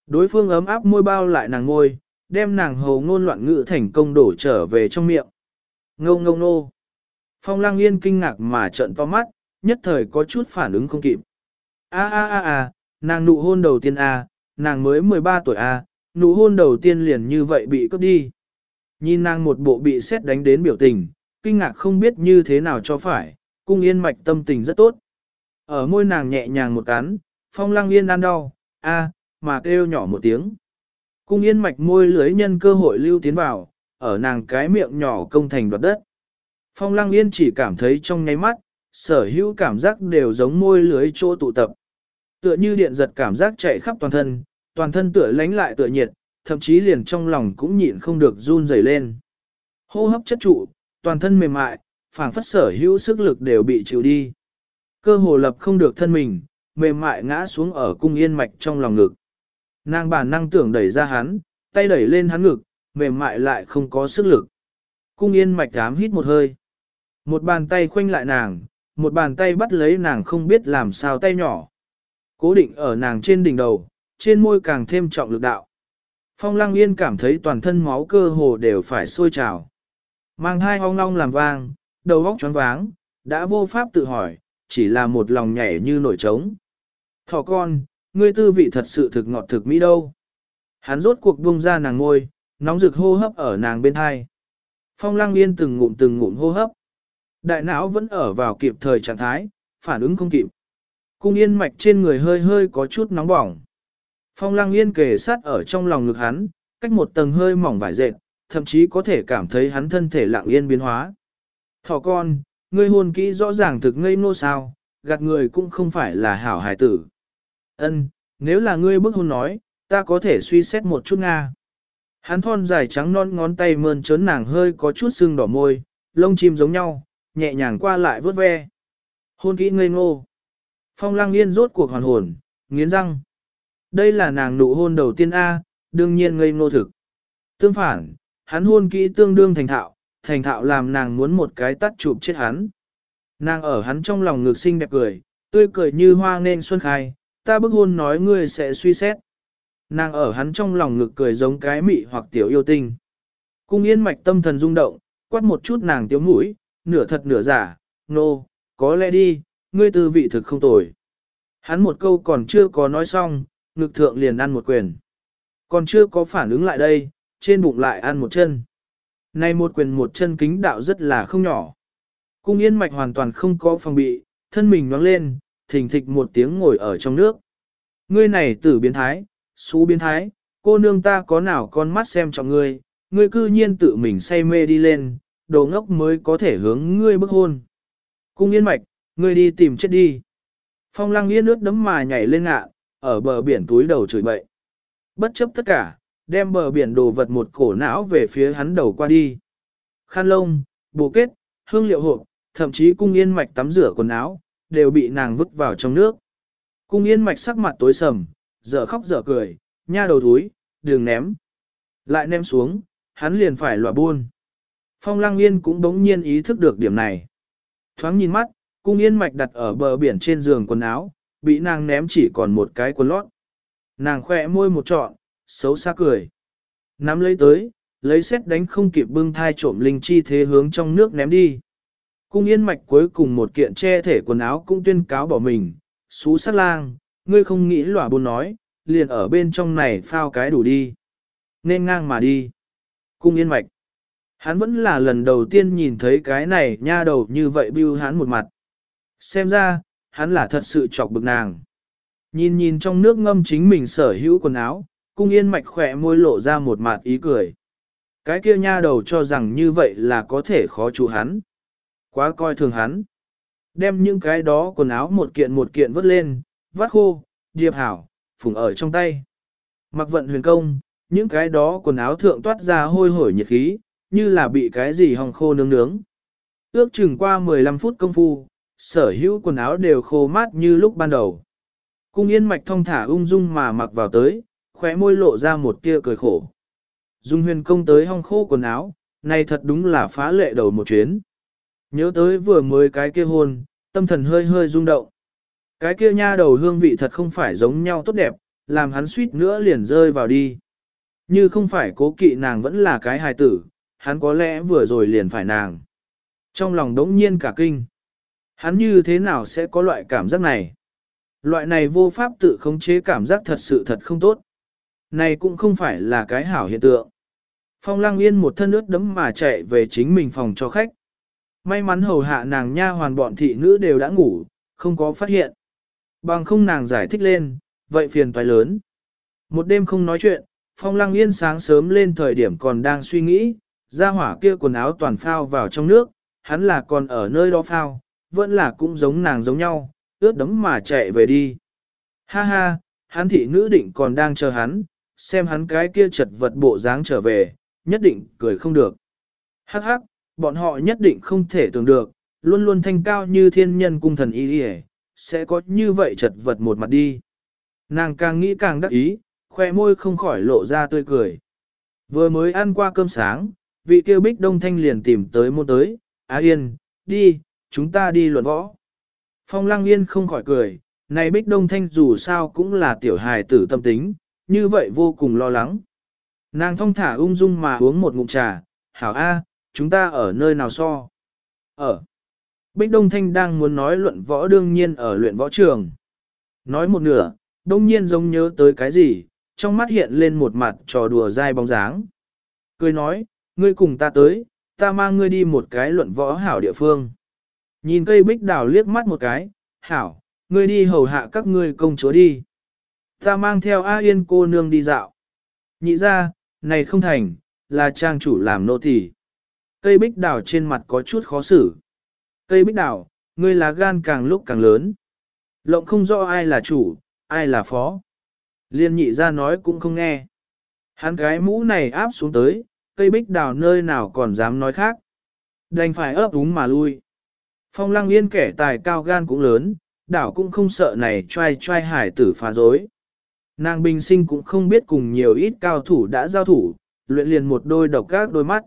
Đối phương ấm áp môi bao lại nàng ngôi, đem nàng hầu ngôn loạn ngữ thành công đổ trở về trong miệng. Ngông ngông nô. Phong lang yên kinh ngạc mà trợn to mắt, nhất thời có chút phản ứng không kịp. A a a a, nàng nụ hôn đầu tiên a, nàng mới 13 tuổi a, nụ hôn đầu tiên liền như vậy bị cướp đi. Nhìn nàng một bộ bị xét đánh đến biểu tình, kinh ngạc không biết như thế nào cho phải, cung yên mạch tâm tình rất tốt. Ở môi nàng nhẹ nhàng một cắn, phong lang yên ăn đau, a, mà kêu nhỏ một tiếng. Cung yên mạch môi lưới nhân cơ hội lưu tiến vào, ở nàng cái miệng nhỏ công thành đoạt đất. Phong lăng yên chỉ cảm thấy trong nháy mắt, sở hữu cảm giác đều giống môi lưới chỗ tụ tập. Tựa như điện giật cảm giác chạy khắp toàn thân, toàn thân tựa lánh lại tựa nhiệt, thậm chí liền trong lòng cũng nhịn không được run rẩy lên. Hô hấp chất trụ, toàn thân mềm mại, phảng phất sở hữu sức lực đều bị chịu đi. Cơ hồ lập không được thân mình, mềm mại ngã xuống ở cung yên mạch trong lòng ngực. Nàng bản năng tưởng đẩy ra hắn, tay đẩy lên hắn ngực, mềm mại lại không có sức lực. Cung yên mạch dám hít một hơi. Một bàn tay khoanh lại nàng, một bàn tay bắt lấy nàng không biết làm sao tay nhỏ. Cố định ở nàng trên đỉnh đầu, trên môi càng thêm trọng lực đạo. Phong lăng yên cảm thấy toàn thân máu cơ hồ đều phải sôi trào. Mang hai hong long làm vang, đầu óc choáng váng, đã vô pháp tự hỏi, chỉ là một lòng nhảy như nổi trống. Thỏ con, ngươi tư vị thật sự thực ngọt thực mỹ đâu. Hắn rốt cuộc buông ra nàng ngôi, nóng rực hô hấp ở nàng bên hai. Phong lăng yên từng ngụm từng ngụm hô hấp. Đại não vẫn ở vào kịp thời trạng thái, phản ứng không kịp. Cung yên mạch trên người hơi hơi có chút nóng bỏng. Phong lăng yên kề sát ở trong lòng ngực hắn, cách một tầng hơi mỏng vải dệt, thậm chí có thể cảm thấy hắn thân thể lặng yên biến hóa. Thỏ con, ngươi hôn kỹ rõ ràng thực ngây nô sao, gạt người cũng không phải là hảo hài tử. Ân, nếu là ngươi bức hôn nói, ta có thể suy xét một chút Nga. Hắn thon dài trắng non ngón tay mơn trớn nàng hơi có chút sưng đỏ môi, lông chim giống nhau, nhẹ nhàng qua lại vớt ve. Hôn kỹ ngây ngô. Phong lăng yên rốt cuộc hoàn hồn, nghiến răng. Đây là nàng nụ hôn đầu tiên A, đương nhiên ngây ngô thực. Tương phản, hắn hôn kỹ tương đương thành thạo, thành thạo làm nàng muốn một cái tắt chụp chết hắn. Nàng ở hắn trong lòng ngược xinh đẹp cười, tươi cười như hoa nên xuân khai, ta bức hôn nói ngươi sẽ suy xét. Nàng ở hắn trong lòng ngực cười giống cái mị hoặc tiểu yêu tinh. Cung yên mạch tâm thần rung động, quát một chút nàng tiếu mũi, nửa thật nửa giả, nô, no, có lẽ đi, ngươi tư vị thực không tồi. Hắn một câu còn chưa có nói xong, ngực thượng liền ăn một quyền. Còn chưa có phản ứng lại đây, trên bụng lại ăn một chân. Này một quyền một chân kính đạo rất là không nhỏ. Cung yên mạch hoàn toàn không có phòng bị, thân mình nhoáng lên, thình thịch một tiếng ngồi ở trong nước. Ngươi này tử biến thái, xú biến thái, cô nương ta có nào con mắt xem trọng ngươi, ngươi cư nhiên tự mình say mê đi lên, đồ ngốc mới có thể hướng ngươi bức hôn. Cung yên mạch, ngươi đi tìm chết đi. Phong lăng yên nước đấm mà nhảy lên ngạ, ở bờ biển túi đầu chửi bậy. Bất chấp tất cả, đem bờ biển đồ vật một cổ não về phía hắn đầu qua đi. Khăn lông, bồ kết, hương liệu hộp, thậm chí cung yên mạch tắm rửa quần áo, đều bị nàng vứt vào trong nước. Cung yên mạch sắc mặt tối sầm, dở khóc dở cười, nha đầu túi, đường ném. Lại ném xuống, hắn liền phải lọa buôn. Phong lăng yên cũng đống nhiên ý thức được điểm này. Thoáng nhìn mắt, cung yên mạch đặt ở bờ biển trên giường quần áo, bị nàng ném chỉ còn một cái quần lót. Nàng khỏe môi một trọn, xấu xa cười. Nắm lấy tới, lấy xét đánh không kịp bưng thai trộm linh chi thế hướng trong nước ném đi. Cung yên mạch cuối cùng một kiện che thể quần áo cũng tuyên cáo bỏ mình, xú sát lang, ngươi không nghĩ lỏa buồn nói, liền ở bên trong này phao cái đủ đi. Nên ngang mà đi. Cung yên mạch. Hắn vẫn là lần đầu tiên nhìn thấy cái này nha đầu như vậy bưu hắn một mặt. Xem ra, hắn là thật sự chọc bực nàng. Nhìn nhìn trong nước ngâm chính mình sở hữu quần áo, cung yên mạch khỏe môi lộ ra một mặt ý cười. Cái kia nha đầu cho rằng như vậy là có thể khó chủ hắn. Quá coi thường hắn. Đem những cái đó quần áo một kiện một kiện vớt lên, vắt khô, điệp hảo, phùng ở trong tay. Mặc vận huyền công, những cái đó quần áo thượng toát ra hôi hổi nhiệt khí, như là bị cái gì hong khô nướng nướng. Ước chừng qua 15 phút công phu, sở hữu quần áo đều khô mát như lúc ban đầu. Cung yên mạch thông thả ung dung mà mặc vào tới, khóe môi lộ ra một tia cười khổ. Dung huyền công tới hong khô quần áo, này thật đúng là phá lệ đầu một chuyến. Nhớ tới vừa mới cái kia hôn, tâm thần hơi hơi rung động. Cái kia nha đầu hương vị thật không phải giống nhau tốt đẹp, làm hắn suýt nữa liền rơi vào đi. Như không phải cố kỵ nàng vẫn là cái hài tử, hắn có lẽ vừa rồi liền phải nàng. Trong lòng đống nhiên cả kinh. Hắn như thế nào sẽ có loại cảm giác này? Loại này vô pháp tự khống chế cảm giác thật sự thật không tốt. Này cũng không phải là cái hảo hiện tượng. Phong lăng yên một thân ướt đấm mà chạy về chính mình phòng cho khách. May mắn hầu hạ nàng nha hoàn bọn thị nữ đều đã ngủ, không có phát hiện. Bằng không nàng giải thích lên, vậy phiền toái lớn. Một đêm không nói chuyện, phong lăng yên sáng sớm lên thời điểm còn đang suy nghĩ, ra hỏa kia quần áo toàn phao vào trong nước, hắn là còn ở nơi đó phao, vẫn là cũng giống nàng giống nhau, ướt đấm mà chạy về đi. Ha ha, hắn thị nữ định còn đang chờ hắn, xem hắn cái kia chật vật bộ dáng trở về, nhất định cười không được. Hắc hắc, bọn họ nhất định không thể tưởng được, luôn luôn thanh cao như thiên nhân cung thần y đi sẽ có như vậy chật vật một mặt đi. Nàng càng nghĩ càng đắc ý, khoe môi không khỏi lộ ra tươi cười. Vừa mới ăn qua cơm sáng, vị kêu bích đông thanh liền tìm tới môn tới, Á Yên, đi, chúng ta đi luận võ. Phong lăng yên không khỏi cười, này bích đông thanh dù sao cũng là tiểu hài tử tâm tính, như vậy vô cùng lo lắng. Nàng thong thả ung dung mà uống một ngụm trà, hảo A, chúng ta ở nơi nào so? Ở. Bích Đông Thanh đang muốn nói luận võ đương nhiên ở luyện võ trường. Nói một nửa, đông nhiên giống nhớ tới cái gì, trong mắt hiện lên một mặt trò đùa dai bóng dáng. Cười nói, ngươi cùng ta tới, ta mang ngươi đi một cái luận võ hảo địa phương. Nhìn cây bích đào liếc mắt một cái, hảo, ngươi đi hầu hạ các ngươi công chúa đi. Ta mang theo A Yên cô nương đi dạo. Nhị ra, này không thành, là trang chủ làm nô tỳ. Cây bích đào trên mặt có chút khó xử. Cây bích đào, ngươi là gan càng lúc càng lớn. Lộng không rõ ai là chủ, ai là phó. Liên nhị ra nói cũng không nghe. Hắn cái mũ này áp xuống tới, cây bích đào nơi nào còn dám nói khác. Đành phải ấp úng mà lui. Phong lăng yên kẻ tài cao gan cũng lớn, đảo cũng không sợ này trai trai hải tử phá dối. Nàng bình sinh cũng không biết cùng nhiều ít cao thủ đã giao thủ, luyện liền một đôi độc các đôi mắt.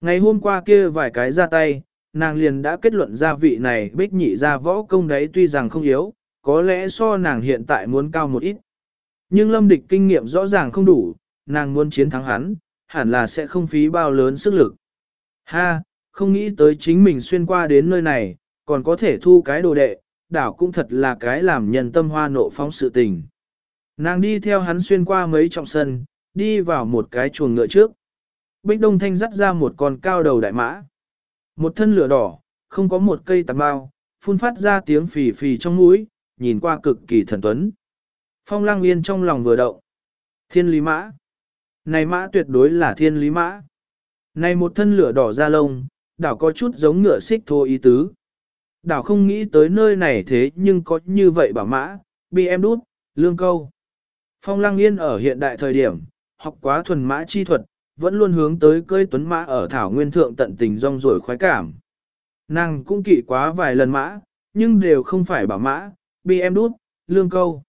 Ngày hôm qua kia vài cái ra tay, nàng liền đã kết luận ra vị này bích nhị ra võ công đấy tuy rằng không yếu, có lẽ so nàng hiện tại muốn cao một ít. Nhưng lâm địch kinh nghiệm rõ ràng không đủ, nàng muốn chiến thắng hắn, hẳn là sẽ không phí bao lớn sức lực. Ha, không nghĩ tới chính mình xuyên qua đến nơi này, còn có thể thu cái đồ đệ, đảo cũng thật là cái làm nhân tâm hoa nộ phóng sự tình. Nàng đi theo hắn xuyên qua mấy trọng sân, đi vào một cái chuồng ngựa trước. Bích Đông Thanh dắt ra một con cao đầu đại mã. Một thân lửa đỏ, không có một cây tạp bao, phun phát ra tiếng phì phì trong mũi, nhìn qua cực kỳ thần tuấn. Phong lang yên trong lòng vừa động. Thiên lý mã. Này mã tuyệt đối là thiên lý mã. Này một thân lửa đỏ ra lông, đảo có chút giống ngựa xích thô ý tứ. Đảo không nghĩ tới nơi này thế nhưng có như vậy bảo mã, bị em đút, lương câu. Phong Lăng Yên ở hiện đại thời điểm, học quá thuần mã chi thuật, vẫn luôn hướng tới cơi tuấn mã ở thảo nguyên thượng tận tình rong rổi khoái cảm. Nàng cũng kỵ quá vài lần mã, nhưng đều không phải bảo mã, bị em đút, lương câu.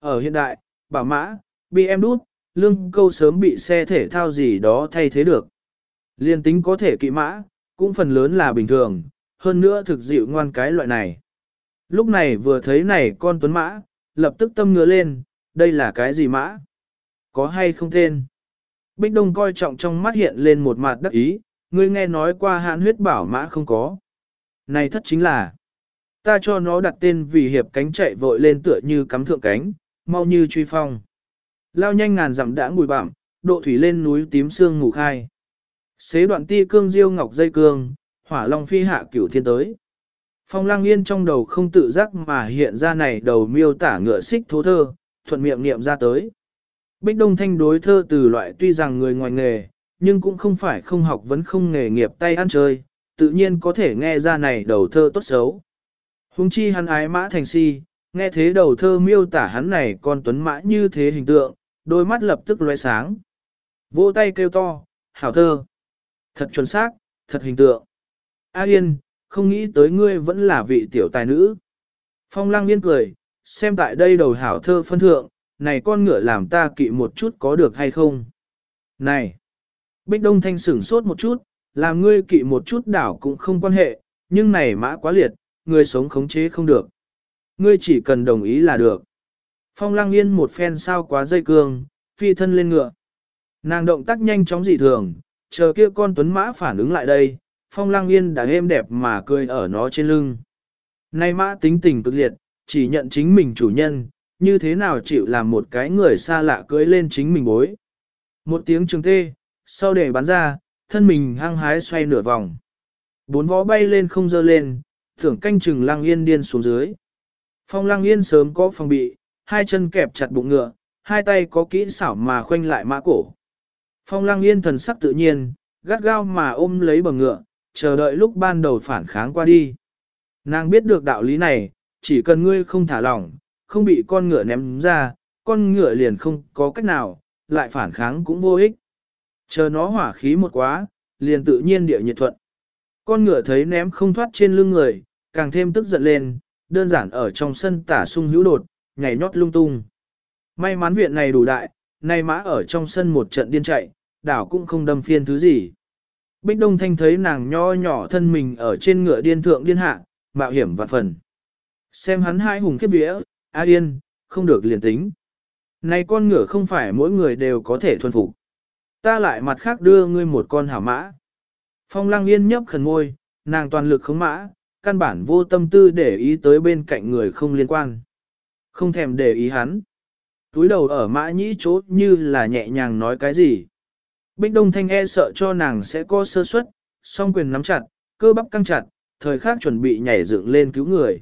Ở hiện đại, bảo mã, bị em đút, lương câu sớm bị xe thể thao gì đó thay thế được. Liên tính có thể kỵ mã, cũng phần lớn là bình thường, hơn nữa thực dịu ngoan cái loại này. Lúc này vừa thấy này con tuấn mã, lập tức tâm ngứa lên, đây là cái gì mã? Có hay không tên? Bích Đông coi trọng trong mắt hiện lên một mặt đắc ý, ngươi nghe nói qua hãn huyết bảo mã không có. Này thất chính là, ta cho nó đặt tên vì hiệp cánh chạy vội lên tựa như cắm thượng cánh, mau như truy phong. Lao nhanh ngàn dặm đã bụi bặm, độ thủy lên núi tím sương ngủ khai. Xế đoạn ti cương diêu ngọc dây cương, hỏa long phi hạ cửu thiên tới. Phong lang yên trong đầu không tự giác mà hiện ra này đầu miêu tả ngựa xích thố thơ, thuận miệng niệm ra tới. Bích Đông Thanh đối thơ từ loại tuy rằng người ngoài nghề, nhưng cũng không phải không học vẫn không nghề nghiệp tay ăn chơi, tự nhiên có thể nghe ra này đầu thơ tốt xấu. Hùng chi hắn ái mã thành si, nghe thế đầu thơ miêu tả hắn này con tuấn mã như thế hình tượng, đôi mắt lập tức lóe sáng. Vỗ tay kêu to, hảo thơ. Thật chuẩn xác, thật hình tượng. A Yên, không nghĩ tới ngươi vẫn là vị tiểu tài nữ. Phong lăng liên cười, xem tại đây đầu hảo thơ phân thượng, này con ngựa làm ta kỵ một chút có được hay không? Này! Bích Đông Thanh sửng sốt một chút, làm ngươi kỵ một chút đảo cũng không quan hệ, nhưng này mã quá liệt, ngươi sống khống chế không được. Ngươi chỉ cần đồng ý là được. Phong lăng yên một phen sao quá dây cương, phi thân lên ngựa. Nàng động tác nhanh chóng dị thường, chờ kia con tuấn mã phản ứng lại đây, phong lăng yên đã êm đẹp mà cười ở nó trên lưng. Nay mã tính tình cực liệt, chỉ nhận chính mình chủ nhân, như thế nào chịu làm một cái người xa lạ cưới lên chính mình bối. Một tiếng trường tê, sau để bắn ra, thân mình hăng hái xoay nửa vòng. Bốn vó bay lên không dơ lên, thưởng canh chừng lăng yên điên xuống dưới. Phong lăng yên sớm có phòng bị, hai chân kẹp chặt bụng ngựa, hai tay có kỹ xảo mà khoanh lại mã cổ. Phong lăng yên thần sắc tự nhiên, gắt gao mà ôm lấy bờ ngựa, chờ đợi lúc ban đầu phản kháng qua đi. Nàng biết được đạo lý này, chỉ cần ngươi không thả lỏng, không bị con ngựa ném ra, con ngựa liền không có cách nào, lại phản kháng cũng vô ích. Chờ nó hỏa khí một quá, liền tự nhiên địa nhiệt thuận. Con ngựa thấy ném không thoát trên lưng người, càng thêm tức giận lên, đơn giản ở trong sân tả sung hữu đột, nhảy nhót lung tung. May mắn viện này đủ đại, nay mã ở trong sân một trận điên chạy, đảo cũng không đâm phiên thứ gì. Bích Đông Thanh thấy nàng nho nhỏ thân mình ở trên ngựa điên thượng điên hạ, mạo hiểm vạn phần. Xem hắn hai hùng khiếp vía, A Yên, không được liền tính. Này con ngựa không phải mỗi người đều có thể thuần phục. Ta lại mặt khác đưa ngươi một con hảo mã. Phong lăng yên nhấp khẩn ngôi, nàng toàn lực khống mã, căn bản vô tâm tư để ý tới bên cạnh người không liên quan. Không thèm để ý hắn. Túi đầu ở mã nhĩ chốt như là nhẹ nhàng nói cái gì. Bích Đông Thanh e sợ cho nàng sẽ có sơ suất, song quyền nắm chặt, cơ bắp căng chặt, thời khắc chuẩn bị nhảy dựng lên cứu người.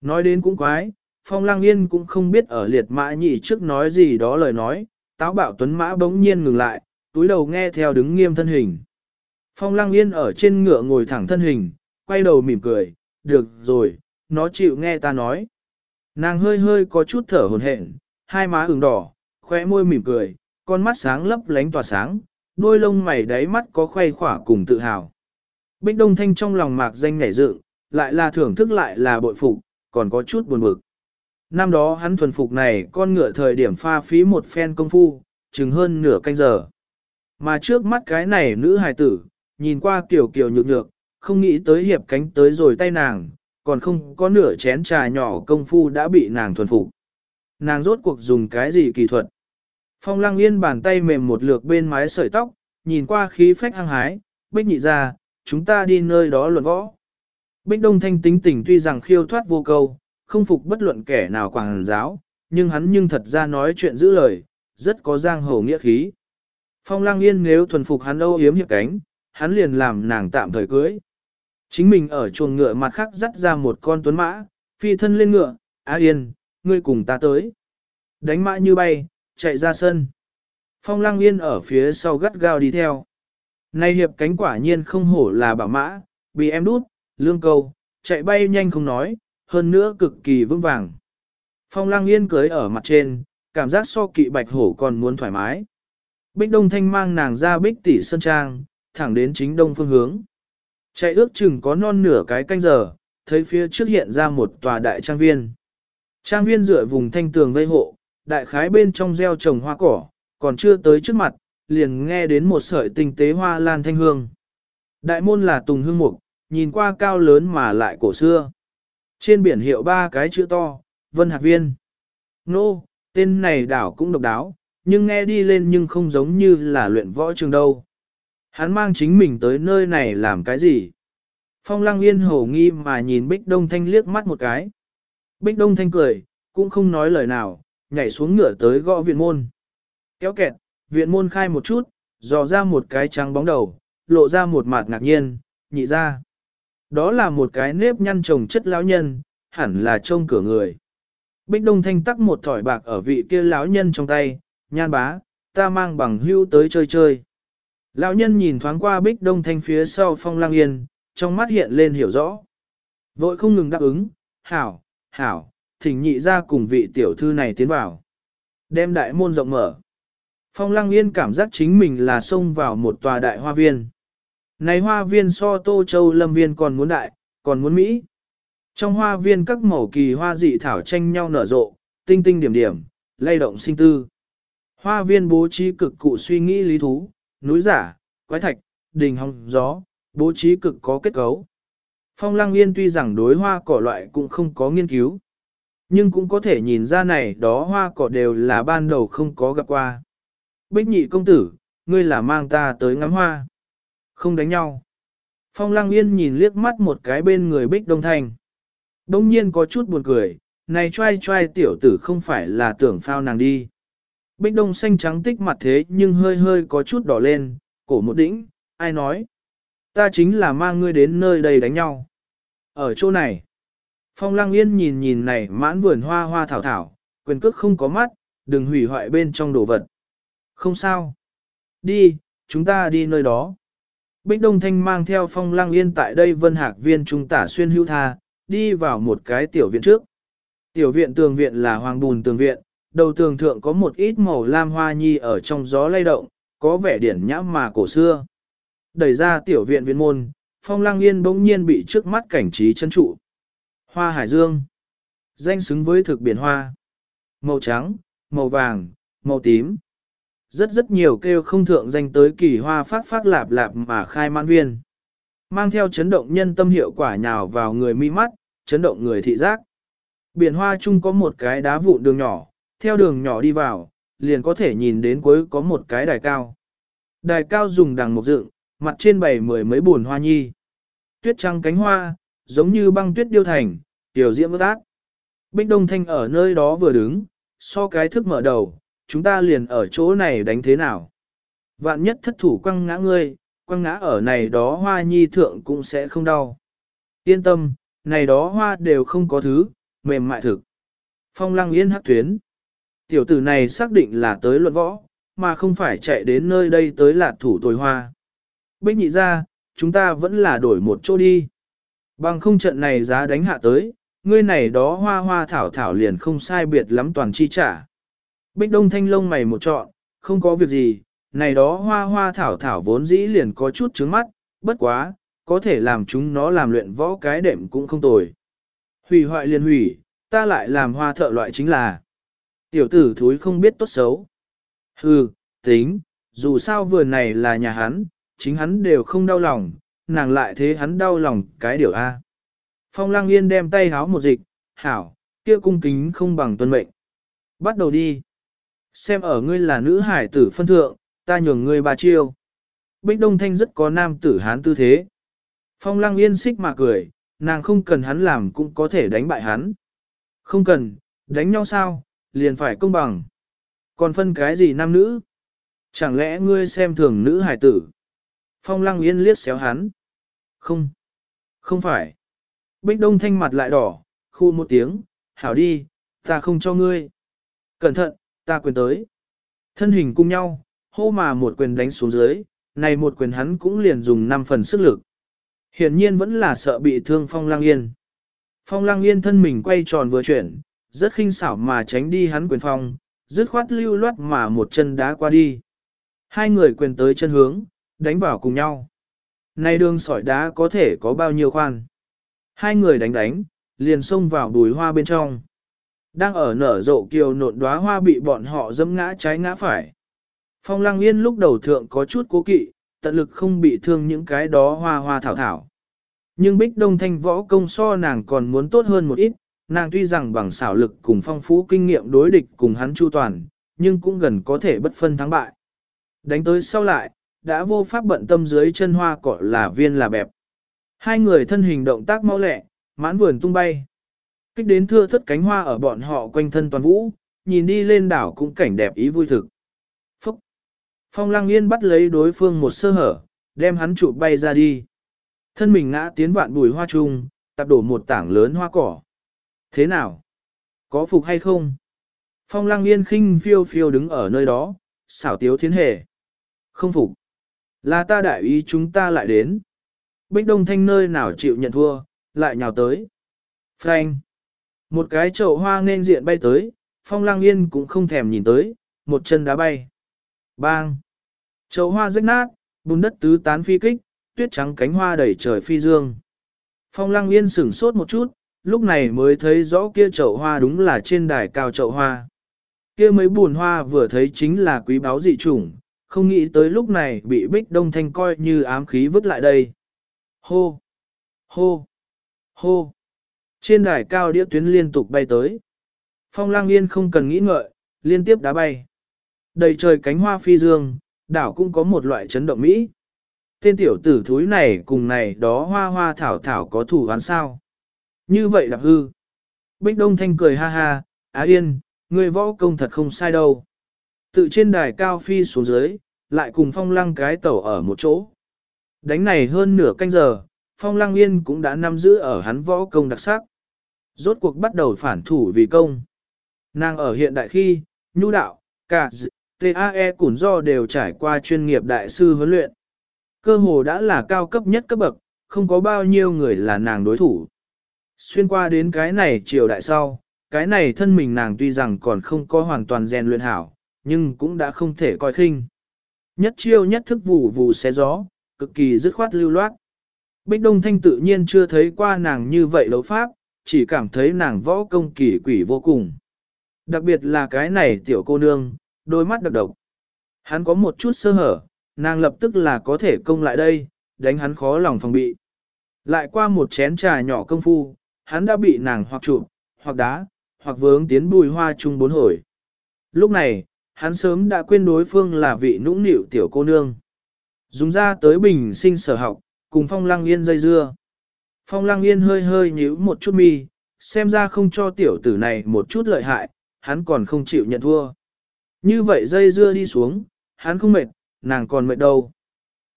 Nói đến cũng quái, Phong Lang Yên cũng không biết ở liệt mã nhị trước nói gì đó lời nói, táo bạo tuấn mã bỗng nhiên ngừng lại, túi đầu nghe theo đứng nghiêm thân hình. Phong Lang Yên ở trên ngựa ngồi thẳng thân hình, quay đầu mỉm cười, được rồi, nó chịu nghe ta nói. Nàng hơi hơi có chút thở hồn hển, hai má ửng đỏ, khóe môi mỉm cười, con mắt sáng lấp lánh tỏa sáng, đôi lông mày đáy mắt có khoe khỏa cùng tự hào. Bích Đông Thanh trong lòng mạc danh nhảy dựng, lại là thưởng thức lại là bội phục, còn có chút buồn bực. Năm đó hắn thuần phục này con ngựa thời điểm pha phí một phen công phu, chừng hơn nửa canh giờ. Mà trước mắt cái này nữ hài tử, nhìn qua kiểu kiểu nhược nhược, không nghĩ tới hiệp cánh tới rồi tay nàng, còn không có nửa chén trà nhỏ công phu đã bị nàng thuần phục. Nàng rốt cuộc dùng cái gì kỳ thuật? Phong lăng yên bàn tay mềm một lượt bên mái sợi tóc, nhìn qua khí phách hăng hái, bích nhị ra, chúng ta đi nơi đó luận võ. Bích đông thanh tính tình tuy rằng khiêu thoát vô câu, không phục bất luận kẻ nào quảng giáo, nhưng hắn nhưng thật ra nói chuyện giữ lời, rất có giang hồ nghĩa khí. Phong lăng yên nếu thuần phục hắn âu yếm hiệp cánh, hắn liền làm nàng tạm thời cưới. Chính mình ở chuồng ngựa mặt khác dắt ra một con tuấn mã, phi thân lên ngựa, á yên, ngươi cùng ta tới. Đánh mã như bay, chạy ra sân. Phong lăng yên ở phía sau gắt gao đi theo. nay hiệp cánh quả nhiên không hổ là bảo mã, bị em đút, lương câu, chạy bay nhanh không nói, hơn nữa cực kỳ vững vàng. Phong lăng yên cưới ở mặt trên, cảm giác so kỵ bạch hổ còn muốn thoải mái. Bích Đông Thanh mang nàng ra bích tỷ sơn trang, thẳng đến chính đông phương hướng. Chạy ước chừng có non nửa cái canh giờ, thấy phía trước hiện ra một tòa đại trang viên. Trang viên dựa vùng thanh tường vây hộ, đại khái bên trong gieo trồng hoa cỏ, còn chưa tới trước mặt, liền nghe đến một sợi tinh tế hoa lan thanh hương. Đại môn là tùng hương mục, nhìn qua cao lớn mà lại cổ xưa. Trên biển hiệu ba cái chữ to, Vân Hạc Viên. Nô, tên này đảo cũng độc đáo, nhưng nghe đi lên nhưng không giống như là luyện võ trường đâu. Hắn mang chính mình tới nơi này làm cái gì? Phong lăng yên hổ nghi mà nhìn Bích Đông Thanh liếc mắt một cái. Bích Đông Thanh cười, cũng không nói lời nào, nhảy xuống ngựa tới gõ viện môn. Kéo kẹt, viện môn khai một chút, dò ra một cái trắng bóng đầu, lộ ra một mặt ngạc nhiên, nhị ra. Đó là một cái nếp nhăn trồng chất lão nhân, hẳn là trông cửa người. Bích Đông Thanh tắc một thỏi bạc ở vị kia lão nhân trong tay, nhan bá, ta mang bằng hưu tới chơi chơi. Lão nhân nhìn thoáng qua Bích Đông Thanh phía sau phong lang yên, trong mắt hiện lên hiểu rõ. Vội không ngừng đáp ứng, hảo, hảo, thỉnh nhị ra cùng vị tiểu thư này tiến vào. Đem đại môn rộng mở. Phong lăng yên cảm giác chính mình là xông vào một tòa đại hoa viên. Này hoa viên so tô châu lâm viên còn muốn đại, còn muốn Mỹ. Trong hoa viên các màu kỳ hoa dị thảo tranh nhau nở rộ, tinh tinh điểm điểm, lay động sinh tư. Hoa viên bố trí cực cụ suy nghĩ lý thú, núi giả, quái thạch, đình hong gió, bố trí cực có kết cấu. Phong lăng yên tuy rằng đối hoa cỏ loại cũng không có nghiên cứu, nhưng cũng có thể nhìn ra này đó hoa cỏ đều là ban đầu không có gặp qua. Bích nhị công tử, ngươi là mang ta tới ngắm hoa. Không đánh nhau. Phong lăng yên nhìn liếc mắt một cái bên người bích đông Thành, Đông nhiên có chút buồn cười, này trai trai tiểu tử không phải là tưởng phao nàng đi. Bích đông xanh trắng tích mặt thế nhưng hơi hơi có chút đỏ lên, cổ một đỉnh, ai nói. Ta chính là mang ngươi đến nơi đây đánh nhau. Ở chỗ này, Phong Lăng Yên nhìn nhìn này mãn vườn hoa hoa thảo thảo, quyền cước không có mắt, đừng hủy hoại bên trong đồ vật. Không sao. Đi, chúng ta đi nơi đó. Bích Đông Thanh mang theo Phong Lăng Yên tại đây vân hạc viên trung tả xuyên hữu tha, đi vào một cái tiểu viện trước. Tiểu viện tường viện là hoàng bùn tường viện, đầu tường thượng có một ít màu lam hoa nhi ở trong gió lay động, có vẻ điển nhã mà cổ xưa. Đẩy ra tiểu viện viên môn, Phong Lăng Yên bỗng nhiên bị trước mắt cảnh trí chân trụ. Hoa hải dương. Danh xứng với thực biển hoa. Màu trắng, màu vàng, màu tím. Rất rất nhiều kêu không thượng danh tới kỳ hoa phát phát lạp lạp mà khai mãn viên. Mang theo chấn động nhân tâm hiệu quả nhào vào người mi mắt, chấn động người thị giác. Biển hoa chung có một cái đá vụn đường nhỏ, theo đường nhỏ đi vào, liền có thể nhìn đến cuối có một cái đài cao. Đài cao dùng đằng một dựng, mặt trên bày mười mấy buồn hoa nhi. Tuyết trắng cánh hoa, giống như băng tuyết điêu thành, tiểu diễm ước ác. Bích Đông Thanh ở nơi đó vừa đứng, so cái thức mở đầu, chúng ta liền ở chỗ này đánh thế nào. Vạn nhất thất thủ quăng ngã ngươi, quăng ngã ở này đó hoa nhi thượng cũng sẽ không đau. Yên tâm, này đó hoa đều không có thứ, mềm mại thực. Phong lăng yên hắc tuyến. Tiểu tử này xác định là tới luận võ, mà không phải chạy đến nơi đây tới lạt thủ tồi hoa. Bích nhị ra, chúng ta vẫn là đổi một chỗ đi. Bằng không trận này giá đánh hạ tới, ngươi này đó hoa hoa thảo thảo liền không sai biệt lắm toàn chi trả. Bích đông thanh lông mày một trọn, không có việc gì, này đó hoa hoa thảo thảo vốn dĩ liền có chút trứng mắt, bất quá, có thể làm chúng nó làm luyện võ cái đệm cũng không tồi. Hủy hoại liền hủy, ta lại làm hoa thợ loại chính là. Tiểu tử thúi không biết tốt xấu. Hừ, tính, dù sao vừa này là nhà hắn, chính hắn đều không đau lòng, nàng lại thế hắn đau lòng cái điều A. Phong lăng yên đem tay háo một dịch, hảo, kia cung kính không bằng tuân mệnh. Bắt đầu đi. Xem ở ngươi là nữ hải tử phân thượng, ta nhường ngươi ba chiêu. Bích Đông Thanh rất có nam tử hán tư thế. Phong lăng yên xích mà cười, nàng không cần hắn làm cũng có thể đánh bại hắn. Không cần, đánh nhau sao, liền phải công bằng. Còn phân cái gì nam nữ? Chẳng lẽ ngươi xem thường nữ hải tử? Phong lăng yên liếc xéo hắn. Không, không phải. Bích Đông Thanh mặt lại đỏ, khu một tiếng, hảo đi, ta không cho ngươi. Cẩn thận, ta quyền tới. Thân hình cùng nhau, hô mà một quyền đánh xuống dưới, này một quyền hắn cũng liền dùng 5 phần sức lực. Hiển nhiên vẫn là sợ bị thương Phong Lang Yên. Phong Lang Yên thân mình quay tròn vừa chuyển, rất khinh xảo mà tránh đi hắn quyền phong, dứt khoát lưu loát mà một chân đá qua đi. Hai người quyền tới chân hướng, đánh vào cùng nhau. Này đường sỏi đá có thể có bao nhiêu khoan. Hai người đánh đánh, liền xông vào bùi hoa bên trong. Đang ở nở rộ kiều nộn đóa hoa bị bọn họ dâm ngã trái ngã phải. Phong lăng yên lúc đầu thượng có chút cố kỵ, tận lực không bị thương những cái đó hoa hoa thảo thảo. Nhưng bích đông thanh võ công so nàng còn muốn tốt hơn một ít, nàng tuy rằng bằng xảo lực cùng phong phú kinh nghiệm đối địch cùng hắn chu toàn, nhưng cũng gần có thể bất phân thắng bại. Đánh tới sau lại, đã vô pháp bận tâm dưới chân hoa cỏ là viên là bẹp. Hai người thân hình động tác mau lẹ, mãn vườn tung bay. Kích đến thưa thất cánh hoa ở bọn họ quanh thân toàn vũ, nhìn đi lên đảo cũng cảnh đẹp ý vui thực. Phúc! Phong lăng yên bắt lấy đối phương một sơ hở, đem hắn trụ bay ra đi. Thân mình ngã tiến vạn bùi hoa trung, tập đổ một tảng lớn hoa cỏ. Thế nào? Có phục hay không? Phong lăng yên khinh phiêu phiêu đứng ở nơi đó, xảo tiếu thiên hề. Không phục. Là ta đại ý chúng ta lại đến. Bích Đông Thanh nơi nào chịu nhận thua, lại nhào tới. phanh Một cái chậu hoa nên diện bay tới, Phong Lang Yên cũng không thèm nhìn tới, một chân đá bay. Bang. Chậu hoa rách nát, bùn đất tứ tán phi kích, tuyết trắng cánh hoa đầy trời phi dương. Phong Lang Yên sửng sốt một chút, lúc này mới thấy rõ kia chậu hoa đúng là trên đài cao chậu hoa. Kia mấy buồn hoa vừa thấy chính là quý báu dị chủng, không nghĩ tới lúc này bị bích đông thanh coi như ám khí vứt lại đây. Hô! Hô! Hô! Trên đài cao đĩa tuyến liên tục bay tới. Phong lang yên không cần nghĩ ngợi, liên tiếp đá bay. Đầy trời cánh hoa phi dương, đảo cũng có một loại chấn động mỹ. Tên tiểu tử thúi này cùng này đó hoa hoa thảo thảo có thủ án sao. Như vậy đạp hư. Bích Đông Thanh cười ha ha, Á Yên, người võ công thật không sai đâu. Tự trên đài cao phi xuống dưới, lại cùng phong lăng cái tẩu ở một chỗ. Đánh này hơn nửa canh giờ, phong lăng yên cũng đã nắm giữ ở hắn võ công đặc sắc. Rốt cuộc bắt đầu phản thủ vì công. Nàng ở hiện đại khi, nhu đạo, cả TAE cũng do đều trải qua chuyên nghiệp đại sư huấn luyện. Cơ hồ đã là cao cấp nhất cấp bậc, không có bao nhiêu người là nàng đối thủ. Xuyên qua đến cái này chiều đại sau, cái này thân mình nàng tuy rằng còn không có hoàn toàn rèn luyện hảo, nhưng cũng đã không thể coi khinh. Nhất chiêu nhất thức vụ vụ xé gió, cực kỳ dứt khoát lưu loát. Bích Đông Thanh tự nhiên chưa thấy qua nàng như vậy đấu pháp, chỉ cảm thấy nàng võ công kỳ quỷ vô cùng. Đặc biệt là cái này tiểu cô nương, đôi mắt đặc độc. Hắn có một chút sơ hở, nàng lập tức là có thể công lại đây, đánh hắn khó lòng phòng bị. Lại qua một chén trà nhỏ công phu, hắn đã bị nàng hoặc chụp, hoặc đá, hoặc vướng tiến bùi hoa chung bốn hồi. Lúc này, hắn sớm đã quên đối phương là vị nũng nịu tiểu cô nương. Dùng ra tới bình sinh sở học, cùng phong lăng yên dây dưa. Phong lăng yên hơi hơi nhíu một chút mi, xem ra không cho tiểu tử này một chút lợi hại, hắn còn không chịu nhận thua. Như vậy dây dưa đi xuống, hắn không mệt, nàng còn mệt đâu.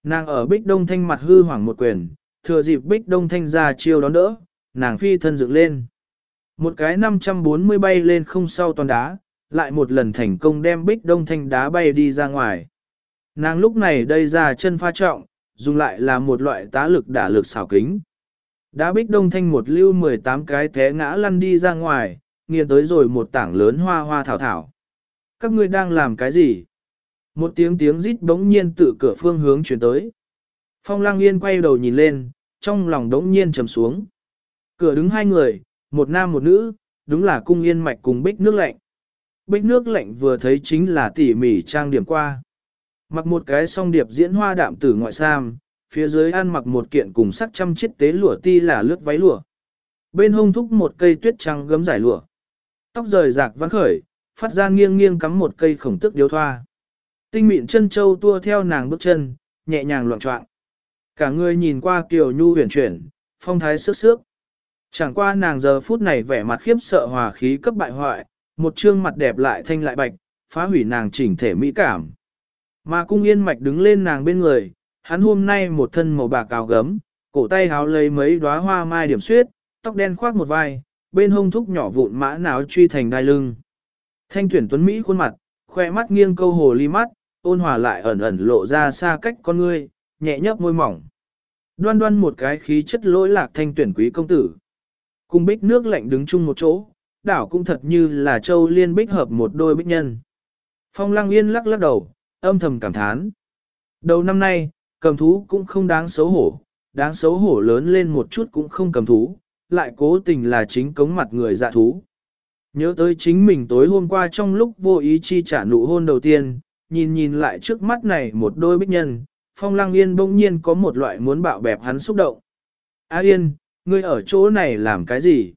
Nàng ở bích đông thanh mặt hư hoảng một quyền, thừa dịp bích đông thanh ra chiêu đón đỡ, nàng phi thân dựng lên. Một cái 540 bay lên không sau toàn đá, lại một lần thành công đem bích đông thanh đá bay đi ra ngoài. Nàng lúc này đây ra chân pha trọng, dùng lại là một loại tá lực đả lực xảo kính. Đá bích đông thanh một lưu 18 cái té ngã lăn đi ra ngoài, nghiền tới rồi một tảng lớn hoa hoa thảo thảo. Các ngươi đang làm cái gì? Một tiếng tiếng rít bỗng nhiên từ cửa phương hướng chuyển tới. Phong lang yên quay đầu nhìn lên, trong lòng đống nhiên trầm xuống. Cửa đứng hai người, một nam một nữ, đúng là cung yên mạch cùng bích nước lạnh. Bích nước lạnh vừa thấy chính là tỉ mỉ trang điểm qua. Mặc một cái song điệp diễn hoa đạm tử ngoại sam, phía dưới ăn mặc một kiện cùng sắc trăm chiếc tế lụa ti là lướt váy lụa. Bên hông thúc một cây tuyết trắng gấm giải lụa. Tóc rời rạc vắng khởi, phát ra nghiêng nghiêng cắm một cây khổng tức điếu thoa. Tinh mịn chân châu tua theo nàng bước chân, nhẹ nhàng loạn trọng. Cả người nhìn qua kiều nhu huyền chuyển, phong thái sức sước. Chẳng qua nàng giờ phút này vẻ mặt khiếp sợ hòa khí cấp bại hoại, một trương mặt đẹp lại thanh lại bạch, phá hủy nàng chỉnh thể mỹ cảm. Mà cung yên mạch đứng lên nàng bên người, hắn hôm nay một thân màu bạc áo gấm, cổ tay háo lấy mấy đóa hoa mai điểm xuyết, tóc đen khoác một vai, bên hông thúc nhỏ vụn mã náo truy thành đai lưng. Thanh tuyển tuấn Mỹ khuôn mặt, khoe mắt nghiêng câu hồ ly mắt, ôn hòa lại ẩn ẩn lộ ra xa cách con ngươi, nhẹ nhấp môi mỏng. Đoan đoan một cái khí chất lỗi lạc thanh tuyển quý công tử. Cùng bích nước lạnh đứng chung một chỗ, đảo cũng thật như là châu liên bích hợp một đôi bích nhân. Phong lăng yên lắc lắc đầu, âm thầm cảm thán. Đầu năm nay, cầm thú cũng không đáng xấu hổ, đáng xấu hổ lớn lên một chút cũng không cầm thú, lại cố tình là chính cống mặt người dạ thú. Nhớ tới chính mình tối hôm qua trong lúc vô ý chi trả nụ hôn đầu tiên, nhìn nhìn lại trước mắt này một đôi bích nhân, phong lăng yên bỗng nhiên có một loại muốn bạo bẹp hắn xúc động. A yên, ngươi ở chỗ này làm cái gì?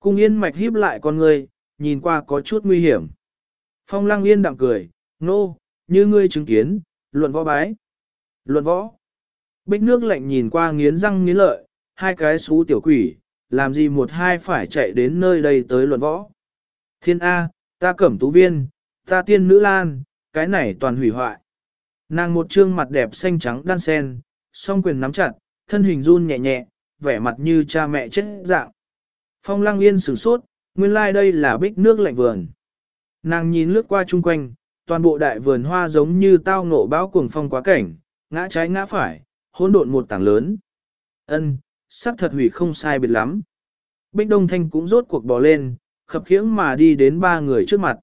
Cung yên mạch híp lại con ngươi, nhìn qua có chút nguy hiểm. Phong lăng yên đạm cười, nô, no, như ngươi chứng kiến, luận võ bái. Luận võ. Bích nước lạnh nhìn qua nghiến răng nghiến lợi, hai cái xú tiểu quỷ, làm gì một hai phải chạy đến nơi đây tới luận võ. Thiên A, ta cẩm tú viên, ta tiên nữ lan, cái này toàn hủy hoại. Nàng một trương mặt đẹp xanh trắng đan sen, song quyền nắm chặt, thân hình run nhẹ nhẹ, vẻ mặt như cha mẹ chết dạng. Phong lăng yên sửng sốt, nguyên lai like đây là bích nước lạnh vườn. Nàng nhìn lướt qua chung quanh, toàn bộ đại vườn hoa giống như tao ngộ bão cuồng phong quá cảnh, ngã trái ngã phải, hỗn độn một tảng lớn. Ân, sắc thật hủy không sai biệt lắm. Bích Đông Thanh cũng rốt cuộc bò lên, khập khiễng mà đi đến ba người trước mặt.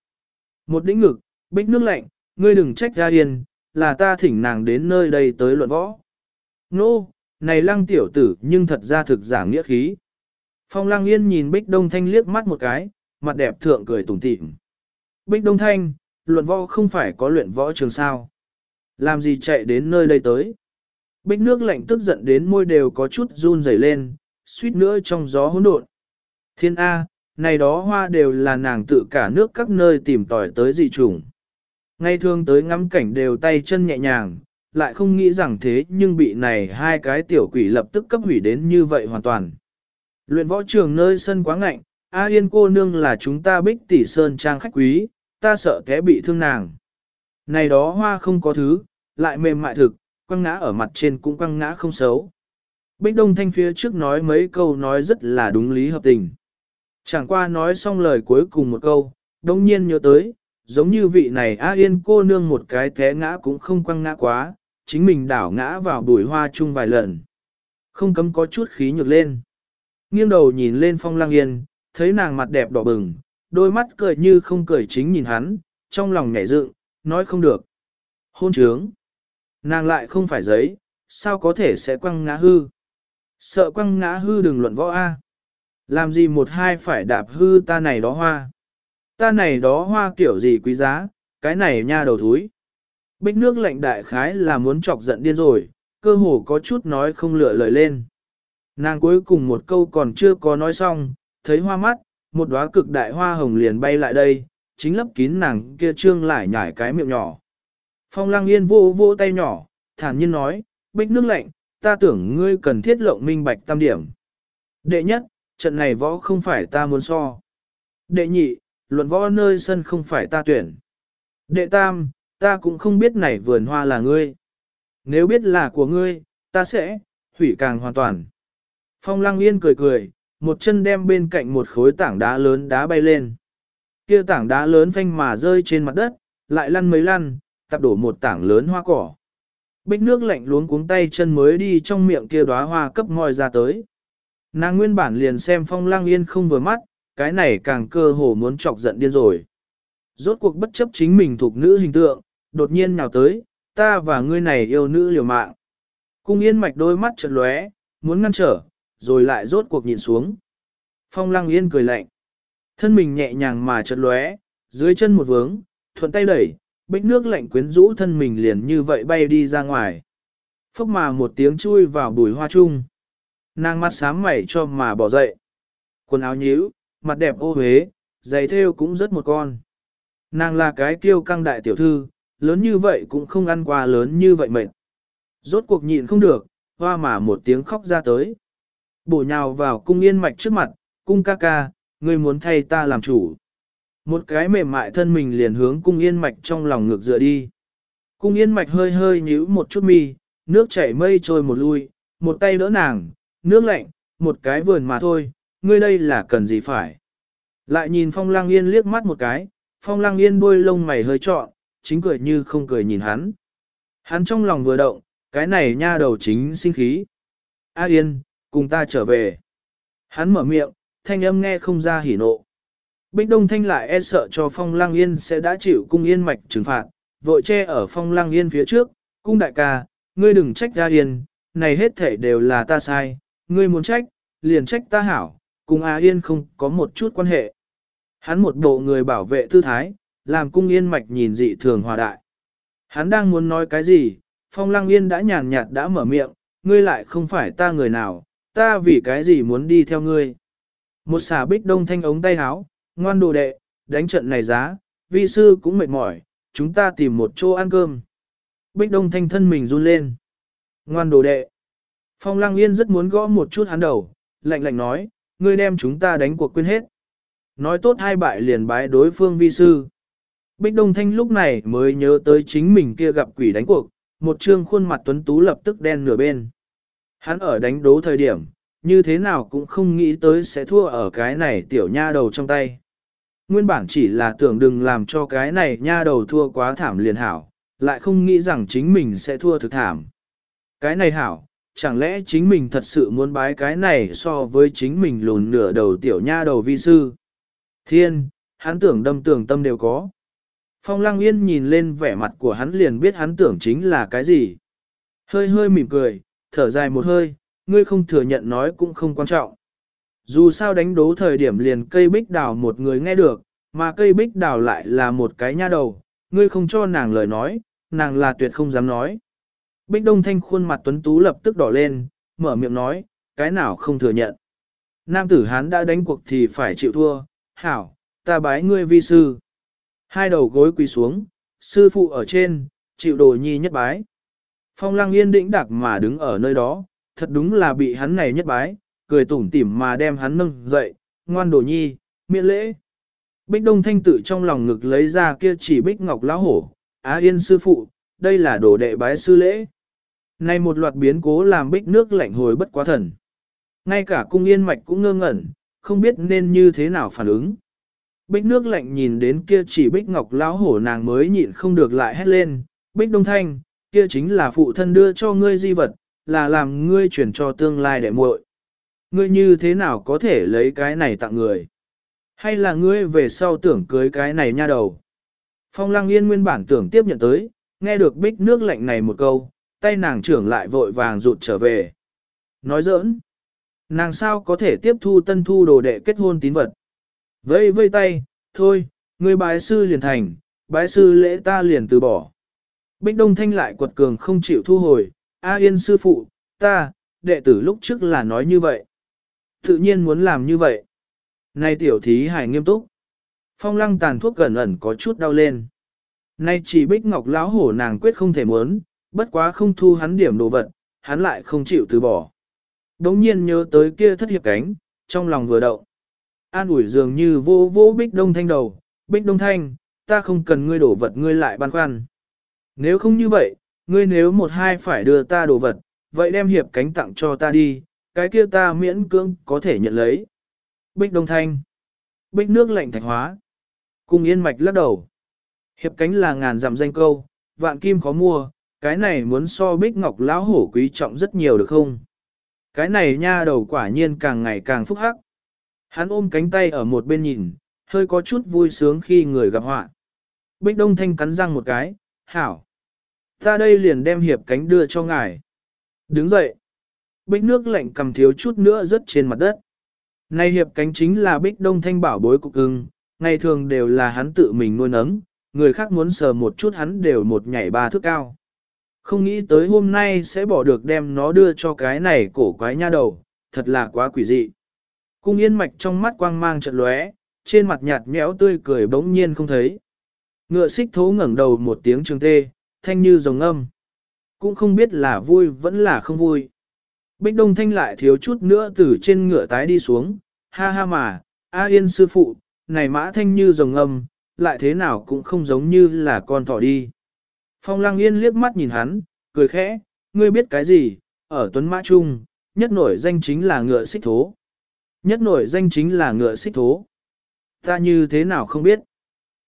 Một đĩnh ngực, Bích nước lạnh, ngươi đừng trách ra yên, là ta thỉnh nàng đến nơi đây tới luận võ. Nô, này lăng tiểu tử nhưng thật ra thực giả nghĩa khí. Phong lăng yên nhìn Bích Đông Thanh liếc mắt một cái, mặt đẹp thượng cười tủm tỉm. Bích Đông Thanh, luận võ không phải có luyện võ trường sao. Làm gì chạy đến nơi đây tới. Bích nước lạnh tức giận đến môi đều có chút run rẩy lên, suýt nữa trong gió hỗn độn. Thiên A, này đó hoa đều là nàng tự cả nước các nơi tìm tòi tới dị trùng. Ngay thường tới ngắm cảnh đều tay chân nhẹ nhàng, lại không nghĩ rằng thế nhưng bị này hai cái tiểu quỷ lập tức cấp hủy đến như vậy hoàn toàn. Luyện võ trường nơi sân quá ngạnh, A Yên cô nương là chúng ta bích tỷ sơn trang khách quý, ta sợ té bị thương nàng. Này đó hoa không có thứ, lại mềm mại thực, quăng ngã ở mặt trên cũng quăng ngã không xấu. Bích Đông Thanh phía trước nói mấy câu nói rất là đúng lý hợp tình. Chẳng qua nói xong lời cuối cùng một câu, đông nhiên nhớ tới, giống như vị này A Yên cô nương một cái té ngã cũng không quăng ngã quá, chính mình đảo ngã vào bụi hoa chung vài lần. Không cấm có chút khí nhược lên. Nghiêng đầu nhìn lên phong lang yên, thấy nàng mặt đẹp đỏ bừng, đôi mắt cười như không cười chính nhìn hắn, trong lòng nhảy dựng, nói không được. Hôn trướng. Nàng lại không phải giấy, sao có thể sẽ quăng ngã hư. Sợ quăng ngã hư đừng luận võ A. Làm gì một hai phải đạp hư ta này đó hoa. Ta này đó hoa kiểu gì quý giá, cái này nha đầu thúi. Bích nước lạnh đại khái là muốn chọc giận điên rồi, cơ hồ có chút nói không lựa lời lên. Nàng cuối cùng một câu còn chưa có nói xong, thấy hoa mắt, một đóa cực đại hoa hồng liền bay lại đây, chính lấp kín nàng kia trương lại nhải cái miệng nhỏ. Phong lăng yên vô vô tay nhỏ, thản nhiên nói, bích nước lạnh, ta tưởng ngươi cần thiết lộng minh bạch tam điểm. Đệ nhất, trận này võ không phải ta muốn so. Đệ nhị, luận võ nơi sân không phải ta tuyển. Đệ tam, ta cũng không biết này vườn hoa là ngươi. Nếu biết là của ngươi, ta sẽ, hủy càng hoàn toàn. Phong lăng yên cười cười, một chân đem bên cạnh một khối tảng đá lớn đá bay lên. Kia tảng đá lớn phanh mà rơi trên mặt đất, lại lăn mấy lăn, tập đổ một tảng lớn hoa cỏ. Bích nước lạnh luống cuống tay chân mới đi trong miệng kia đóa hoa cấp ngòi ra tới. Nàng nguyên bản liền xem phong lăng yên không vừa mắt, cái này càng cơ hồ muốn chọc giận điên rồi. Rốt cuộc bất chấp chính mình thuộc nữ hình tượng, đột nhiên nào tới, ta và ngươi này yêu nữ liều mạng. Cung yên mạch đôi mắt chợt lóe, muốn ngăn trở, rồi lại rốt cuộc nhìn xuống. Phong lăng yên cười lạnh. Thân mình nhẹ nhàng mà chợt lóe, dưới chân một vướng, thuận tay đẩy, bích nước lạnh quyến rũ thân mình liền như vậy bay đi ra ngoài. Phốc mà một tiếng chui vào bùi hoa chung. Nàng mắt sám mẩy cho mà bỏ dậy. Quần áo nhíu, mặt đẹp ô huế, giày thêu cũng rất một con. Nàng là cái kiêu căng đại tiểu thư, lớn như vậy cũng không ăn qua lớn như vậy mệt. Rốt cuộc nhịn không được, hoa mà một tiếng khóc ra tới. Bổ nhào vào cung yên mạch trước mặt, cung ca ca, ngươi muốn thay ta làm chủ. Một cái mềm mại thân mình liền hướng cung yên mạch trong lòng ngược dựa đi. Cung yên mạch hơi hơi nhíu một chút mi, nước chảy mây trôi một lui, một tay đỡ nàng, nước lạnh, một cái vườn mà thôi, ngươi đây là cần gì phải. Lại nhìn phong lang yên liếc mắt một cái, phong lang yên đuôi lông mày hơi trọn, chính cười như không cười nhìn hắn. Hắn trong lòng vừa động, cái này nha đầu chính sinh khí. A yên, cùng ta trở về. Hắn mở miệng, thanh âm nghe không ra hỉ nộ. Bích Đông Thanh lại e sợ cho Phong Lang Yên sẽ đã chịu cung yên mạch trừng phạt, vội che ở Phong Lang Yên phía trước, cung đại ca, ngươi đừng trách A Yên, này hết thể đều là ta sai, ngươi muốn trách, liền trách ta hảo, cùng A Yên không có một chút quan hệ. Hắn một bộ người bảo vệ tư thái, làm cung yên mạch nhìn dị thường hòa đại. Hắn đang muốn nói cái gì, Phong Lang Yên đã nhàn nhạt đã mở miệng, ngươi lại không phải ta người nào, ta vì cái gì muốn đi theo ngươi. Một xà bích đông thanh ống tay háo, ngoan đồ đệ, đánh trận này giá, vi sư cũng mệt mỏi, chúng ta tìm một chỗ ăn cơm. Bích đông thanh thân mình run lên. Ngoan đồ đệ. Phong lăng yên rất muốn gõ một chút hắn đầu, lạnh lạnh nói, ngươi đem chúng ta đánh cuộc quên hết. Nói tốt hai bại liền bái đối phương vi sư. Bích Đông Thanh lúc này mới nhớ tới chính mình kia gặp quỷ đánh cuộc, một trương khuôn mặt tuấn tú lập tức đen nửa bên. Hắn ở đánh đố thời điểm, như thế nào cũng không nghĩ tới sẽ thua ở cái này tiểu nha đầu trong tay. Nguyên bản chỉ là tưởng đừng làm cho cái này nha đầu thua quá thảm liền hảo, lại không nghĩ rằng chính mình sẽ thua thực thảm. Cái này hảo, chẳng lẽ chính mình thật sự muốn bái cái này so với chính mình lùn nửa đầu tiểu nha đầu vi sư. Thiên, hắn tưởng đâm tưởng tâm đều có. Phong Lăng Yên nhìn lên vẻ mặt của hắn liền biết hắn tưởng chính là cái gì. Hơi hơi mỉm cười, thở dài một hơi, ngươi không thừa nhận nói cũng không quan trọng. Dù sao đánh đố thời điểm liền cây bích đào một người nghe được, mà cây bích đào lại là một cái nha đầu, ngươi không cho nàng lời nói, nàng là tuyệt không dám nói. Bích Đông Thanh khuôn mặt tuấn tú lập tức đỏ lên, mở miệng nói, cái nào không thừa nhận. Nam tử Hán đã đánh cuộc thì phải chịu thua, hảo, ta bái ngươi vi sư. Hai đầu gối quỳ xuống, sư phụ ở trên, chịu đồ nhi nhất bái. Phong lăng yên đĩnh đặc mà đứng ở nơi đó, thật đúng là bị hắn này nhất bái, cười tủm tỉm mà đem hắn nâng dậy, ngoan đồ nhi, miễn lễ. Bích Đông Thanh tự trong lòng ngực lấy ra kia chỉ Bích Ngọc Lão Hổ, Á Yên sư phụ, đây là đồ đệ bái sư lễ. Này một loạt biến cố làm Bích nước lạnh hồi bất quá thần. Ngay cả cung yên mạch cũng ngơ ngẩn, không biết nên như thế nào phản ứng. Bích nước lạnh nhìn đến kia chỉ Bích Ngọc Lão Hổ nàng mới nhịn không được lại hét lên, Bích Đông Thanh, kia chính là phụ thân đưa cho ngươi di vật, là làm ngươi chuyển cho tương lai đệ muội. Ngươi như thế nào có thể lấy cái này tặng người? Hay là ngươi về sau tưởng cưới cái này nha đầu? Phong Lăng Yên nguyên bản tưởng tiếp nhận tới, nghe được bích nước lạnh này một câu, tay nàng trưởng lại vội vàng rụt trở về. Nói giỡn, nàng sao có thể tiếp thu tân thu đồ đệ kết hôn tín vật? Vây vây tay, thôi, người bái sư liền thành, bái sư lễ ta liền từ bỏ. Bích Đông Thanh lại quật cường không chịu thu hồi, A Yên sư phụ, ta, đệ tử lúc trước là nói như vậy. Tự nhiên muốn làm như vậy. Nay tiểu thí hài nghiêm túc. Phong lăng tàn thuốc gần ẩn có chút đau lên. Nay chỉ bích ngọc lão hổ nàng quyết không thể muốn, Bất quá không thu hắn điểm đồ vật, hắn lại không chịu từ bỏ. Đống nhiên nhớ tới kia thất hiệp cánh, trong lòng vừa động. An ủi dường như vô vô bích đông thanh đầu, bích đông thanh, ta không cần ngươi đổ vật ngươi lại băn khoăn. Nếu không như vậy, ngươi nếu một hai phải đưa ta đồ vật, vậy đem hiệp cánh tặng cho ta đi, cái kia ta miễn cưỡng có thể nhận lấy. Bích đông thanh, bích nước lạnh thạch hóa, cùng yên mạch lắc đầu. Hiệp cánh là ngàn dặm danh câu, vạn kim khó mua, cái này muốn so bích ngọc lão hổ quý trọng rất nhiều được không? Cái này nha đầu quả nhiên càng ngày càng phúc hắc. Hắn ôm cánh tay ở một bên nhìn, hơi có chút vui sướng khi người gặp họa. Bích Đông Thanh cắn răng một cái, hảo. Ta đây liền đem hiệp cánh đưa cho ngài. Đứng dậy. Bích nước lạnh cầm thiếu chút nữa rớt trên mặt đất. Này hiệp cánh chính là Bích Đông Thanh bảo bối cục ưng, ngày thường đều là hắn tự mình nuôi nấng, người khác muốn sờ một chút hắn đều một nhảy ba thước cao. Không nghĩ tới hôm nay sẽ bỏ được đem nó đưa cho cái này cổ quái nha đầu, thật là quá quỷ dị. Cung yên mạch trong mắt quang mang chợt lóe, trên mặt nhạt nhẽo tươi cười bỗng nhiên không thấy. Ngựa xích thố ngẩng đầu một tiếng trường tê, thanh như rồng âm. Cũng không biết là vui vẫn là không vui. Bích Đông Thanh lại thiếu chút nữa từ trên ngựa tái đi xuống, ha ha mà, A Yên sư phụ, này mã thanh như rồng âm, lại thế nào cũng không giống như là con thỏ đi. Phong Lăng Yên liếc mắt nhìn hắn, cười khẽ, ngươi biết cái gì, ở Tuấn Mã Trung, nhất nổi danh chính là ngựa xích thố. Nhất nổi danh chính là ngựa xích thố. Ta như thế nào không biết.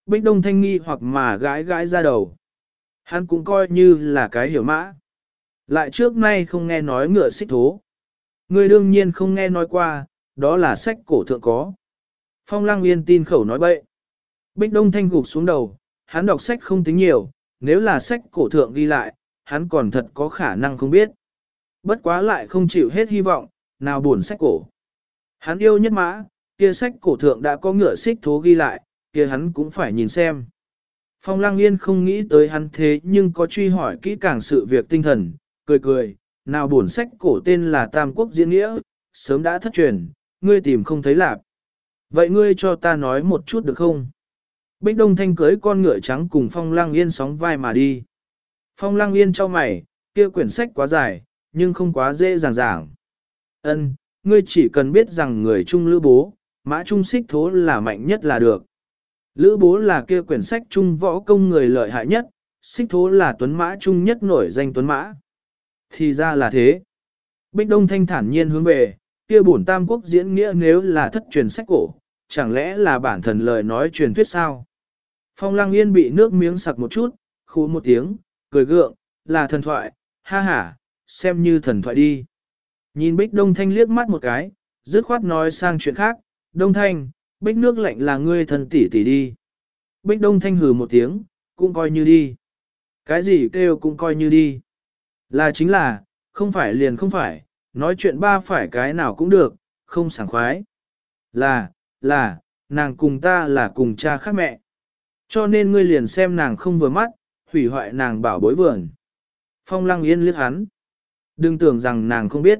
Bích Đông Thanh nghi hoặc mà gãi gãi ra đầu. Hắn cũng coi như là cái hiểu mã. Lại trước nay không nghe nói ngựa xích thố. người đương nhiên không nghe nói qua, đó là sách cổ thượng có. Phong Lang Yên tin khẩu nói bậy. Bích Đông Thanh gục xuống đầu, hắn đọc sách không tính nhiều, nếu là sách cổ thượng ghi lại, hắn còn thật có khả năng không biết. Bất quá lại không chịu hết hy vọng, nào buồn sách cổ. Hắn yêu nhất mã, kia sách cổ thượng đã có ngựa xích thố ghi lại, kia hắn cũng phải nhìn xem. Phong lang Yên không nghĩ tới hắn thế nhưng có truy hỏi kỹ càng sự việc tinh thần, cười cười, nào buồn sách cổ tên là Tam Quốc Diễn Nghĩa, sớm đã thất truyền, ngươi tìm không thấy lạp. Vậy ngươi cho ta nói một chút được không? Bích Đông Thanh cưới con ngựa trắng cùng Phong lang Yên sóng vai mà đi. Phong lang Yên cho mày, kia quyển sách quá dài, nhưng không quá dễ dàng giảng Ân, ngươi chỉ cần biết rằng người trung lữ bố, mã trung xích thố là mạnh nhất là được. Lữ bố là kia quyển sách trung võ công người lợi hại nhất, xích thố là tuấn mã trung nhất nổi danh tuấn mã. Thì ra là thế. Bích Đông Thanh thản nhiên hướng về, kia bổn tam quốc diễn nghĩa nếu là thất truyền sách cổ, chẳng lẽ là bản thần lời nói truyền thuyết sao? Phong Lang Yên bị nước miếng sặc một chút, khu một tiếng, cười gượng, là thần thoại, ha ha, xem như thần thoại đi. Nhìn Bích Đông Thanh liếc mắt một cái, dứt khoát nói sang chuyện khác, Đông Thanh, Bích nước lạnh là ngươi thần tỷ tỷ đi. Bích Đông Thanh hừ một tiếng, cũng coi như đi. Cái gì kêu cũng coi như đi. Là chính là, không phải liền không phải, nói chuyện ba phải cái nào cũng được, không sảng khoái. Là, là, nàng cùng ta là cùng cha khác mẹ. Cho nên ngươi liền xem nàng không vừa mắt, hủy hoại nàng bảo bối vườn. Phong lăng yên liếc hắn. Đừng tưởng rằng nàng không biết.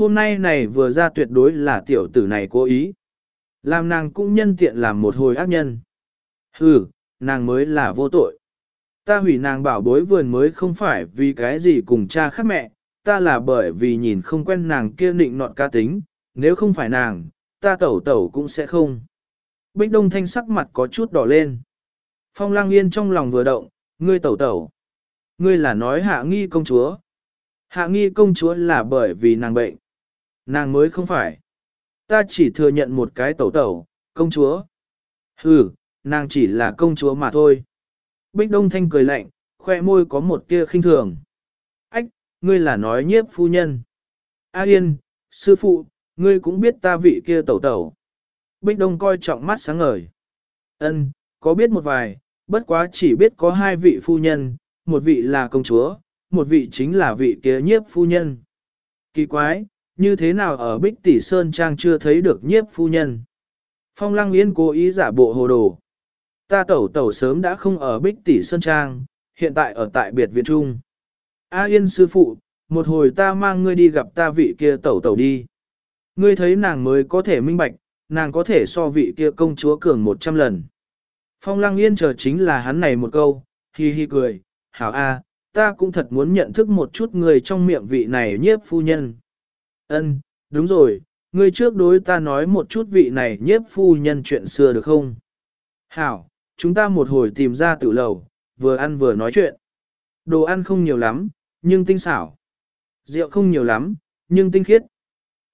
Hôm nay này vừa ra tuyệt đối là tiểu tử này cố ý. Làm nàng cũng nhân tiện làm một hồi ác nhân. Hừ, nàng mới là vô tội. Ta hủy nàng bảo bối vườn mới không phải vì cái gì cùng cha khác mẹ, ta là bởi vì nhìn không quen nàng kia định nọt ca tính, nếu không phải nàng, ta tẩu tẩu cũng sẽ không. Bích Đông Thanh sắc mặt có chút đỏ lên. Phong Lang Yên trong lòng vừa động, ngươi tẩu tẩu. Ngươi là nói hạ nghi công chúa. Hạ nghi công chúa là bởi vì nàng bệnh. Nàng mới không phải. Ta chỉ thừa nhận một cái tẩu tẩu, công chúa. Ừ, nàng chỉ là công chúa mà thôi. Bích Đông Thanh cười lạnh, khoe môi có một tia khinh thường. Ách, ngươi là nói nhiếp phu nhân. A Yên, sư phụ, ngươi cũng biết ta vị kia tẩu tẩu. Bích Đông coi trọng mắt sáng ngời. Ân, có biết một vài, bất quá chỉ biết có hai vị phu nhân, một vị là công chúa, một vị chính là vị kia nhiếp phu nhân. Kỳ quái, như thế nào ở Bích Tỷ Sơn Trang chưa thấy được nhiếp phu nhân? Phong Lăng Yên cố ý giả bộ hồ đồ. Ta tẩu tẩu sớm đã không ở Bích Tỷ Sơn Trang, hiện tại ở tại biệt viện trung. A Yên sư phụ, một hồi ta mang ngươi đi gặp ta vị kia tẩu tẩu đi. Ngươi thấy nàng mới có thể minh bạch, nàng có thể so vị kia công chúa cường một trăm lần. Phong Lăng Yên chờ chính là hắn này một câu, hi hi cười, hảo a, ta cũng thật muốn nhận thức một chút người trong miệng vị này nhiếp phu nhân. Ân, đúng rồi, ngươi trước đối ta nói một chút vị này nhiếp phu nhân chuyện xưa được không? Hảo, chúng ta một hồi tìm ra tử lầu, vừa ăn vừa nói chuyện. Đồ ăn không nhiều lắm, nhưng tinh xảo. Rượu không nhiều lắm, nhưng tinh khiết.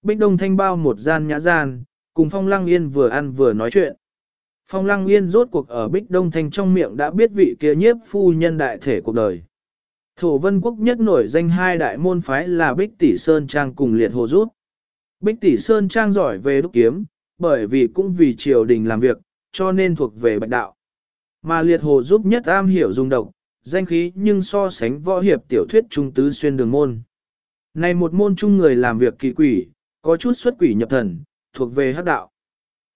Bích Đông Thanh bao một gian nhã gian, cùng Phong Lăng Yên vừa ăn vừa nói chuyện. Phong Lăng Yên rốt cuộc ở Bích Đông Thanh trong miệng đã biết vị kia nhiếp phu nhân đại thể cuộc đời. Thổ vân quốc nhất nổi danh hai đại môn phái là Bích Tỷ Sơn Trang cùng Liệt Hồ Rút. Bích Tỷ Sơn Trang giỏi về đúc kiếm, bởi vì cũng vì triều đình làm việc, cho nên thuộc về bạch đạo. Mà Liệt Hồ giúp nhất am hiểu dùng độc, danh khí nhưng so sánh võ hiệp tiểu thuyết trung tứ xuyên đường môn. Này một môn chung người làm việc kỳ quỷ, có chút xuất quỷ nhập thần, thuộc về hắc đạo.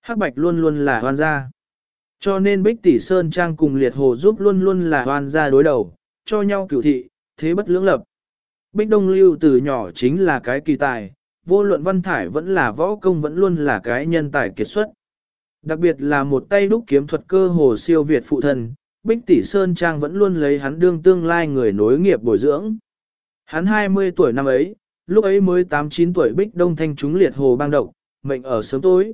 Hắc bạch luôn luôn là hoan gia. Cho nên Bích Tỷ Sơn Trang cùng Liệt Hồ giúp luôn luôn là hoan gia đối đầu, cho nhau cửu thị, thế bất lưỡng lập. Bích Đông Lưu từ nhỏ chính là cái kỳ tài, vô luận văn thải vẫn là võ công vẫn luôn là cái nhân tài kiệt xuất. Đặc biệt là một tay đúc kiếm thuật cơ hồ siêu Việt phụ thần Bích Tỷ Sơn Trang vẫn luôn lấy hắn đương tương lai người nối nghiệp bồi dưỡng. Hắn 20 tuổi năm ấy, lúc ấy mới 8-9 tuổi Bích Đông Thanh chúng liệt hồ bang động, mệnh ở sớm tối.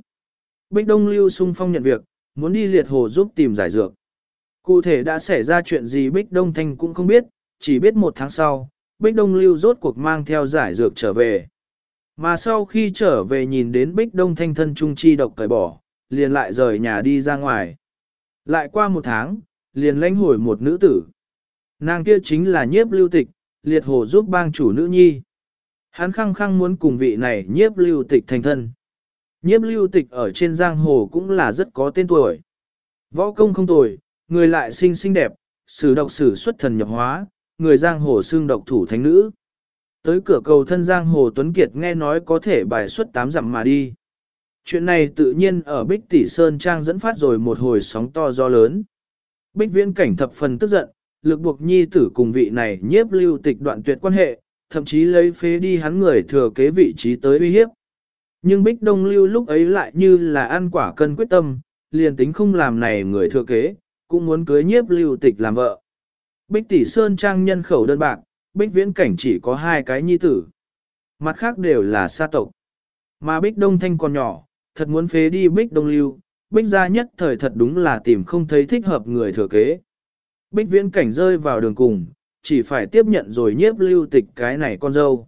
Bích Đông Lưu sung phong nhận việc, muốn đi liệt hồ giúp tìm giải dược. Cụ thể đã xảy ra chuyện gì Bích Đông Thanh cũng không biết, chỉ biết một tháng sau, Bích Đông Lưu rốt cuộc mang theo giải dược trở về. Mà sau khi trở về nhìn đến Bích Đông Thanh thân trung chi độc cởi bỏ, liền lại rời nhà đi ra ngoài. Lại qua một tháng, liền lãnh hồi một nữ tử. Nàng kia chính là nhiếp lưu tịch, liệt hồ giúp bang chủ nữ nhi. Hắn khăng khăng muốn cùng vị này nhiếp lưu tịch thành thân. Nhiếp lưu tịch ở trên giang hồ cũng là rất có tên tuổi. Võ công không tồi, người lại xinh xinh đẹp, sử độc sử xuất thần nhập hóa, người giang hồ xương độc thủ thánh nữ. Tới cửa cầu thân giang hồ Tuấn Kiệt nghe nói có thể bài xuất tám dặm mà đi. Chuyện này tự nhiên ở Bích Tỷ Sơn Trang dẫn phát rồi một hồi sóng to gió lớn. Bích viễn cảnh thập phần tức giận, lực buộc nhi tử cùng vị này nhiếp lưu tịch đoạn tuyệt quan hệ, thậm chí lấy phế đi hắn người thừa kế vị trí tới uy hiếp. Nhưng Bích Đông Lưu lúc ấy lại như là ăn quả cân quyết tâm, liền tính không làm này người thừa kế, cũng muốn cưới nhiếp lưu tịch làm vợ. Bích Tỷ Sơn Trang nhân khẩu đơn bạc, Bích Viễn Cảnh chỉ có hai cái nhi tử. Mặt khác đều là sa tộc. Mà Bích Đông Thanh còn nhỏ, thật muốn phế đi Bích Đông Lưu, Bích gia nhất thời thật đúng là tìm không thấy thích hợp người thừa kế. Bích Viễn Cảnh rơi vào đường cùng, chỉ phải tiếp nhận rồi nhiếp lưu tịch cái này con dâu.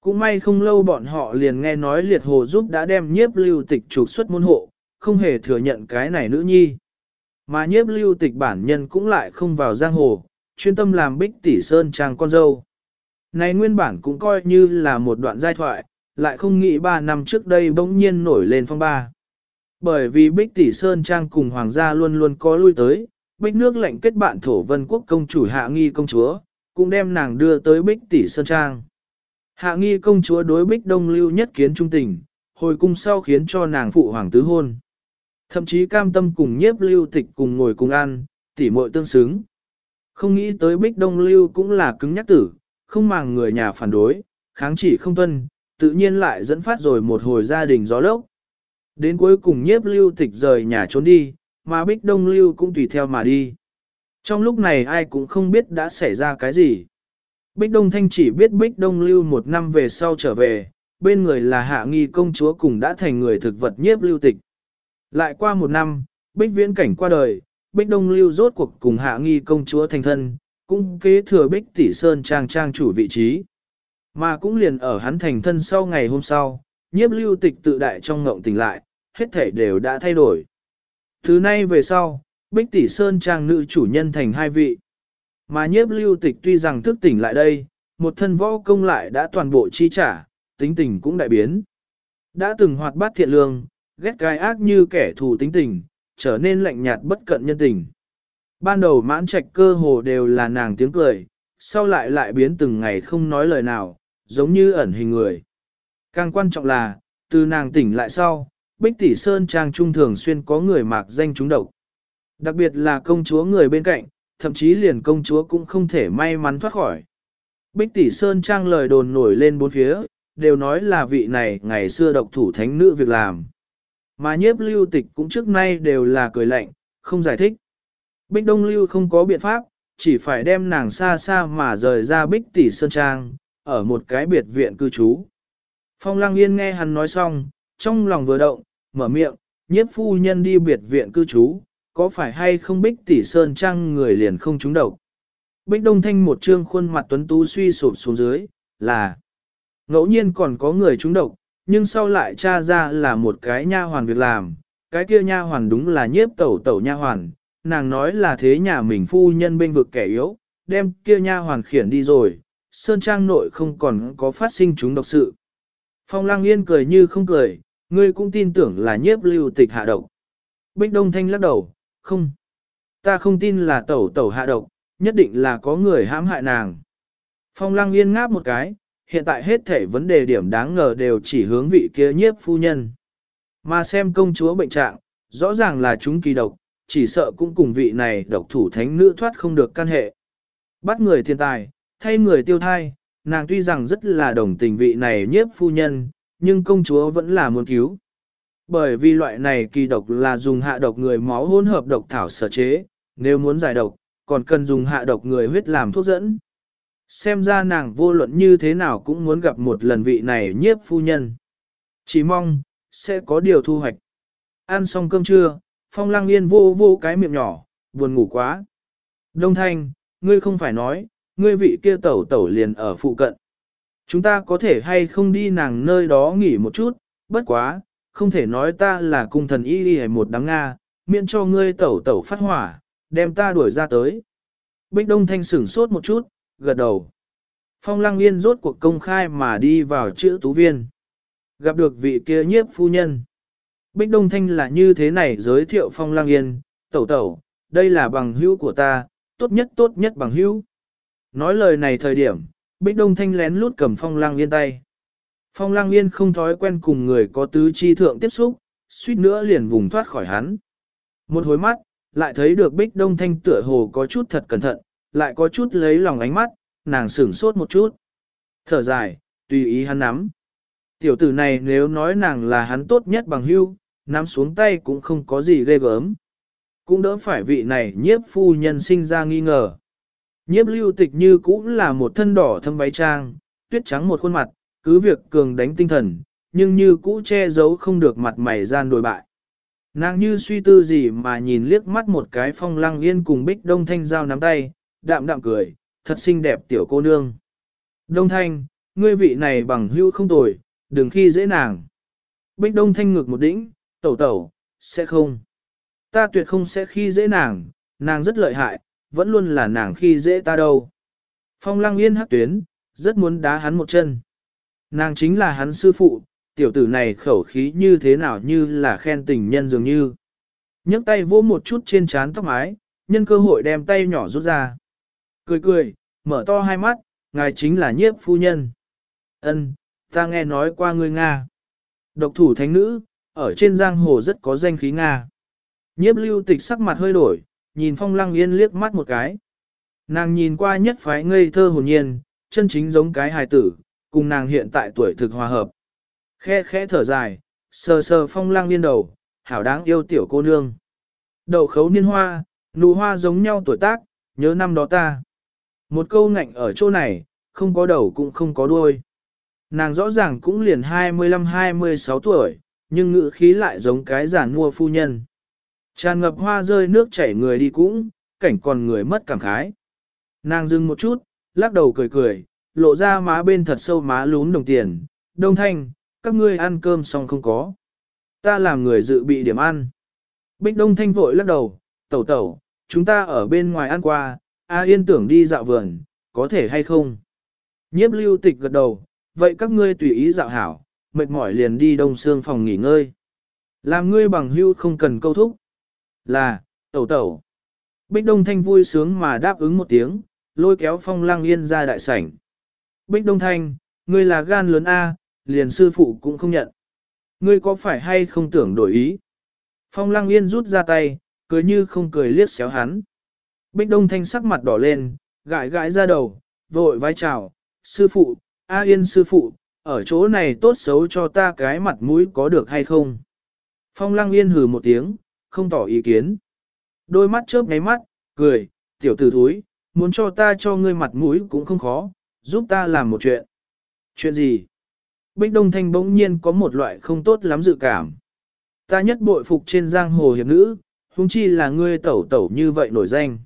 Cũng may không lâu bọn họ liền nghe nói liệt hồ giúp đã đem nhiếp lưu tịch trục xuất môn hộ, không hề thừa nhận cái này nữ nhi. Mà nhiếp lưu tịch bản nhân cũng lại không vào giang hồ, chuyên tâm làm bích tỷ sơn trang con dâu. Này nguyên bản cũng coi như là một đoạn giai thoại, lại không nghĩ ba năm trước đây bỗng nhiên nổi lên phong ba. Bởi vì bích tỷ sơn trang cùng hoàng gia luôn luôn có lui tới, bích nước lệnh kết bạn thổ vân quốc công chủ hạ nghi công chúa, cũng đem nàng đưa tới bích tỷ sơn trang. Hạ nghi công chúa đối bích đông lưu nhất kiến trung tình, hồi cung sau khiến cho nàng phụ hoàng tứ hôn. Thậm chí cam tâm cùng nhiếp lưu tịch cùng ngồi cùng ăn, tỉ muội tương xứng. Không nghĩ tới Bích Đông Lưu cũng là cứng nhắc tử, không màng người nhà phản đối, kháng chỉ không tuân, tự nhiên lại dẫn phát rồi một hồi gia đình gió lốc. Đến cuối cùng nhiếp lưu tịch rời nhà trốn đi, mà Bích Đông Lưu cũng tùy theo mà đi. Trong lúc này ai cũng không biết đã xảy ra cái gì. Bích Đông Thanh chỉ biết Bích Đông Lưu một năm về sau trở về, bên người là hạ nghi công chúa cùng đã thành người thực vật nhiếp lưu tịch. Lại qua một năm, Bích Viễn Cảnh qua đời, Bích Đông Lưu rốt cuộc cùng hạ nghi công chúa thành thân, cũng kế thừa Bích Tỷ Sơn trang trang chủ vị trí. Mà cũng liền ở hắn thành thân sau ngày hôm sau, nhiếp lưu tịch tự đại trong ngộng tỉnh lại, hết thể đều đã thay đổi. Thứ nay về sau, Bích Tỷ Sơn trang nữ chủ nhân thành hai vị. Mà nhiếp lưu tịch tuy rằng thức tỉnh lại đây, một thân võ công lại đã toàn bộ chi trả, tính tình cũng đại biến. Đã từng hoạt bát thiện lương, ghét gai ác như kẻ thù tính tình, trở nên lạnh nhạt bất cận nhân tình. Ban đầu mãn trạch cơ hồ đều là nàng tiếng cười, sau lại lại biến từng ngày không nói lời nào, giống như ẩn hình người. Càng quan trọng là, từ nàng tỉnh lại sau, Bích Tỷ Sơn Trang Trung thường xuyên có người mạc danh trúng độc. Đặc biệt là công chúa người bên cạnh, thậm chí liền công chúa cũng không thể may mắn thoát khỏi. Bích Tỷ Sơn Trang lời đồn nổi lên bốn phía, đều nói là vị này ngày xưa độc thủ thánh nữ việc làm. Mà nhiếp lưu tịch cũng trước nay đều là cười lạnh, không giải thích. Bích Đông Lưu không có biện pháp, chỉ phải đem nàng xa xa mà rời ra bích tỷ sơn trang, ở một cái biệt viện cư trú. Phong Lăng Yên nghe hắn nói xong, trong lòng vừa động, mở miệng, nhiếp phu nhân đi biệt viện cư trú, có phải hay không bích tỷ sơn trang người liền không trúng độc. Bích Đông Thanh một trương khuôn mặt tuấn tú suy sụp xuống dưới, là ngẫu nhiên còn có người trúng độc, nhưng sau lại tra ra là một cái nha hoàn việc làm, cái kia nha hoàn đúng là nhiếp tẩu tẩu nha hoàn, nàng nói là thế nhà mình phu nhân bên vực kẻ yếu, đem kia nha hoàn khiển đi rồi, sơn trang nội không còn có phát sinh chúng độc sự. Phong lang yên cười như không cười, ngươi cũng tin tưởng là nhiếp lưu tịch hạ độc. Bích Đông Thanh lắc đầu, không. Ta không tin là tẩu tẩu hạ độc, nhất định là có người hãm hại nàng. Phong lang yên ngáp một cái, hiện tại hết thể vấn đề điểm đáng ngờ đều chỉ hướng vị kia nhiếp phu nhân. Mà xem công chúa bệnh trạng, rõ ràng là chúng kỳ độc, chỉ sợ cũng cùng vị này độc thủ thánh nữ thoát không được căn hệ. Bắt người thiên tài, thay người tiêu thai, nàng tuy rằng rất là đồng tình vị này nhiếp phu nhân, nhưng công chúa vẫn là muốn cứu. Bởi vì loại này kỳ độc là dùng hạ độc người máu hỗn hợp độc thảo sở chế, nếu muốn giải độc, còn cần dùng hạ độc người huyết làm thuốc dẫn. Xem ra nàng vô luận như thế nào cũng muốn gặp một lần vị này nhiếp phu nhân. Chỉ mong, sẽ có điều thu hoạch. Ăn xong cơm trưa, phong lăng yên vô vô cái miệng nhỏ, buồn ngủ quá. Đông thanh, ngươi không phải nói, ngươi vị kia tẩu tẩu liền ở phụ cận. Chúng ta có thể hay không đi nàng nơi đó nghỉ một chút, bất quá, không thể nói ta là cung thần y đi một đám Nga, miễn cho ngươi tẩu tẩu phát hỏa, đem ta đuổi ra tới. Bích Đông Thanh sửng sốt một chút, gật đầu. Phong Lăng Yên rốt cuộc công khai mà đi vào chữ tú viên. Gặp được vị kia nhiếp phu nhân. Bích Đông Thanh là như thế này giới thiệu Phong Lăng Yên, tẩu tẩu, đây là bằng hữu của ta, tốt nhất tốt nhất bằng hữu. Nói lời này thời điểm, Bích Đông Thanh lén lút cầm Phong Lăng Yên tay. Phong Lăng Yên không thói quen cùng người có tứ chi thượng tiếp xúc, suýt nữa liền vùng thoát khỏi hắn. Một hồi mắt, lại thấy được Bích Đông Thanh tựa hồ có chút thật cẩn thận, lại có chút lấy lòng ánh mắt, nàng sửng sốt một chút. Thở dài, tùy ý hắn nắm. Tiểu tử này nếu nói nàng là hắn tốt nhất bằng hưu, nắm xuống tay cũng không có gì ghê gớm. Cũng đỡ phải vị này nhiếp phu nhân sinh ra nghi ngờ. Nhiếp lưu tịch như cũng là một thân đỏ thâm váy trang, tuyết trắng một khuôn mặt, cứ việc cường đánh tinh thần, nhưng như cũ che giấu không được mặt mày gian đồi bại. Nàng như suy tư gì mà nhìn liếc mắt một cái phong lăng yên cùng bích đông thanh giao nắm tay, đạm đạm cười, thật xinh đẹp tiểu cô nương. Đông thanh, ngươi vị này bằng hữu không tồi, đừng khi dễ nàng. Bích đông thanh ngược một đĩnh, tẩu tẩu, sẽ không. Ta tuyệt không sẽ khi dễ nàng, nàng rất lợi hại, vẫn luôn là nàng khi dễ ta đâu. Phong lăng yên hắc tuyến, rất muốn đá hắn một chân. Nàng chính là hắn sư phụ, tiểu tử này khẩu khí như thế nào như là khen tình nhân dường như. nhấc tay vỗ một chút trên trán tóc mái, nhân cơ hội đem tay nhỏ rút ra. Cười cười, mở to hai mắt, ngài chính là nhiếp phu nhân. Ân, ta nghe nói qua ngươi Nga. Độc thủ thánh nữ, ở trên giang hồ rất có danh khí Nga. Nhiếp lưu tịch sắc mặt hơi đổi, nhìn phong lăng yên liếc mắt một cái. Nàng nhìn qua nhất phái ngây thơ hồn nhiên, chân chính giống cái hài tử, cùng nàng hiện tại tuổi thực hòa hợp. Khe khẽ thở dài, sờ sờ phong lăng yên đầu, hảo đáng yêu tiểu cô nương. Đầu khấu niên hoa, nụ hoa giống nhau tuổi tác, nhớ năm đó ta. Một câu ngạnh ở chỗ này, không có đầu cũng không có đuôi. Nàng rõ ràng cũng liền 25-26 tuổi, nhưng ngữ khí lại giống cái giản mua phu nhân. Tràn ngập hoa rơi nước chảy người đi cũng, cảnh còn người mất cảm khái. Nàng dừng một chút, lắc đầu cười cười, lộ ra má bên thật sâu má lún đồng tiền. Đông thanh, các ngươi ăn cơm xong không có. Ta làm người dự bị điểm ăn. Bích Đông Thanh vội lắc đầu, tẩu tẩu, chúng ta ở bên ngoài ăn qua, A Yên tưởng đi dạo vườn, có thể hay không? Nhiếp lưu tịch gật đầu, vậy các ngươi tùy ý dạo hảo, mệt mỏi liền đi đông xương phòng nghỉ ngơi. Làm ngươi bằng hưu không cần câu thúc. Là, tẩu tẩu. Bích Đông Thanh vui sướng mà đáp ứng một tiếng, lôi kéo phong lăng yên ra đại sảnh. Bích Đông Thanh, ngươi là gan lớn A, liền sư phụ cũng không nhận. Ngươi có phải hay không tưởng đổi ý? Phong lăng yên rút ra tay, cười như không cười liếc xéo hắn. Bích Đông Thanh sắc mặt đỏ lên, gãi gãi ra đầu, vội vai chào, sư phụ, A yên sư phụ, ở chỗ này tốt xấu cho ta cái mặt mũi có được hay không? Phong lăng yên hừ một tiếng, không tỏ ý kiến. Đôi mắt chớp ngáy mắt, cười, tiểu tử thúi, muốn cho ta cho ngươi mặt mũi cũng không khó, giúp ta làm một chuyện. Chuyện gì? Bích Đông Thanh bỗng nhiên có một loại không tốt lắm dự cảm. Ta nhất bội phục trên giang hồ hiệp nữ, huống chi là ngươi tẩu tẩu như vậy nổi danh.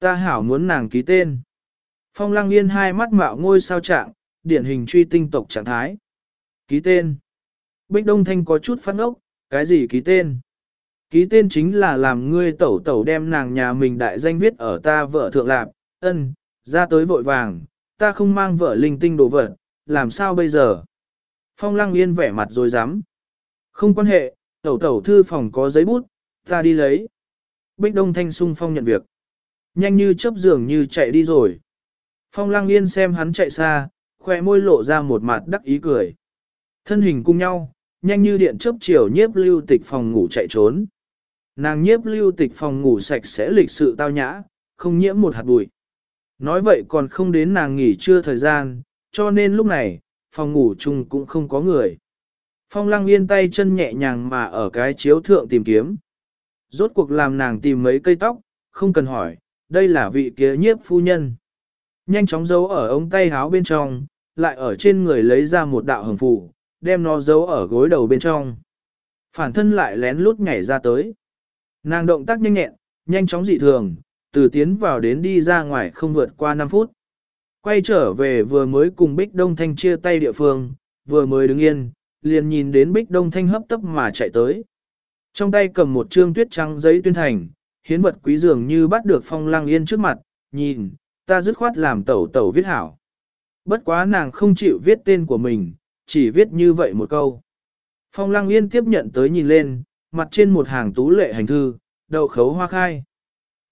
Ta hảo muốn nàng ký tên. Phong lăng yên hai mắt mạo ngôi sao trạng, điển hình truy tinh tộc trạng thái. Ký tên. Bích Đông Thanh có chút phát ốc, cái gì ký tên? Ký tên chính là làm ngươi tẩu tẩu đem nàng nhà mình đại danh viết ở ta vợ thượng lạp, ân, ra tới vội vàng, ta không mang vợ linh tinh đồ vật, làm sao bây giờ? Phong lăng yên vẻ mặt rồi dám. Không quan hệ, tẩu tẩu thư phòng có giấy bút, ta đi lấy. Bích Đông Thanh sung phong nhận việc. Nhanh như chớp dường như chạy đi rồi. Phong lăng yên xem hắn chạy xa, khoe môi lộ ra một mặt đắc ý cười. Thân hình cùng nhau, nhanh như điện chớp chiều nhiếp lưu tịch phòng ngủ chạy trốn. Nàng nhiếp lưu tịch phòng ngủ sạch sẽ lịch sự tao nhã, không nhiễm một hạt bụi. Nói vậy còn không đến nàng nghỉ trưa thời gian, cho nên lúc này, phòng ngủ chung cũng không có người. Phong lăng yên tay chân nhẹ nhàng mà ở cái chiếu thượng tìm kiếm. Rốt cuộc làm nàng tìm mấy cây tóc, không cần hỏi, đây là vị kia nhiếp phu nhân. Nhanh chóng giấu ở ống tay háo bên trong, lại ở trên người lấy ra một đạo hồng phủ đem nó giấu ở gối đầu bên trong. Phản thân lại lén lút nhảy ra tới. Nàng động tác nhanh nhẹn, nhanh chóng dị thường, từ tiến vào đến đi ra ngoài không vượt qua 5 phút. Quay trở về vừa mới cùng Bích Đông Thanh chia tay địa phương, vừa mới đứng yên, liền nhìn đến Bích Đông Thanh hấp tấp mà chạy tới. Trong tay cầm một trương tuyết trắng giấy tuyên thành, hiến vật quý dường như bắt được phong lăng yên trước mặt, nhìn, ta dứt khoát làm tẩu tẩu viết hảo. Bất quá nàng không chịu viết tên của mình, chỉ viết như vậy một câu. Phong lăng yên tiếp nhận tới nhìn lên, mặt trên một hàng tú lệ hành thư, đậu khấu hoa khai.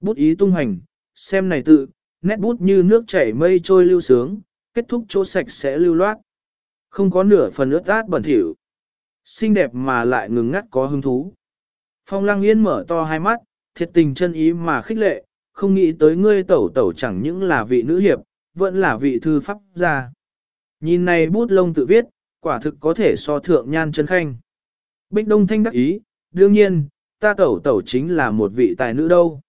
Bút ý tung hành, xem này tự, nét bút như nước chảy mây trôi lưu sướng, kết thúc chỗ sạch sẽ lưu loát. Không có nửa phần ướt át bẩn thỉu. Xinh đẹp mà lại ngừng ngắt có hứng thú. Phong lăng yên mở to hai mắt, thiệt tình chân ý mà khích lệ, không nghĩ tới ngươi tẩu tẩu chẳng những là vị nữ hiệp, vẫn là vị thư pháp gia. Nhìn này bút lông tự viết, quả thực có thể so thượng nhan chân khanh. Bích Đông Thanh đắc ý, đương nhiên, ta tẩu tẩu chính là một vị tài nữ đâu.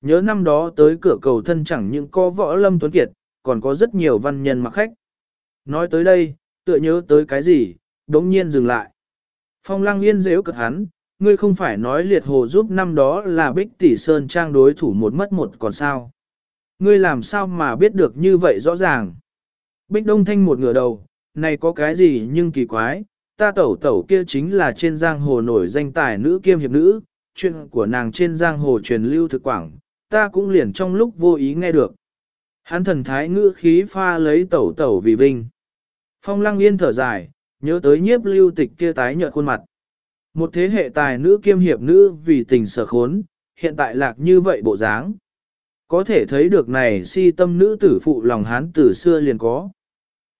Nhớ năm đó tới cửa cầu thân chẳng những có võ lâm tuấn kiệt, còn có rất nhiều văn nhân mặc khách. Nói tới đây, tựa nhớ tới cái gì, đống nhiên dừng lại. Phong Lang yên dễu cực hắn, ngươi không phải nói liệt hồ giúp năm đó là bích tỷ sơn trang đối thủ một mất một còn sao. Ngươi làm sao mà biết được như vậy rõ ràng. Bích đông thanh một ngửa đầu, này có cái gì nhưng kỳ quái, ta tẩu tẩu kia chính là trên giang hồ nổi danh tài nữ kiêm hiệp nữ, chuyện của nàng trên giang hồ truyền lưu thực quảng, ta cũng liền trong lúc vô ý nghe được. Hắn thần thái ngữ khí pha lấy tẩu tẩu vì vinh. Phong lăng yên thở dài, nhớ tới nhiếp lưu tịch kia tái nhợt khuôn mặt. Một thế hệ tài nữ kiêm hiệp nữ vì tình sở khốn, hiện tại lạc như vậy bộ dáng. Có thể thấy được này si tâm nữ tử phụ lòng hán từ xưa liền có.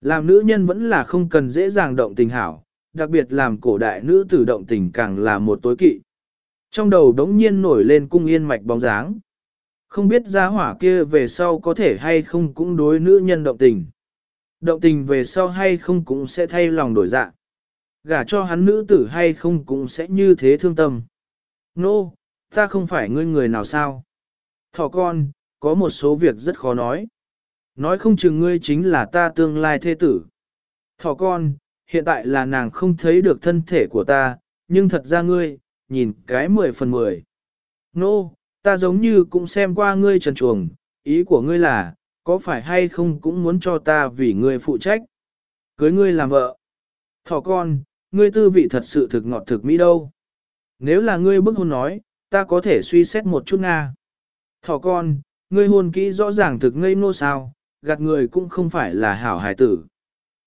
Làm nữ nhân vẫn là không cần dễ dàng động tình hảo, đặc biệt làm cổ đại nữ tử động tình càng là một tối kỵ. Trong đầu đống nhiên nổi lên cung yên mạch bóng dáng. Không biết gia hỏa kia về sau có thể hay không cũng đối nữ nhân động tình. Động tình về sau hay không cũng sẽ thay lòng đổi dạng Gả cho hắn nữ tử hay không cũng sẽ như thế thương tâm. Nô, no, ta không phải ngươi người nào sao. Thỏ con, có một số việc rất khó nói. Nói không chừng ngươi chính là ta tương lai thê tử. Thỏ con, hiện tại là nàng không thấy được thân thể của ta, nhưng thật ra ngươi, nhìn cái mười phần mười. Nô, no, ta giống như cũng xem qua ngươi trần chuồng, ý của ngươi là, có phải hay không cũng muốn cho ta vì ngươi phụ trách. Cưới ngươi làm vợ. Thỏ con, ngươi tư vị thật sự thực ngọt thực mỹ đâu. Nếu là ngươi bức hôn nói, ta có thể suy xét một chút Nga. Thỏ con, ngươi hôn kỹ rõ ràng thực ngây nô sao, gạt người cũng không phải là hảo hài tử.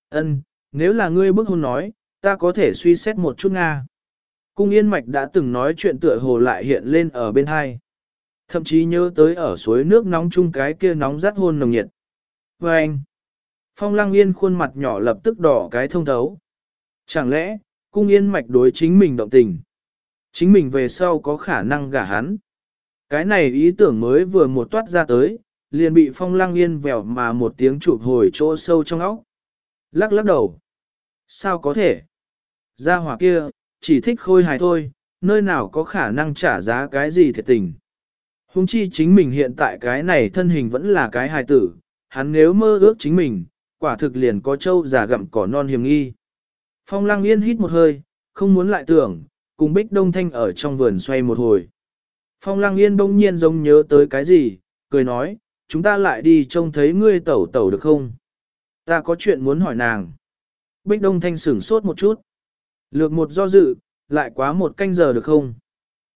Ân, nếu là ngươi bức hôn nói, ta có thể suy xét một chút Nga. Cung Yên Mạch đã từng nói chuyện tựa hồ lại hiện lên ở bên hai. Thậm chí nhớ tới ở suối nước nóng chung cái kia nóng rát hôn nồng nhiệt. Và anh, Phong Lăng Yên khuôn mặt nhỏ lập tức đỏ cái thông thấu. Chẳng lẽ, Cung Yên Mạch đối chính mình động tình. Chính mình về sau có khả năng gả hắn. Cái này ý tưởng mới vừa một toát ra tới, liền bị Phong Lăng Yên vèo mà một tiếng chụp hồi chỗ sâu trong óc. Lắc lắc đầu. Sao có thể? Gia hỏa kia, chỉ thích khôi hài thôi, nơi nào có khả năng trả giá cái gì thiệt tình. Hùng chi chính mình hiện tại cái này thân hình vẫn là cái hài tử, hắn nếu mơ ước chính mình, quả thực liền có trâu già gặm cỏ non hiểm nghi. Phong lăng yên hít một hơi, không muốn lại tưởng, cùng bích đông thanh ở trong vườn xoay một hồi. Phong lăng yên bỗng nhiên giống nhớ tới cái gì, cười nói, chúng ta lại đi trông thấy ngươi tẩu tẩu được không? Ta có chuyện muốn hỏi nàng. Bích đông thanh sửng sốt một chút. Lược một do dự, lại quá một canh giờ được không?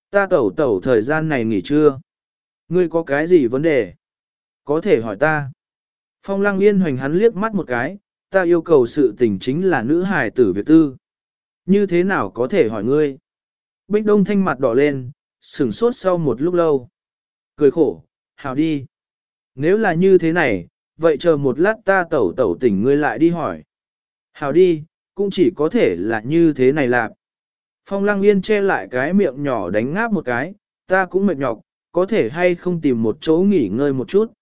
Ta tẩu tẩu thời gian này nghỉ trưa. Ngươi có cái gì vấn đề? Có thể hỏi ta. Phong lăng yên hoành hắn liếc mắt một cái, ta yêu cầu sự tình chính là nữ hài tử Việt tư. Như thế nào có thể hỏi ngươi? Bích Đông thanh mặt đỏ lên, sửng sốt sau một lúc lâu. Cười khổ, hào đi. Nếu là như thế này, vậy chờ một lát ta tẩu tẩu tỉnh ngươi lại đi hỏi. Hào đi, cũng chỉ có thể là như thế này lạc. Phong lăng yên che lại cái miệng nhỏ đánh ngáp một cái, ta cũng mệt nhọc, có thể hay không tìm một chỗ nghỉ ngơi một chút.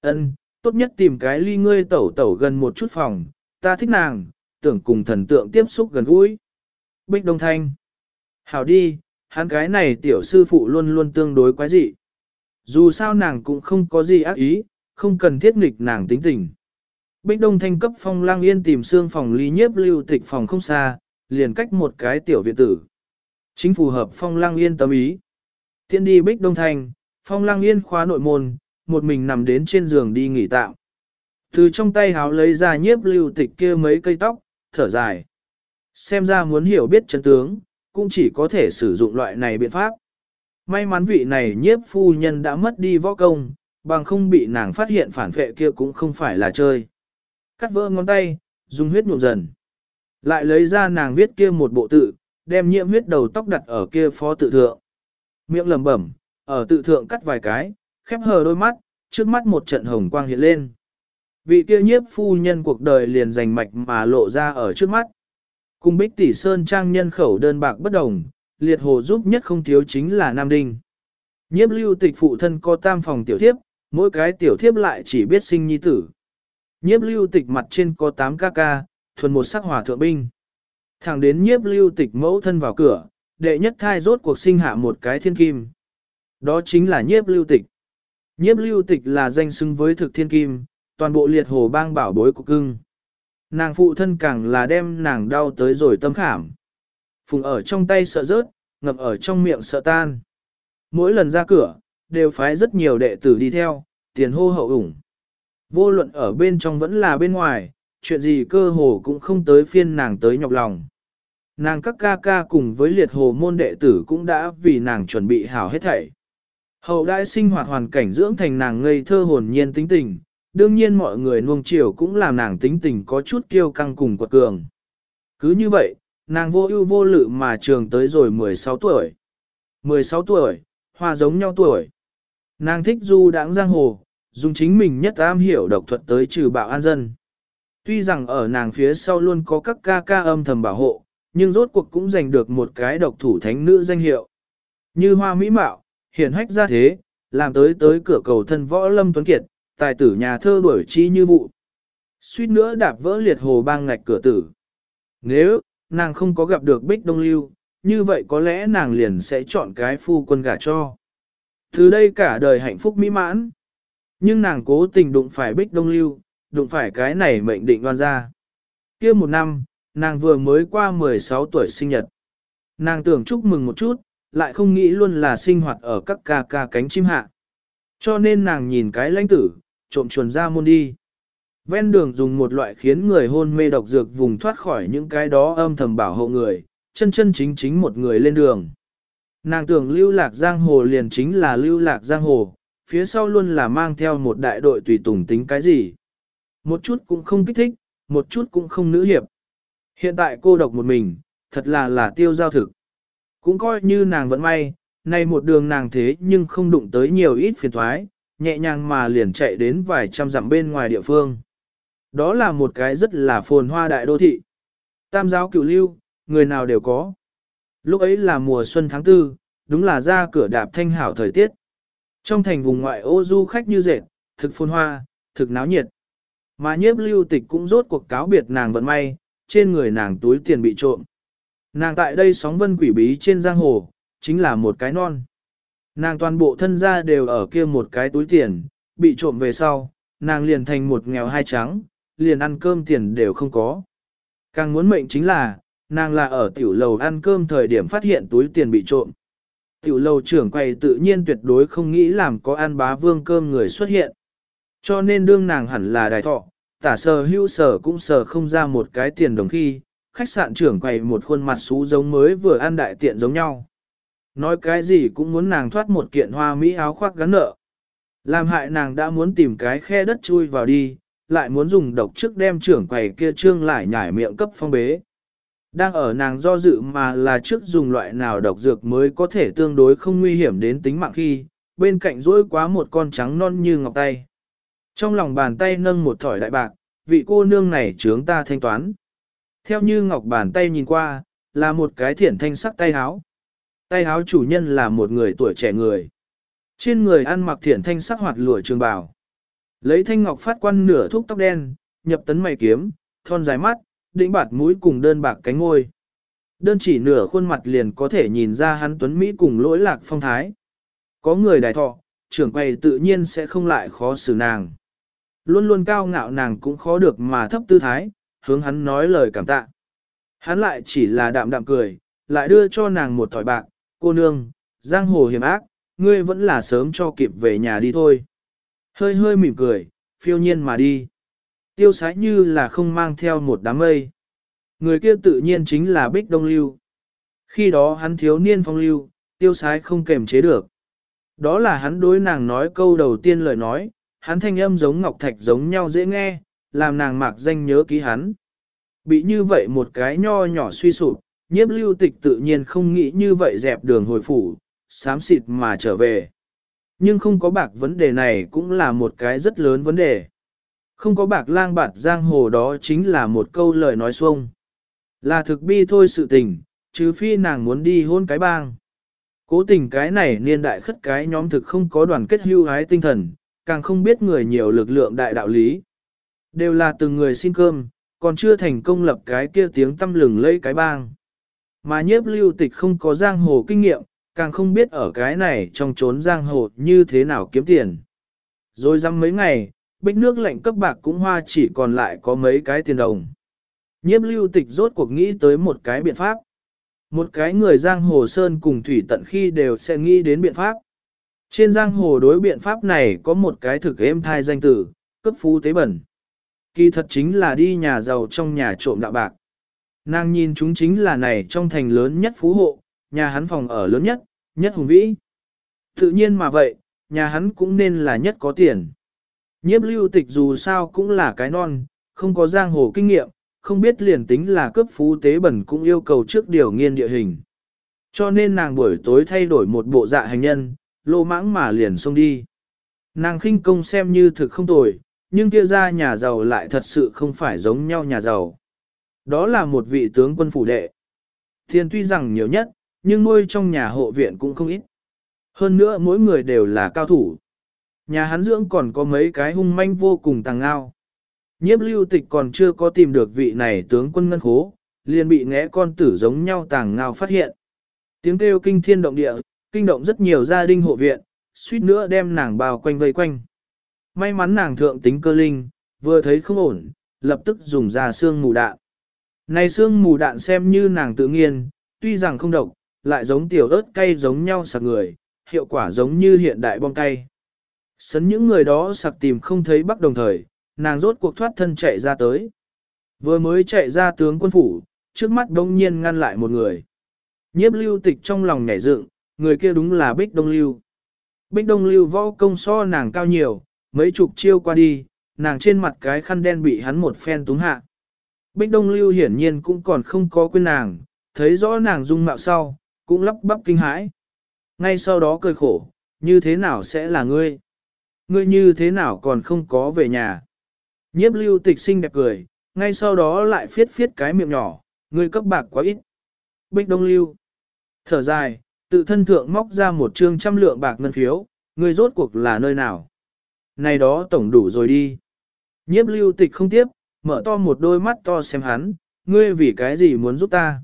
Ân, tốt nhất tìm cái ly ngươi tẩu tẩu gần một chút phòng, ta thích nàng, tưởng cùng thần tượng tiếp xúc gần gũi. Bích Đông Thanh. Hảo đi, hắn cái này tiểu sư phụ luôn luôn tương đối quái dị. Dù sao nàng cũng không có gì ác ý, không cần thiết nghịch nàng tính tình. Bích Đông Thanh cấp phong lang yên tìm xương phòng ly nhiếp lưu tịch phòng không xa, liền cách một cái tiểu viện tử. Chính phù hợp phong lang yên tâm ý. Tiến đi Bích Đông Thanh, phong lang yên khóa nội môn, một mình nằm đến trên giường đi nghỉ tạm. Từ trong tay háo lấy ra nhiếp lưu tịch kia mấy cây tóc, thở dài. Xem ra muốn hiểu biết chân tướng, cũng chỉ có thể sử dụng loại này biện pháp. May mắn vị này nhiếp phu nhân đã mất đi võ công, bằng không bị nàng phát hiện phản vệ kia cũng không phải là chơi. Cắt vỡ ngón tay, dùng huyết nhuộm dần. Lại lấy ra nàng viết kia một bộ tự, đem nhiễm huyết đầu tóc đặt ở kia phó tự thượng. Miệng lẩm bẩm, ở tự thượng cắt vài cái, khép hờ đôi mắt, trước mắt một trận hồng quang hiện lên. Vị kia nhiếp phu nhân cuộc đời liền rành mạch mà lộ ra ở trước mắt. Cùng bích tỷ sơn trang nhân khẩu đơn bạc bất đồng, liệt hồ giúp nhất không thiếu chính là Nam Đinh. Nhiếp lưu tịch phụ thân có tam phòng tiểu thiếp, mỗi cái tiểu thiếp lại chỉ biết sinh nhi tử. Nhiếp lưu tịch mặt trên có 8 ca ca, thuần một sắc hỏa thượng binh. Thẳng đến nhiếp lưu tịch mẫu thân vào cửa, đệ nhất thai rốt cuộc sinh hạ một cái thiên kim. Đó chính là nhiếp lưu tịch. Nhiếp lưu tịch là danh xưng với thực thiên kim, toàn bộ liệt hồ bang bảo bối của cưng. Nàng phụ thân càng là đem nàng đau tới rồi tâm khảm. Phùng ở trong tay sợ rớt, ngập ở trong miệng sợ tan. Mỗi lần ra cửa, đều phái rất nhiều đệ tử đi theo, tiền hô hậu ủng. Vô luận ở bên trong vẫn là bên ngoài, chuyện gì cơ hồ cũng không tới phiên nàng tới nhọc lòng. Nàng các ca ca cùng với liệt hồ môn đệ tử cũng đã vì nàng chuẩn bị hảo hết thảy. Hậu đại sinh hoạt hoàn cảnh dưỡng thành nàng ngây thơ hồn nhiên tính tình, đương nhiên mọi người nuông chiều cũng làm nàng tính tình có chút kiêu căng cùng quật cường. Cứ như vậy, nàng vô ưu vô lự mà trường tới rồi 16 tuổi. 16 tuổi, hoa giống nhau tuổi. Nàng thích du đãng giang hồ, dùng chính mình nhất am hiểu độc thuật tới trừ bạo an dân. Tuy rằng ở nàng phía sau luôn có các ca ca âm thầm bảo hộ, nhưng rốt cuộc cũng giành được một cái độc thủ thánh nữ danh hiệu. Như hoa mỹ mạo, Hiện hách ra thế, làm tới tới cửa cầu thân võ lâm tuấn kiệt, tài tử nhà thơ đuổi chi như vụ. Suýt nữa đạp vỡ liệt hồ bang ngạch cửa tử. Nếu, nàng không có gặp được Bích Đông Lưu, như vậy có lẽ nàng liền sẽ chọn cái phu quân gả cho. Từ đây cả đời hạnh phúc mỹ mãn. Nhưng nàng cố tình đụng phải Bích Đông Lưu, đụng phải cái này mệnh định đoan ra. kia một năm, nàng vừa mới qua 16 tuổi sinh nhật. Nàng tưởng chúc mừng một chút, lại không nghĩ luôn là sinh hoạt ở các ca ca cánh chim hạ. Cho nên nàng nhìn cái lãnh tử, trộm chuồn ra môn đi. Ven đường dùng một loại khiến người hôn mê độc dược vùng thoát khỏi những cái đó âm thầm bảo hộ người, chân chân chính chính một người lên đường. Nàng tưởng lưu lạc giang hồ liền chính là lưu lạc giang hồ, phía sau luôn là mang theo một đại đội tùy tùng tính cái gì. Một chút cũng không kích thích, một chút cũng không nữ hiệp. Hiện tại cô độc một mình, thật là là tiêu giao thực. Cũng coi như nàng vẫn may, nay một đường nàng thế nhưng không đụng tới nhiều ít phiền thoái, nhẹ nhàng mà liền chạy đến vài trăm dặm bên ngoài địa phương. Đó là một cái rất là phồn hoa đại đô thị. Tam giáo cửu lưu, người nào đều có. Lúc ấy là mùa xuân tháng tư, đúng là ra cửa đạp thanh hảo thời tiết. Trong thành vùng ngoại ô du khách như dệt, thực phồn hoa, thực náo nhiệt. Mà nhiếp lưu tịch cũng rốt cuộc cáo biệt nàng vận may, trên người nàng túi tiền bị trộm. Nàng tại đây sóng vân quỷ bí trên giang hồ, chính là một cái non. Nàng toàn bộ thân gia đều ở kia một cái túi tiền, bị trộm về sau, nàng liền thành một nghèo hai trắng, liền ăn cơm tiền đều không có. Càng muốn mệnh chính là, nàng là ở tiểu lầu ăn cơm thời điểm phát hiện túi tiền bị trộm. Tiểu lầu trưởng quầy tự nhiên tuyệt đối không nghĩ làm có ăn bá vương cơm người xuất hiện. Cho nên đương nàng hẳn là đại thọ, tả sờ hưu sở cũng sờ không ra một cái tiền đồng khi, khách sạn trưởng quầy một khuôn mặt xú giống mới vừa ăn đại tiện giống nhau. Nói cái gì cũng muốn nàng thoát một kiện hoa mỹ áo khoác gắn nợ. Làm hại nàng đã muốn tìm cái khe đất chui vào đi, lại muốn dùng độc chức đem trưởng quầy kia trương lại nhảy miệng cấp phong bế. Đang ở nàng do dự mà là trước dùng loại nào độc dược mới có thể tương đối không nguy hiểm đến tính mạng khi, bên cạnh rỗi quá một con trắng non như ngọc tay. Trong lòng bàn tay nâng một thỏi đại bạc, vị cô nương này chướng ta thanh toán. Theo như ngọc bàn tay nhìn qua, là một cái thiển thanh sắc tay háo. Tay háo chủ nhân là một người tuổi trẻ người. Trên người ăn mặc thiển thanh sắc hoạt lụa trường bào. Lấy thanh ngọc phát quan nửa thuốc tóc đen, nhập tấn mày kiếm, thon dài mắt, đĩnh bạt mũi cùng đơn bạc cánh ngôi. Đơn chỉ nửa khuôn mặt liền có thể nhìn ra hắn tuấn Mỹ cùng lỗi lạc phong thái. Có người đại thọ, trưởng quầy tự nhiên sẽ không lại khó xử nàng. Luôn luôn cao ngạo nàng cũng khó được mà thấp tư thái, hướng hắn nói lời cảm tạ. Hắn lại chỉ là đạm đạm cười, lại đưa cho nàng một thỏi bạc, cô nương, giang hồ hiểm ác, ngươi vẫn là sớm cho kịp về nhà đi thôi. Hơi hơi mỉm cười, phiêu nhiên mà đi. Tiêu sái như là không mang theo một đám mây. Người kia tự nhiên chính là Bích Đông Lưu. Khi đó hắn thiếu niên phong lưu, tiêu sái không kềm chế được. Đó là hắn đối nàng nói câu đầu tiên lời nói, hắn thanh âm giống ngọc thạch giống nhau dễ nghe, làm nàng mạc danh nhớ ký hắn. Bị như vậy một cái nho nhỏ suy sụp, nhiếp lưu tịch tự nhiên không nghĩ như vậy dẹp đường hồi phủ, xám xịt mà trở về. Nhưng không có bạc vấn đề này cũng là một cái rất lớn vấn đề. Không có bạc lang bạt giang hồ đó chính là một câu lời nói xuông. Là thực bi thôi sự tình, chứ phi nàng muốn đi hôn cái bang. Cố tình cái này niên đại khất cái nhóm thực không có đoàn kết hưu hái tinh thần, càng không biết người nhiều lực lượng đại đạo lý. Đều là từng người xin cơm, còn chưa thành công lập cái kia tiếng tâm lừng lấy cái bang. Mà nhiếp lưu tịch không có giang hồ kinh nghiệm, càng không biết ở cái này trong trốn giang hồ như thế nào kiếm tiền. Rồi dăm mấy ngày, bích nước lạnh cấp bạc cũng hoa chỉ còn lại có mấy cái tiền đồng. Nhiếp lưu tịch rốt cuộc nghĩ tới một cái biện pháp. Một cái người giang hồ sơn cùng thủy tận khi đều sẽ nghĩ đến biện pháp. Trên giang hồ đối biện pháp này có một cái thực êm thai danh tử, cấp phú tế bẩn. Kỳ thật chính là đi nhà giàu trong nhà trộm đạo bạc. Nàng nhìn chúng chính là này trong thành lớn nhất phú hộ, nhà hắn phòng ở lớn nhất, nhất hùng vĩ. Tự nhiên mà vậy, nhà hắn cũng nên là nhất có tiền. Nhiếp lưu tịch dù sao cũng là cái non, không có giang hồ kinh nghiệm, không biết liền tính là cấp phú tế bẩn cũng yêu cầu trước điều nghiên địa hình. Cho nên nàng buổi tối thay đổi một bộ dạ hành nhân, lô mãng mà liền xông đi. Nàng khinh công xem như thực không tồi, nhưng kia ra nhà giàu lại thật sự không phải giống nhau nhà giàu. Đó là một vị tướng quân phủ đệ. Thiên tuy rằng nhiều nhất, nhưng nuôi trong nhà hộ viện cũng không ít. Hơn nữa mỗi người đều là cao thủ. Nhà hắn dưỡng còn có mấy cái hung manh vô cùng tàng ngao. Nhiếp lưu tịch còn chưa có tìm được vị này tướng quân ngân khố, liền bị ngẽ con tử giống nhau tàng ngao phát hiện. Tiếng kêu kinh thiên động địa, kinh động rất nhiều gia đình hộ viện, suýt nữa đem nàng bao quanh vây quanh. May mắn nàng thượng tính cơ linh, vừa thấy không ổn, lập tức dùng ra xương mù đạn. Này xương mù đạn xem như nàng tự nghiên, tuy rằng không độc, lại giống tiểu ớt cay giống nhau sạc người, hiệu quả giống như hiện đại bom cay. Sấn những người đó sạc tìm không thấy bắc đồng thời, nàng rốt cuộc thoát thân chạy ra tới. Vừa mới chạy ra tướng quân phủ, trước mắt đông nhiên ngăn lại một người. Nhiếp lưu tịch trong lòng nhảy dựng, người kia đúng là Bích Đông Lưu. Bích Đông Lưu võ công so nàng cao nhiều, mấy chục chiêu qua đi, nàng trên mặt cái khăn đen bị hắn một phen túng hạ. Bích Đông Lưu hiển nhiên cũng còn không có quên nàng, thấy rõ nàng dung mạo sau, cũng lắp bắp kinh hãi. Ngay sau đó cười khổ, như thế nào sẽ là ngươi? Ngươi như thế nào còn không có về nhà? Nhiếp lưu tịch xinh đẹp cười, ngay sau đó lại phiết phiết cái miệng nhỏ, ngươi cấp bạc quá ít. Bích Đông Lưu. Thở dài, tự thân thượng móc ra một trương trăm lượng bạc ngân phiếu, ngươi rốt cuộc là nơi nào? Này đó tổng đủ rồi đi. Nhiếp lưu tịch không tiếp, mở to một đôi mắt to xem hắn, ngươi vì cái gì muốn giúp ta?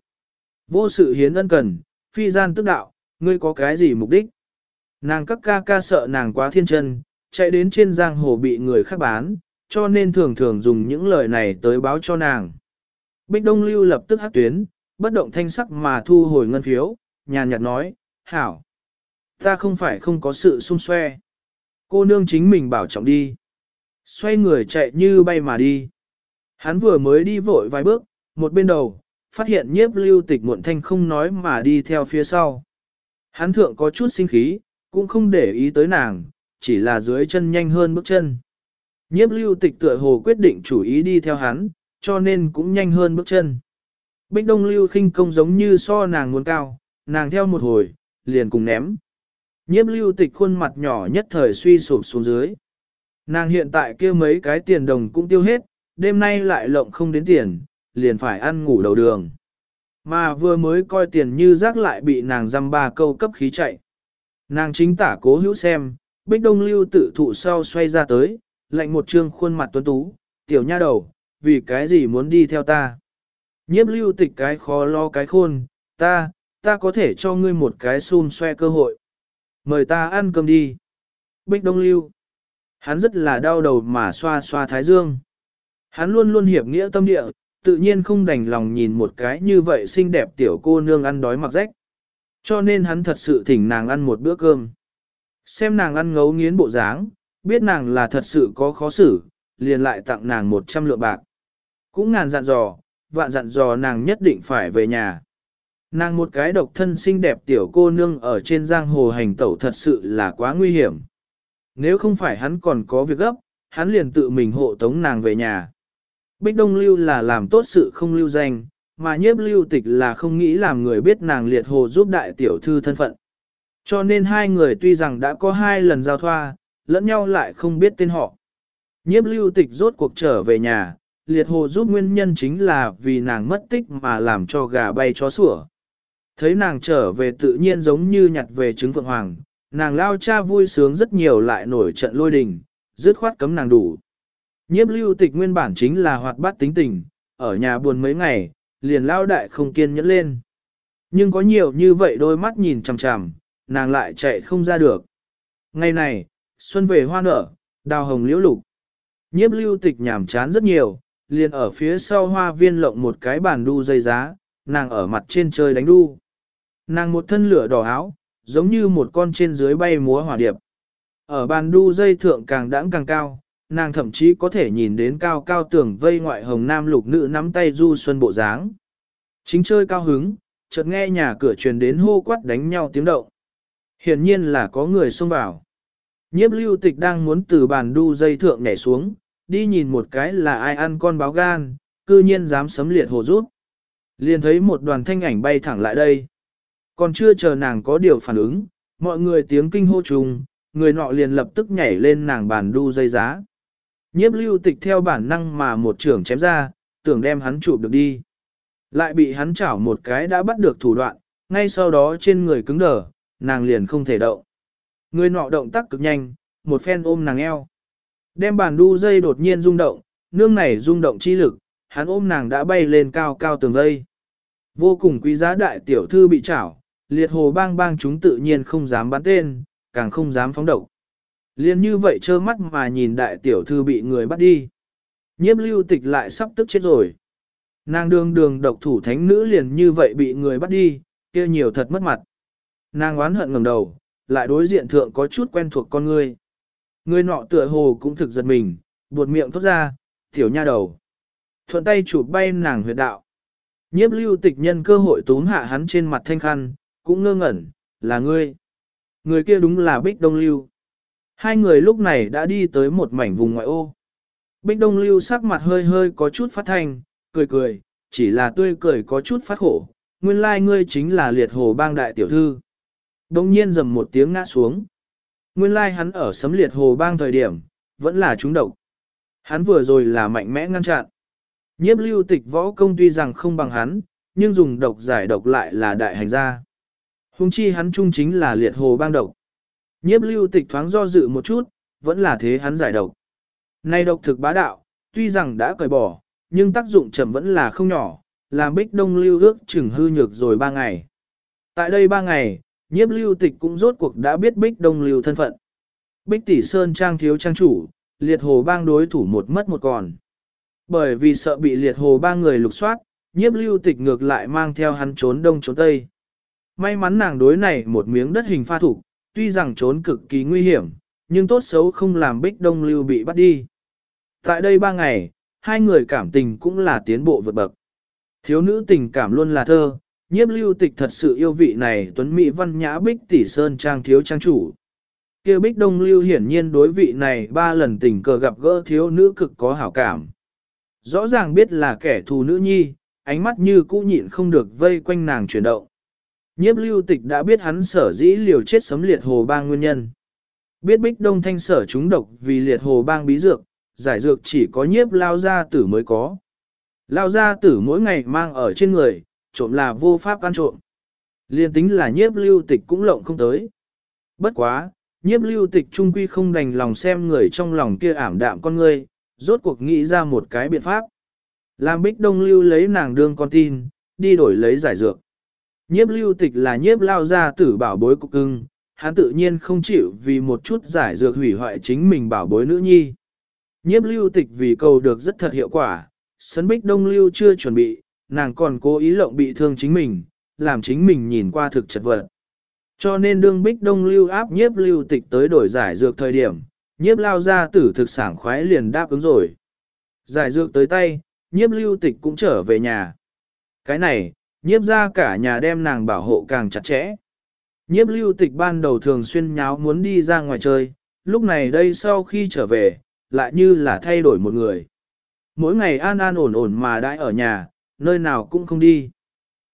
Vô sự hiến ân cần, phi gian tức đạo, ngươi có cái gì mục đích? Nàng các ca ca sợ nàng quá thiên chân, chạy đến trên giang hồ bị người khác bán, cho nên thường thường dùng những lời này tới báo cho nàng. Bích Đông Lưu lập tức hát tuyến, bất động thanh sắc mà thu hồi ngân phiếu, nhàn nhạt nói, hảo. Ta không phải không có sự xung xoe. Cô nương chính mình bảo trọng đi. Xoay người chạy như bay mà đi. Hắn vừa mới đi vội vài bước, một bên đầu, phát hiện nhiếp lưu tịch muộn thanh không nói mà đi theo phía sau. Hắn thượng có chút sinh khí, cũng không để ý tới nàng, chỉ là dưới chân nhanh hơn bước chân. Nhiếp lưu tịch tựa hồ quyết định chủ ý đi theo hắn, cho nên cũng nhanh hơn bước chân. Bích đông lưu khinh công giống như so nàng muốn cao, nàng theo một hồi, liền cùng ném. Nhiếp lưu tịch khuôn mặt nhỏ nhất thời suy sụp xuống dưới. Nàng hiện tại kia mấy cái tiền đồng cũng tiêu hết, đêm nay lại lộng không đến tiền, liền phải ăn ngủ đầu đường. Mà vừa mới coi tiền như rác lại bị nàng dăm ba câu cấp khí chạy. Nàng chính tả cố hữu xem, bích đông lưu tự thụ sau xoay ra tới, lạnh một trương khuôn mặt tuấn tú, tiểu nha đầu, vì cái gì muốn đi theo ta. Nhiếp lưu tịch cái khó lo cái khôn, ta, ta có thể cho ngươi một cái xun xoe cơ hội. Mời ta ăn cơm đi. Bích đông lưu. Hắn rất là đau đầu mà xoa xoa thái dương. Hắn luôn luôn hiệp nghĩa tâm địa, tự nhiên không đành lòng nhìn một cái như vậy xinh đẹp tiểu cô nương ăn đói mặc rách. Cho nên hắn thật sự thỉnh nàng ăn một bữa cơm. Xem nàng ăn ngấu nghiến bộ dáng, biết nàng là thật sự có khó xử, liền lại tặng nàng một trăm lượng bạc. Cũng ngàn dặn dò, vạn dặn dò nàng nhất định phải về nhà. Nàng một cái độc thân xinh đẹp tiểu cô nương ở trên giang hồ hành tẩu thật sự là quá nguy hiểm. Nếu không phải hắn còn có việc gấp, hắn liền tự mình hộ tống nàng về nhà. Bích Đông Lưu là làm tốt sự không lưu danh, mà nhiếp lưu tịch là không nghĩ làm người biết nàng liệt hồ giúp đại tiểu thư thân phận. Cho nên hai người tuy rằng đã có hai lần giao thoa, lẫn nhau lại không biết tên họ. Nhiếp lưu tịch rốt cuộc trở về nhà, liệt hồ giúp nguyên nhân chính là vì nàng mất tích mà làm cho gà bay chó sủa. Thấy nàng trở về tự nhiên giống như nhặt về trứng phượng hoàng, nàng lao cha vui sướng rất nhiều lại nổi trận lôi đình, dứt khoát cấm nàng đủ. Nhiếp lưu tịch nguyên bản chính là hoạt bát tính tình, ở nhà buồn mấy ngày, liền lao đại không kiên nhẫn lên. Nhưng có nhiều như vậy đôi mắt nhìn chằm chằm, nàng lại chạy không ra được. Ngày này, xuân về hoa nở, đào hồng liễu lục. Nhiếp lưu tịch nhảm chán rất nhiều, liền ở phía sau hoa viên lộng một cái bàn đu dây giá, nàng ở mặt trên chơi đánh đu. Nàng một thân lửa đỏ áo, giống như một con trên dưới bay múa hỏa điệp. Ở bàn đu dây thượng càng đãng càng cao, nàng thậm chí có thể nhìn đến cao cao tường vây ngoại hồng nam lục nữ nắm tay du xuân bộ dáng. Chính chơi cao hứng, chợt nghe nhà cửa truyền đến hô quát đánh nhau tiếng động. Hiển nhiên là có người xông vào. Nhiếp lưu tịch đang muốn từ bàn đu dây thượng nhảy xuống, đi nhìn một cái là ai ăn con báo gan, cư nhiên dám sấm liệt hồ rút. Liền thấy một đoàn thanh ảnh bay thẳng lại đây. Còn chưa chờ nàng có điều phản ứng, mọi người tiếng kinh hô trùng, người nọ liền lập tức nhảy lên nàng bàn đu dây giá. Nhiếp lưu tịch theo bản năng mà một trưởng chém ra, tưởng đem hắn chụp được đi. Lại bị hắn chảo một cái đã bắt được thủ đoạn, ngay sau đó trên người cứng đờ, nàng liền không thể động. Người nọ động tác cực nhanh, một phen ôm nàng eo. Đem bàn đu dây đột nhiên rung động, nương này rung động chi lực, hắn ôm nàng đã bay lên cao cao tường dây, Vô cùng quý giá đại tiểu thư bị chảo, liệt hồ bang bang chúng tự nhiên không dám bắn tên, càng không dám phóng độc. Liên như vậy trơ mắt mà nhìn đại tiểu thư bị người bắt đi. Nhiếp lưu tịch lại sắp tức chết rồi. Nàng đường đường độc thủ thánh nữ liền như vậy bị người bắt đi, kia nhiều thật mất mặt. Nàng oán hận ngẩng đầu, lại đối diện thượng có chút quen thuộc con ngươi. Người nọ tựa hồ cũng thực giật mình, buột miệng thốt ra, tiểu nha đầu. Thuận tay chụp bay nàng huyệt đạo. Nhiếp lưu tịch nhân cơ hội túm hạ hắn trên mặt thanh khăn, cũng ngơ ngẩn, là ngươi. Người kia đúng là Bích Đông Lưu. Hai người lúc này đã đi tới một mảnh vùng ngoại ô. Bích Đông Lưu sắc mặt hơi hơi có chút phát thanh, cười cười, chỉ là tươi cười có chút phát khổ. Nguyên lai like ngươi chính là liệt hồ bang đại tiểu thư. Đông nhiên dầm một tiếng ngã xuống. Nguyên lai like hắn ở sấm liệt hồ bang thời điểm, vẫn là trúng độc. Hắn vừa rồi là mạnh mẽ ngăn chặn. Nhiếp lưu tịch võ công tuy rằng không bằng hắn, nhưng dùng độc giải độc lại là đại hành gia. Hùng chi hắn trung chính là liệt hồ bang độc. Nhiếp lưu tịch thoáng do dự một chút, vẫn là thế hắn giải độc. Nay độc thực bá đạo, tuy rằng đã cởi bỏ, nhưng tác dụng chậm vẫn là không nhỏ, làm bích đông lưu ước chừng hư nhược rồi ba ngày. Tại đây ba ngày, nhiếp lưu tịch cũng rốt cuộc đã biết Bích Đông Lưu thân phận. Bích Tỷ Sơn trang thiếu trang chủ, liệt hồ bang đối thủ một mất một còn. Bởi vì sợ bị liệt hồ ba người lục soát, nhiếp lưu tịch ngược lại mang theo hắn trốn đông trốn tây. May mắn nàng đối này một miếng đất hình pha thủ, tuy rằng trốn cực kỳ nguy hiểm, nhưng tốt xấu không làm bích đông lưu bị bắt đi. Tại đây ba ngày, hai người cảm tình cũng là tiến bộ vượt bậc. Thiếu nữ tình cảm luôn là thơ, nhiếp lưu tịch thật sự yêu vị này tuấn mỹ văn nhã bích tỷ sơn trang thiếu trang chủ. kia bích đông lưu hiển nhiên đối vị này ba lần tình cờ gặp gỡ thiếu nữ cực có hảo cảm. Rõ ràng biết là kẻ thù nữ nhi, ánh mắt như cũ nhịn không được vây quanh nàng chuyển động. Nhiếp lưu tịch đã biết hắn sở dĩ liều chết sấm liệt hồ bang nguyên nhân. Biết bích đông thanh sở chúng độc vì liệt hồ bang bí dược, giải dược chỉ có nhiếp lao gia tử mới có. Lao gia tử mỗi ngày mang ở trên người, trộm là vô pháp ăn trộm. Liên tính là nhiếp lưu tịch cũng lộng không tới. Bất quá, nhiếp lưu tịch trung quy không đành lòng xem người trong lòng kia ảm đạm con người, rốt cuộc nghĩ ra một cái biện pháp. Làm bích đông lưu lấy nàng đương con tin, đi đổi lấy giải dược. Nhiếp lưu tịch là nhiếp lao gia tử bảo bối cục cưng, hắn tự nhiên không chịu vì một chút giải dược hủy hoại chính mình bảo bối nữ nhi. Nhiếp lưu tịch vì cầu được rất thật hiệu quả, sấn bích đông lưu chưa chuẩn bị, nàng còn cố ý lộng bị thương chính mình, làm chính mình nhìn qua thực chật vật. Cho nên đương bích đông lưu áp nhiếp lưu tịch tới đổi giải dược thời điểm, nhiếp lao ra tử thực sảng khoái liền đáp ứng rồi. Giải dược tới tay, nhiếp lưu tịch cũng trở về nhà. Cái này, nhiếp ra cả nhà đem nàng bảo hộ càng chặt chẽ. Nhiếp lưu tịch ban đầu thường xuyên nháo muốn đi ra ngoài chơi, lúc này đây sau khi trở về, lại như là thay đổi một người. Mỗi ngày an an ổn ổn mà đãi ở nhà, nơi nào cũng không đi.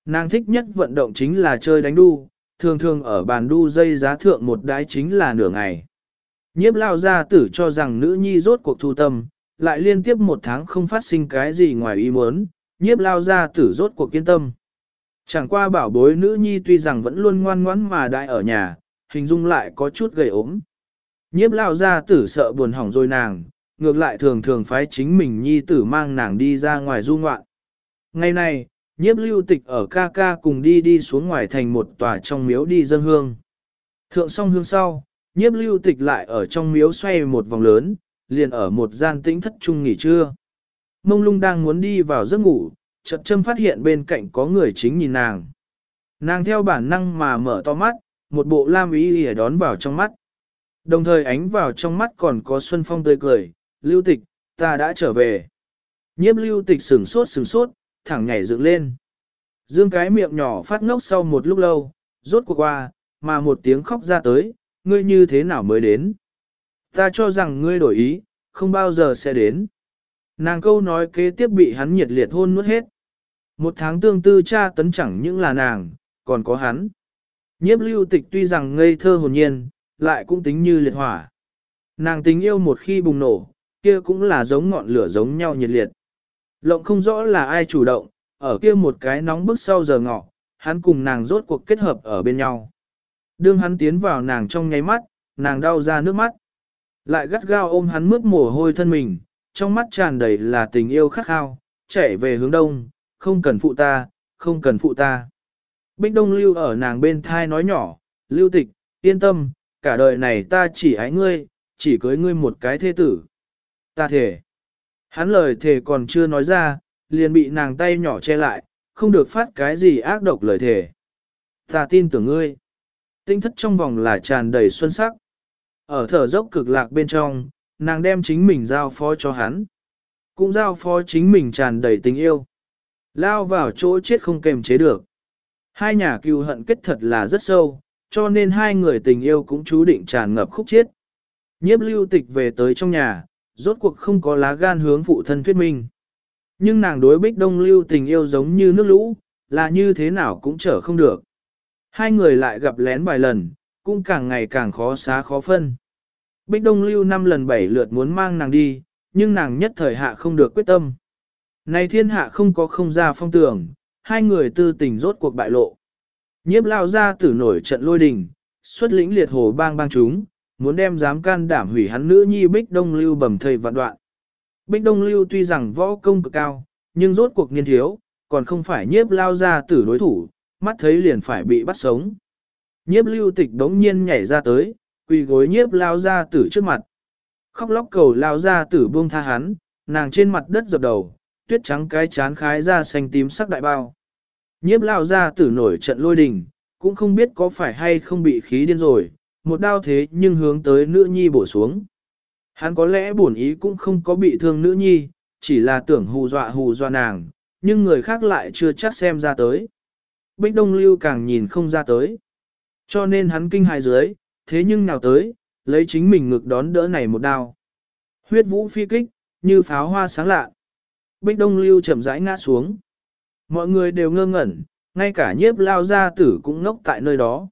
Nàng thích nhất vận động chính là chơi đánh đu, thường thường ở bàn đu dây giá thượng một đái chính là nửa ngày. Nhiếp lao gia tử cho rằng nữ nhi rốt cuộc thu tâm, lại liên tiếp một tháng không phát sinh cái gì ngoài ý muốn, nhiếp lao gia tử rốt cuộc kiên tâm. Chẳng qua bảo bối nữ nhi tuy rằng vẫn luôn ngoan ngoãn mà đại ở nhà, hình dung lại có chút gầy ốm. Nhiếp lao gia tử sợ buồn hỏng rồi nàng, ngược lại thường thường phái chính mình nhi tử mang nàng đi ra ngoài du ngoạn. Ngày này, nhiếp lưu tịch ở ca ca cùng đi đi xuống ngoài thành một tòa trong miếu đi dân hương. Thượng song hương sau, nhiếp lưu tịch lại ở trong miếu xoay một vòng lớn, liền ở một gian tĩnh thất trung nghỉ trưa. Mông lung đang muốn đi vào giấc ngủ, chợt châm phát hiện bên cạnh có người chính nhìn nàng. Nàng theo bản năng mà mở to mắt, một bộ lam ý ỉa đón vào trong mắt. Đồng thời ánh vào trong mắt còn có Xuân Phong tươi cười, lưu tịch, ta đã trở về. Nhiếp lưu tịch sửng sốt sửng sốt, thẳng nhảy dựng lên. Dương cái miệng nhỏ phát ngốc sau một lúc lâu, rốt cuộc qua, mà một tiếng khóc ra tới, ngươi như thế nào mới đến. Ta cho rằng ngươi đổi ý, không bao giờ sẽ đến. Nàng câu nói kế tiếp bị hắn nhiệt liệt hôn nuốt hết. Một tháng tương tư cha tấn chẳng những là nàng, còn có hắn. Nhiếp lưu tịch tuy rằng ngây thơ hồn nhiên, lại cũng tính như liệt hỏa. Nàng tình yêu một khi bùng nổ, kia cũng là giống ngọn lửa giống nhau nhiệt liệt. Lộng không rõ là ai chủ động, ở kia một cái nóng bức sau giờ ngọ, hắn cùng nàng rốt cuộc kết hợp ở bên nhau. Đương hắn tiến vào nàng trong nháy mắt, nàng đau ra nước mắt. Lại gắt gao ôm hắn mướt mồ hôi thân mình, trong mắt tràn đầy là tình yêu khắc khao, chạy về hướng đông, không cần phụ ta, không cần phụ ta. Bích Đông Lưu ở nàng bên thai nói nhỏ, Lưu Tịch, yên tâm, cả đời này ta chỉ ái ngươi, chỉ cưới ngươi một cái thế tử. Ta thể. Hắn lời thề còn chưa nói ra, liền bị nàng tay nhỏ che lại, không được phát cái gì ác độc lời thề. Ta tin tưởng ngươi. Tinh thất trong vòng là tràn đầy xuân sắc. Ở thở dốc cực lạc bên trong, nàng đem chính mình giao phó cho hắn. Cũng giao phó chính mình tràn đầy tình yêu. Lao vào chỗ chết không kềm chế được. Hai nhà cừu hận kết thật là rất sâu, cho nên hai người tình yêu cũng chú định tràn ngập khúc chết. Nhiếp lưu tịch về tới trong nhà, rốt cuộc không có lá gan hướng phụ thân thuyết minh. Nhưng nàng đối bích đông lưu tình yêu giống như nước lũ, là như thế nào cũng trở không được. Hai người lại gặp lén vài lần, cũng càng ngày càng khó xá khó phân. Bích đông lưu năm lần bảy lượt muốn mang nàng đi, nhưng nàng nhất thời hạ không được quyết tâm. Này thiên hạ không có không ra phong tưởng, hai người tư tình rốt cuộc bại lộ. Nhiếp lao ra tử nổi trận lôi đình, xuất lĩnh liệt hồ bang bang chúng, muốn đem dám can đảm hủy hắn nữ nhi Bích Đông Lưu bầm thầy vạn đoạn. Bích Đông Lưu tuy rằng võ công cực cao, nhưng rốt cuộc niên thiếu, còn không phải nhiếp lao ra tử đối thủ, mắt thấy liền phải bị bắt sống. Nhiếp lưu tịch đống nhiên nhảy ra tới, quỳ gối nhiếp lao ra tử trước mặt. Khóc lóc cầu lao ra tử buông tha hắn, nàng trên mặt đất dập đầu, tuyết trắng cái chán khái ra xanh tím sắc đại bao. Nhiếp lao ra tử nổi trận lôi đình, cũng không biết có phải hay không bị khí điên rồi, một đao thế nhưng hướng tới nữ nhi bổ xuống. Hắn có lẽ buồn ý cũng không có bị thương nữ nhi, chỉ là tưởng hù dọa hù dọa nàng, nhưng người khác lại chưa chắc xem ra tới. Bích Đông Lưu càng nhìn không ra tới. Cho nên hắn kinh hài dưới, thế nhưng nào tới, lấy chính mình ngực đón đỡ này một đao. Huyết vũ phi kích, như pháo hoa sáng lạ. Bích Đông Lưu chậm rãi ngã xuống. Mọi người đều ngơ ngẩn, ngay cả nhiếp lao gia tử cũng ngốc tại nơi đó.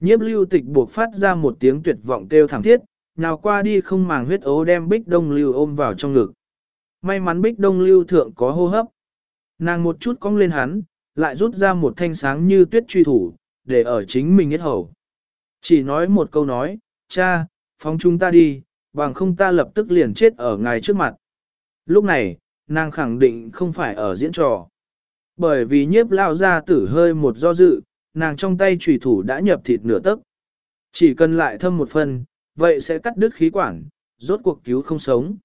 Nhiếp lưu tịch buộc phát ra một tiếng tuyệt vọng kêu thảm thiết, nào qua đi không màng huyết ố đem Bích Đông Lưu ôm vào trong ngực. May mắn Bích Đông Lưu thượng có hô hấp. Nàng một chút cong lên hắn, lại rút ra một thanh sáng như tuyết truy thủ, để ở chính mình hết hầu. Chỉ nói một câu nói, cha, phóng chúng ta đi, bằng không ta lập tức liền chết ở ngài trước mặt. Lúc này, nàng khẳng định không phải ở diễn trò. Bởi vì nhiếp lao ra tử hơi một do dự, nàng trong tay trùy thủ đã nhập thịt nửa tấc. Chỉ cần lại thâm một phần, vậy sẽ cắt đứt khí quản, rốt cuộc cứu không sống.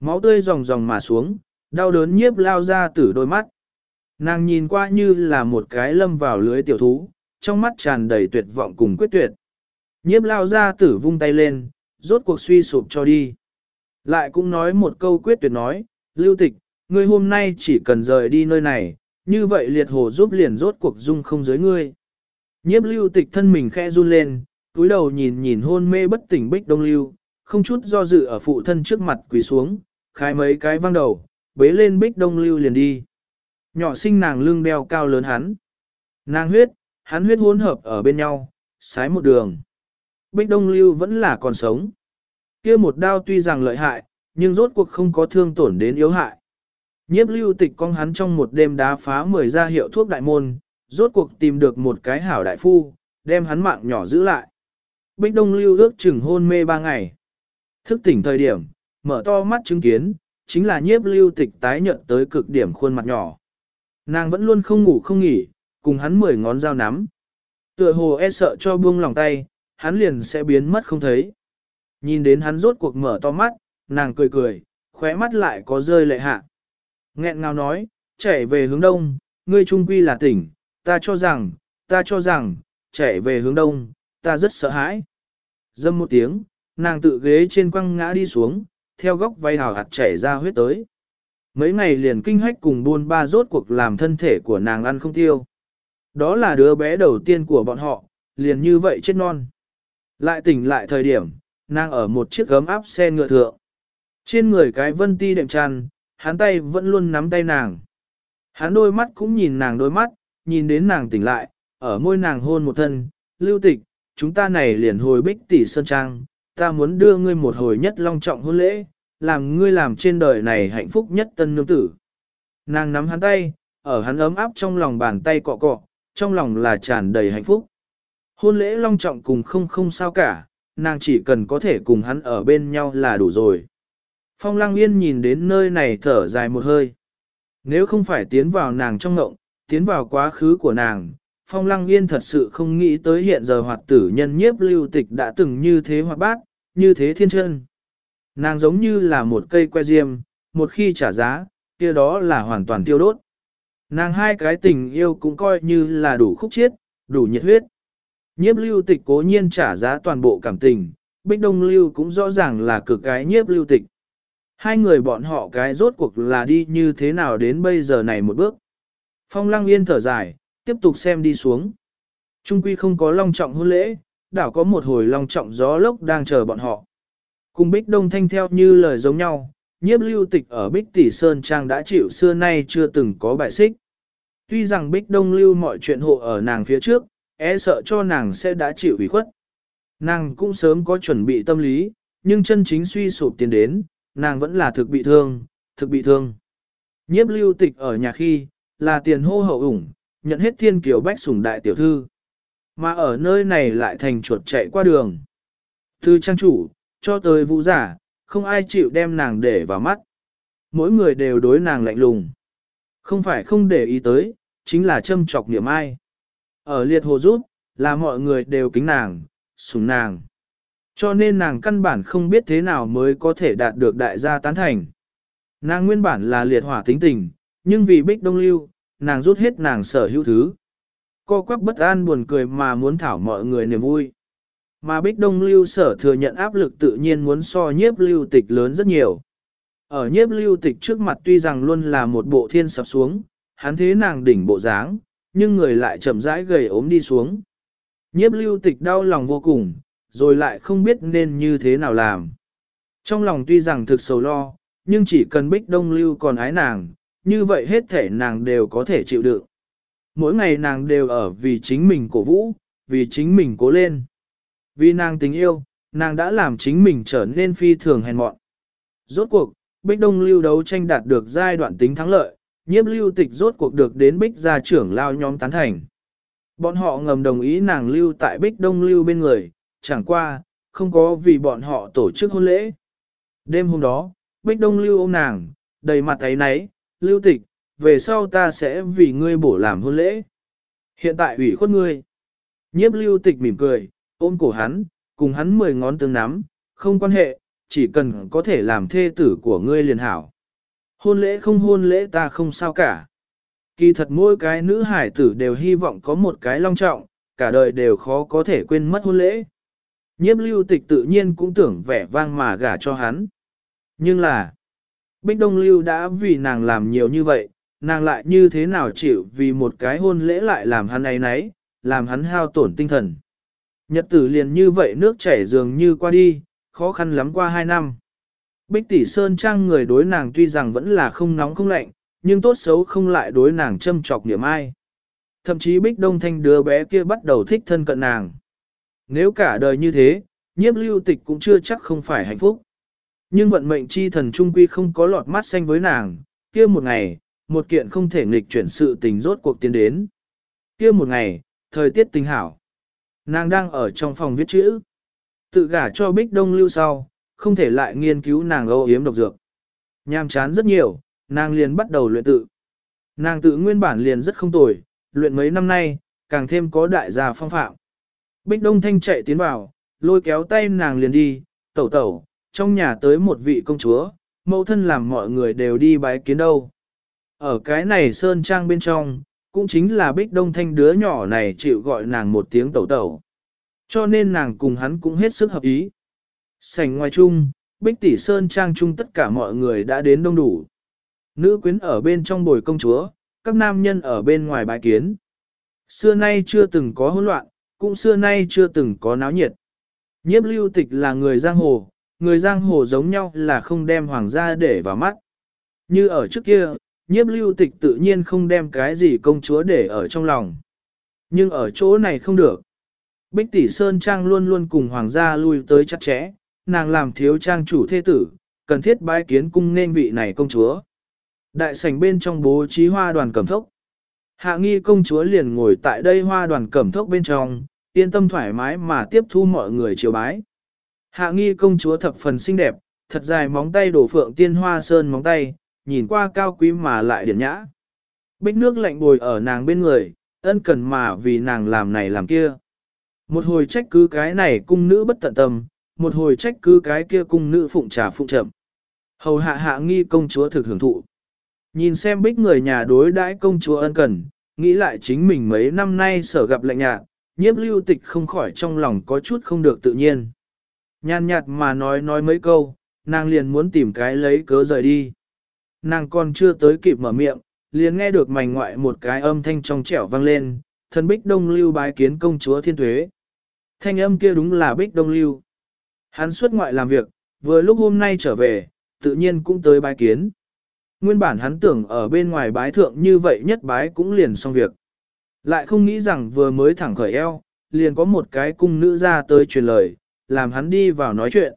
Máu tươi ròng ròng mà xuống, đau đớn nhiếp lao ra tử đôi mắt. Nàng nhìn qua như là một cái lâm vào lưới tiểu thú, trong mắt tràn đầy tuyệt vọng cùng quyết tuyệt. Nhiếp lao ra tử vung tay lên, rốt cuộc suy sụp cho đi. Lại cũng nói một câu quyết tuyệt nói, lưu tịch, ngươi hôm nay chỉ cần rời đi nơi này, như vậy liệt hồ giúp liền rốt cuộc dung không giới ngươi. Nhiếp lưu tịch thân mình khẽ run lên, túi đầu nhìn nhìn hôn mê bất tỉnh bích đông lưu, không chút do dự ở phụ thân trước mặt quỳ xuống, khai mấy cái văng đầu, bế lên bích đông lưu liền đi. Nhỏ sinh nàng lưng đeo cao lớn hắn. Nàng huyết, hắn huyết hỗn hợp ở bên nhau, sái một đường. Bích đông lưu vẫn là còn sống. kia một đao tuy rằng lợi hại, nhưng rốt cuộc không có thương tổn đến yếu hại. Nhiếp lưu tịch con hắn trong một đêm đá phá mười ra hiệu thuốc đại môn, rốt cuộc tìm được một cái hảo đại phu, đem hắn mạng nhỏ giữ lại. Bích Đông lưu ước chừng hôn mê ba ngày. Thức tỉnh thời điểm, mở to mắt chứng kiến, chính là nhiếp lưu tịch tái nhận tới cực điểm khuôn mặt nhỏ. Nàng vẫn luôn không ngủ không nghỉ, cùng hắn mười ngón dao nắm. Tựa hồ e sợ cho buông lòng tay, hắn liền sẽ biến mất không thấy. Nhìn đến hắn rốt cuộc mở to mắt, nàng cười cười, khóe mắt lại có rơi lệ hạ. Nghẹn ngào nói, chạy về hướng đông, ngươi trung quy là tỉnh, ta cho rằng, ta cho rằng, chạy về hướng đông, ta rất sợ hãi. Dâm một tiếng, nàng tự ghế trên quăng ngã đi xuống, theo góc vay hào hạt chảy ra huyết tới. Mấy ngày liền kinh hách cùng buôn ba rốt cuộc làm thân thể của nàng ăn không tiêu. Đó là đứa bé đầu tiên của bọn họ, liền như vậy chết non. Lại tỉnh lại thời điểm, nàng ở một chiếc gấm áp xe ngựa thượng. Trên người cái vân ti đệm tràn, hắn tay vẫn luôn nắm tay nàng. Hắn đôi mắt cũng nhìn nàng đôi mắt, nhìn đến nàng tỉnh lại, ở môi nàng hôn một thân, lưu tịch, chúng ta này liền hồi bích tỷ sơn trang, ta muốn đưa ngươi một hồi nhất long trọng hôn lễ, làm ngươi làm trên đời này hạnh phúc nhất tân nương tử. Nàng nắm hắn tay, ở hắn ấm áp trong lòng bàn tay cọ cọ, trong lòng là tràn đầy hạnh phúc. Hôn lễ long trọng cùng không không sao cả, nàng chỉ cần có thể cùng hắn ở bên nhau là đủ rồi. Phong Lăng Yên nhìn đến nơi này thở dài một hơi. Nếu không phải tiến vào nàng trong ngộng, tiến vào quá khứ của nàng, Phong Lăng Yên thật sự không nghĩ tới hiện giờ hoạt tử nhân nhiếp lưu tịch đã từng như thế hoạt bát, như thế thiên chân. Nàng giống như là một cây que diêm, một khi trả giá, kia đó là hoàn toàn tiêu đốt. Nàng hai cái tình yêu cũng coi như là đủ khúc chiết, đủ nhiệt huyết. Nhiếp lưu tịch cố nhiên trả giá toàn bộ cảm tình, Bích Đông Lưu cũng rõ ràng là cực cái nhiếp lưu tịch. Hai người bọn họ cái rốt cuộc là đi như thế nào đến bây giờ này một bước. Phong lăng yên thở dài, tiếp tục xem đi xuống. Trung quy không có long trọng hôn lễ, đảo có một hồi long trọng gió lốc đang chờ bọn họ. Cùng Bích Đông Thanh theo như lời giống nhau, nhiếp lưu tịch ở Bích Tỷ Sơn Trang đã chịu xưa nay chưa từng có bại xích. Tuy rằng Bích Đông lưu mọi chuyện hộ ở nàng phía trước, e sợ cho nàng sẽ đã chịu ủy khuất. Nàng cũng sớm có chuẩn bị tâm lý, nhưng chân chính suy sụp tiến đến, nàng vẫn là thực bị thương, thực bị thương. Nhiếp lưu tịch ở nhà khi, là tiền hô hậu ủng, nhận hết thiên kiều bách sủng đại tiểu thư. Mà ở nơi này lại thành chuột chạy qua đường. Thư trang chủ, cho tới vũ giả, không ai chịu đem nàng để vào mắt. Mỗi người đều đối nàng lạnh lùng. Không phải không để ý tới, chính là châm chọc niệm ai. Ở liệt hồ rút, là mọi người đều kính nàng, sùng nàng. Cho nên nàng căn bản không biết thế nào mới có thể đạt được đại gia tán thành. Nàng nguyên bản là liệt hỏa tính tình, nhưng vì bích đông lưu, nàng rút hết nàng sở hữu thứ. Co quắp bất an buồn cười mà muốn thảo mọi người niềm vui. Mà bích đông lưu sở thừa nhận áp lực tự nhiên muốn so nhiếp lưu tịch lớn rất nhiều. Ở nhiếp lưu tịch trước mặt tuy rằng luôn là một bộ thiên sập xuống, hắn thế nàng đỉnh bộ dáng, nhưng người lại chậm rãi gầy ốm đi xuống. Nhiếp lưu tịch đau lòng vô cùng, rồi lại không biết nên như thế nào làm. Trong lòng tuy rằng thực sầu lo, nhưng chỉ cần bích đông lưu còn ái nàng, như vậy hết thể nàng đều có thể chịu đựng. Mỗi ngày nàng đều ở vì chính mình cổ vũ, vì chính mình cố lên. Vì nàng tình yêu, nàng đã làm chính mình trở nên phi thường hèn mọn. Rốt cuộc, Bích Đông lưu đấu tranh đạt được giai đoạn tính thắng lợi, nhiếp lưu tịch rốt cuộc được đến Bích gia trưởng lao nhóm tán thành. Bọn họ ngầm đồng ý nàng lưu tại Bích Đông lưu bên người, chẳng qua, không có vì bọn họ tổ chức hôn lễ. Đêm hôm đó, Bích Đông lưu ôm nàng, đầy mặt ấy náy, lưu tịch, về sau ta sẽ vì ngươi bổ làm hôn lễ. Hiện tại ủy khuất ngươi. Nhiếp lưu tịch mỉm cười, ôm cổ hắn, cùng hắn mười ngón tương nắm, không quan hệ, chỉ cần có thể làm thê tử của ngươi liền hảo. Hôn lễ không hôn lễ ta không sao cả. Kỳ thật mỗi cái nữ hải tử đều hy vọng có một cái long trọng, cả đời đều khó có thể quên mất hôn lễ. Nhiếp lưu tịch tự nhiên cũng tưởng vẻ vang mà gả cho hắn. Nhưng là, Bích Đông Lưu đã vì nàng làm nhiều như vậy, nàng lại như thế nào chịu vì một cái hôn lễ lại làm hắn ấy nấy, làm hắn hao tổn tinh thần. Nhật tử liền như vậy nước chảy dường như qua đi, khó khăn lắm qua hai năm. Bích tỷ sơn trang người đối nàng tuy rằng vẫn là không nóng không lạnh, nhưng tốt xấu không lại đối nàng châm chọc niệm ai. Thậm chí bích đông thanh đứa bé kia bắt đầu thích thân cận nàng. Nếu cả đời như thế, nhiếp lưu tịch cũng chưa chắc không phải hạnh phúc. Nhưng vận mệnh chi thần trung quy không có lọt mắt xanh với nàng, kia một ngày, một kiện không thể nghịch chuyển sự tình rốt cuộc tiến đến. Kia một ngày, thời tiết tình hảo. Nàng đang ở trong phòng viết chữ. Tự gả cho Bích Đông Lưu sau, không thể lại nghiên cứu nàng âu yếm độc dược. Nhàm chán rất nhiều, nàng liền bắt đầu luyện tự. Nàng tự nguyên bản liền rất không tồi, luyện mấy năm nay, càng thêm có đại gia phong phạm. Bích Đông Thanh chạy tiến vào, lôi kéo tay nàng liền đi, tẩu tẩu, trong nhà tới một vị công chúa, mẫu thân làm mọi người đều đi bái kiến đâu. Ở cái này sơn trang bên trong, cũng chính là Bích Đông Thanh đứa nhỏ này chịu gọi nàng một tiếng tẩu tẩu. Cho nên nàng cùng hắn cũng hết sức hợp ý. Sảnh ngoài chung, Bích Tỷ Sơn trang chung tất cả mọi người đã đến đông đủ. Nữ quyến ở bên trong bồi công chúa, các nam nhân ở bên ngoài bái kiến. Xưa nay chưa từng có hỗn loạn, cũng xưa nay chưa từng có náo nhiệt. Nhiếp lưu tịch là người giang hồ, người giang hồ giống nhau là không đem hoàng gia để vào mắt. Như ở trước kia, nhiếp lưu tịch tự nhiên không đem cái gì công chúa để ở trong lòng. Nhưng ở chỗ này không được. Bích tỷ Sơn Trang luôn luôn cùng hoàng gia lui tới chặt chẽ, nàng làm thiếu trang chủ thế tử, cần thiết bái kiến cung nên vị này công chúa. Đại sảnh bên trong bố trí hoa đoàn cẩm thốc. Hạ nghi công chúa liền ngồi tại đây hoa đoàn cẩm thốc bên trong, yên tâm thoải mái mà tiếp thu mọi người chiều bái. Hạ nghi công chúa thập phần xinh đẹp, thật dài móng tay đổ phượng tiên hoa sơn móng tay, nhìn qua cao quý mà lại điển nhã. Bích nước lạnh bồi ở nàng bên người, ân cần mà vì nàng làm này làm kia. Một hồi trách cứ cái này cung nữ bất tận tâm, một hồi trách cứ cái kia cung nữ phụng trà phụng chậm. Hầu hạ hạ nghi công chúa thực hưởng thụ. Nhìn xem bích người nhà đối đãi công chúa ân cần, nghĩ lại chính mình mấy năm nay sở gặp lạnh nhạt, nhiếp lưu tịch không khỏi trong lòng có chút không được tự nhiên. Nhàn nhạt mà nói nói mấy câu, nàng liền muốn tìm cái lấy cớ rời đi. Nàng còn chưa tới kịp mở miệng, liền nghe được mảnh ngoại một cái âm thanh trong trẻo vang lên, thần bích đông lưu bái kiến công chúa thiên thuế. Thanh âm kia đúng là bích đông lưu. Hắn xuất ngoại làm việc, vừa lúc hôm nay trở về, tự nhiên cũng tới bái kiến. Nguyên bản hắn tưởng ở bên ngoài bái thượng như vậy nhất bái cũng liền xong việc. Lại không nghĩ rằng vừa mới thẳng khởi eo, liền có một cái cung nữ ra tới truyền lời, làm hắn đi vào nói chuyện.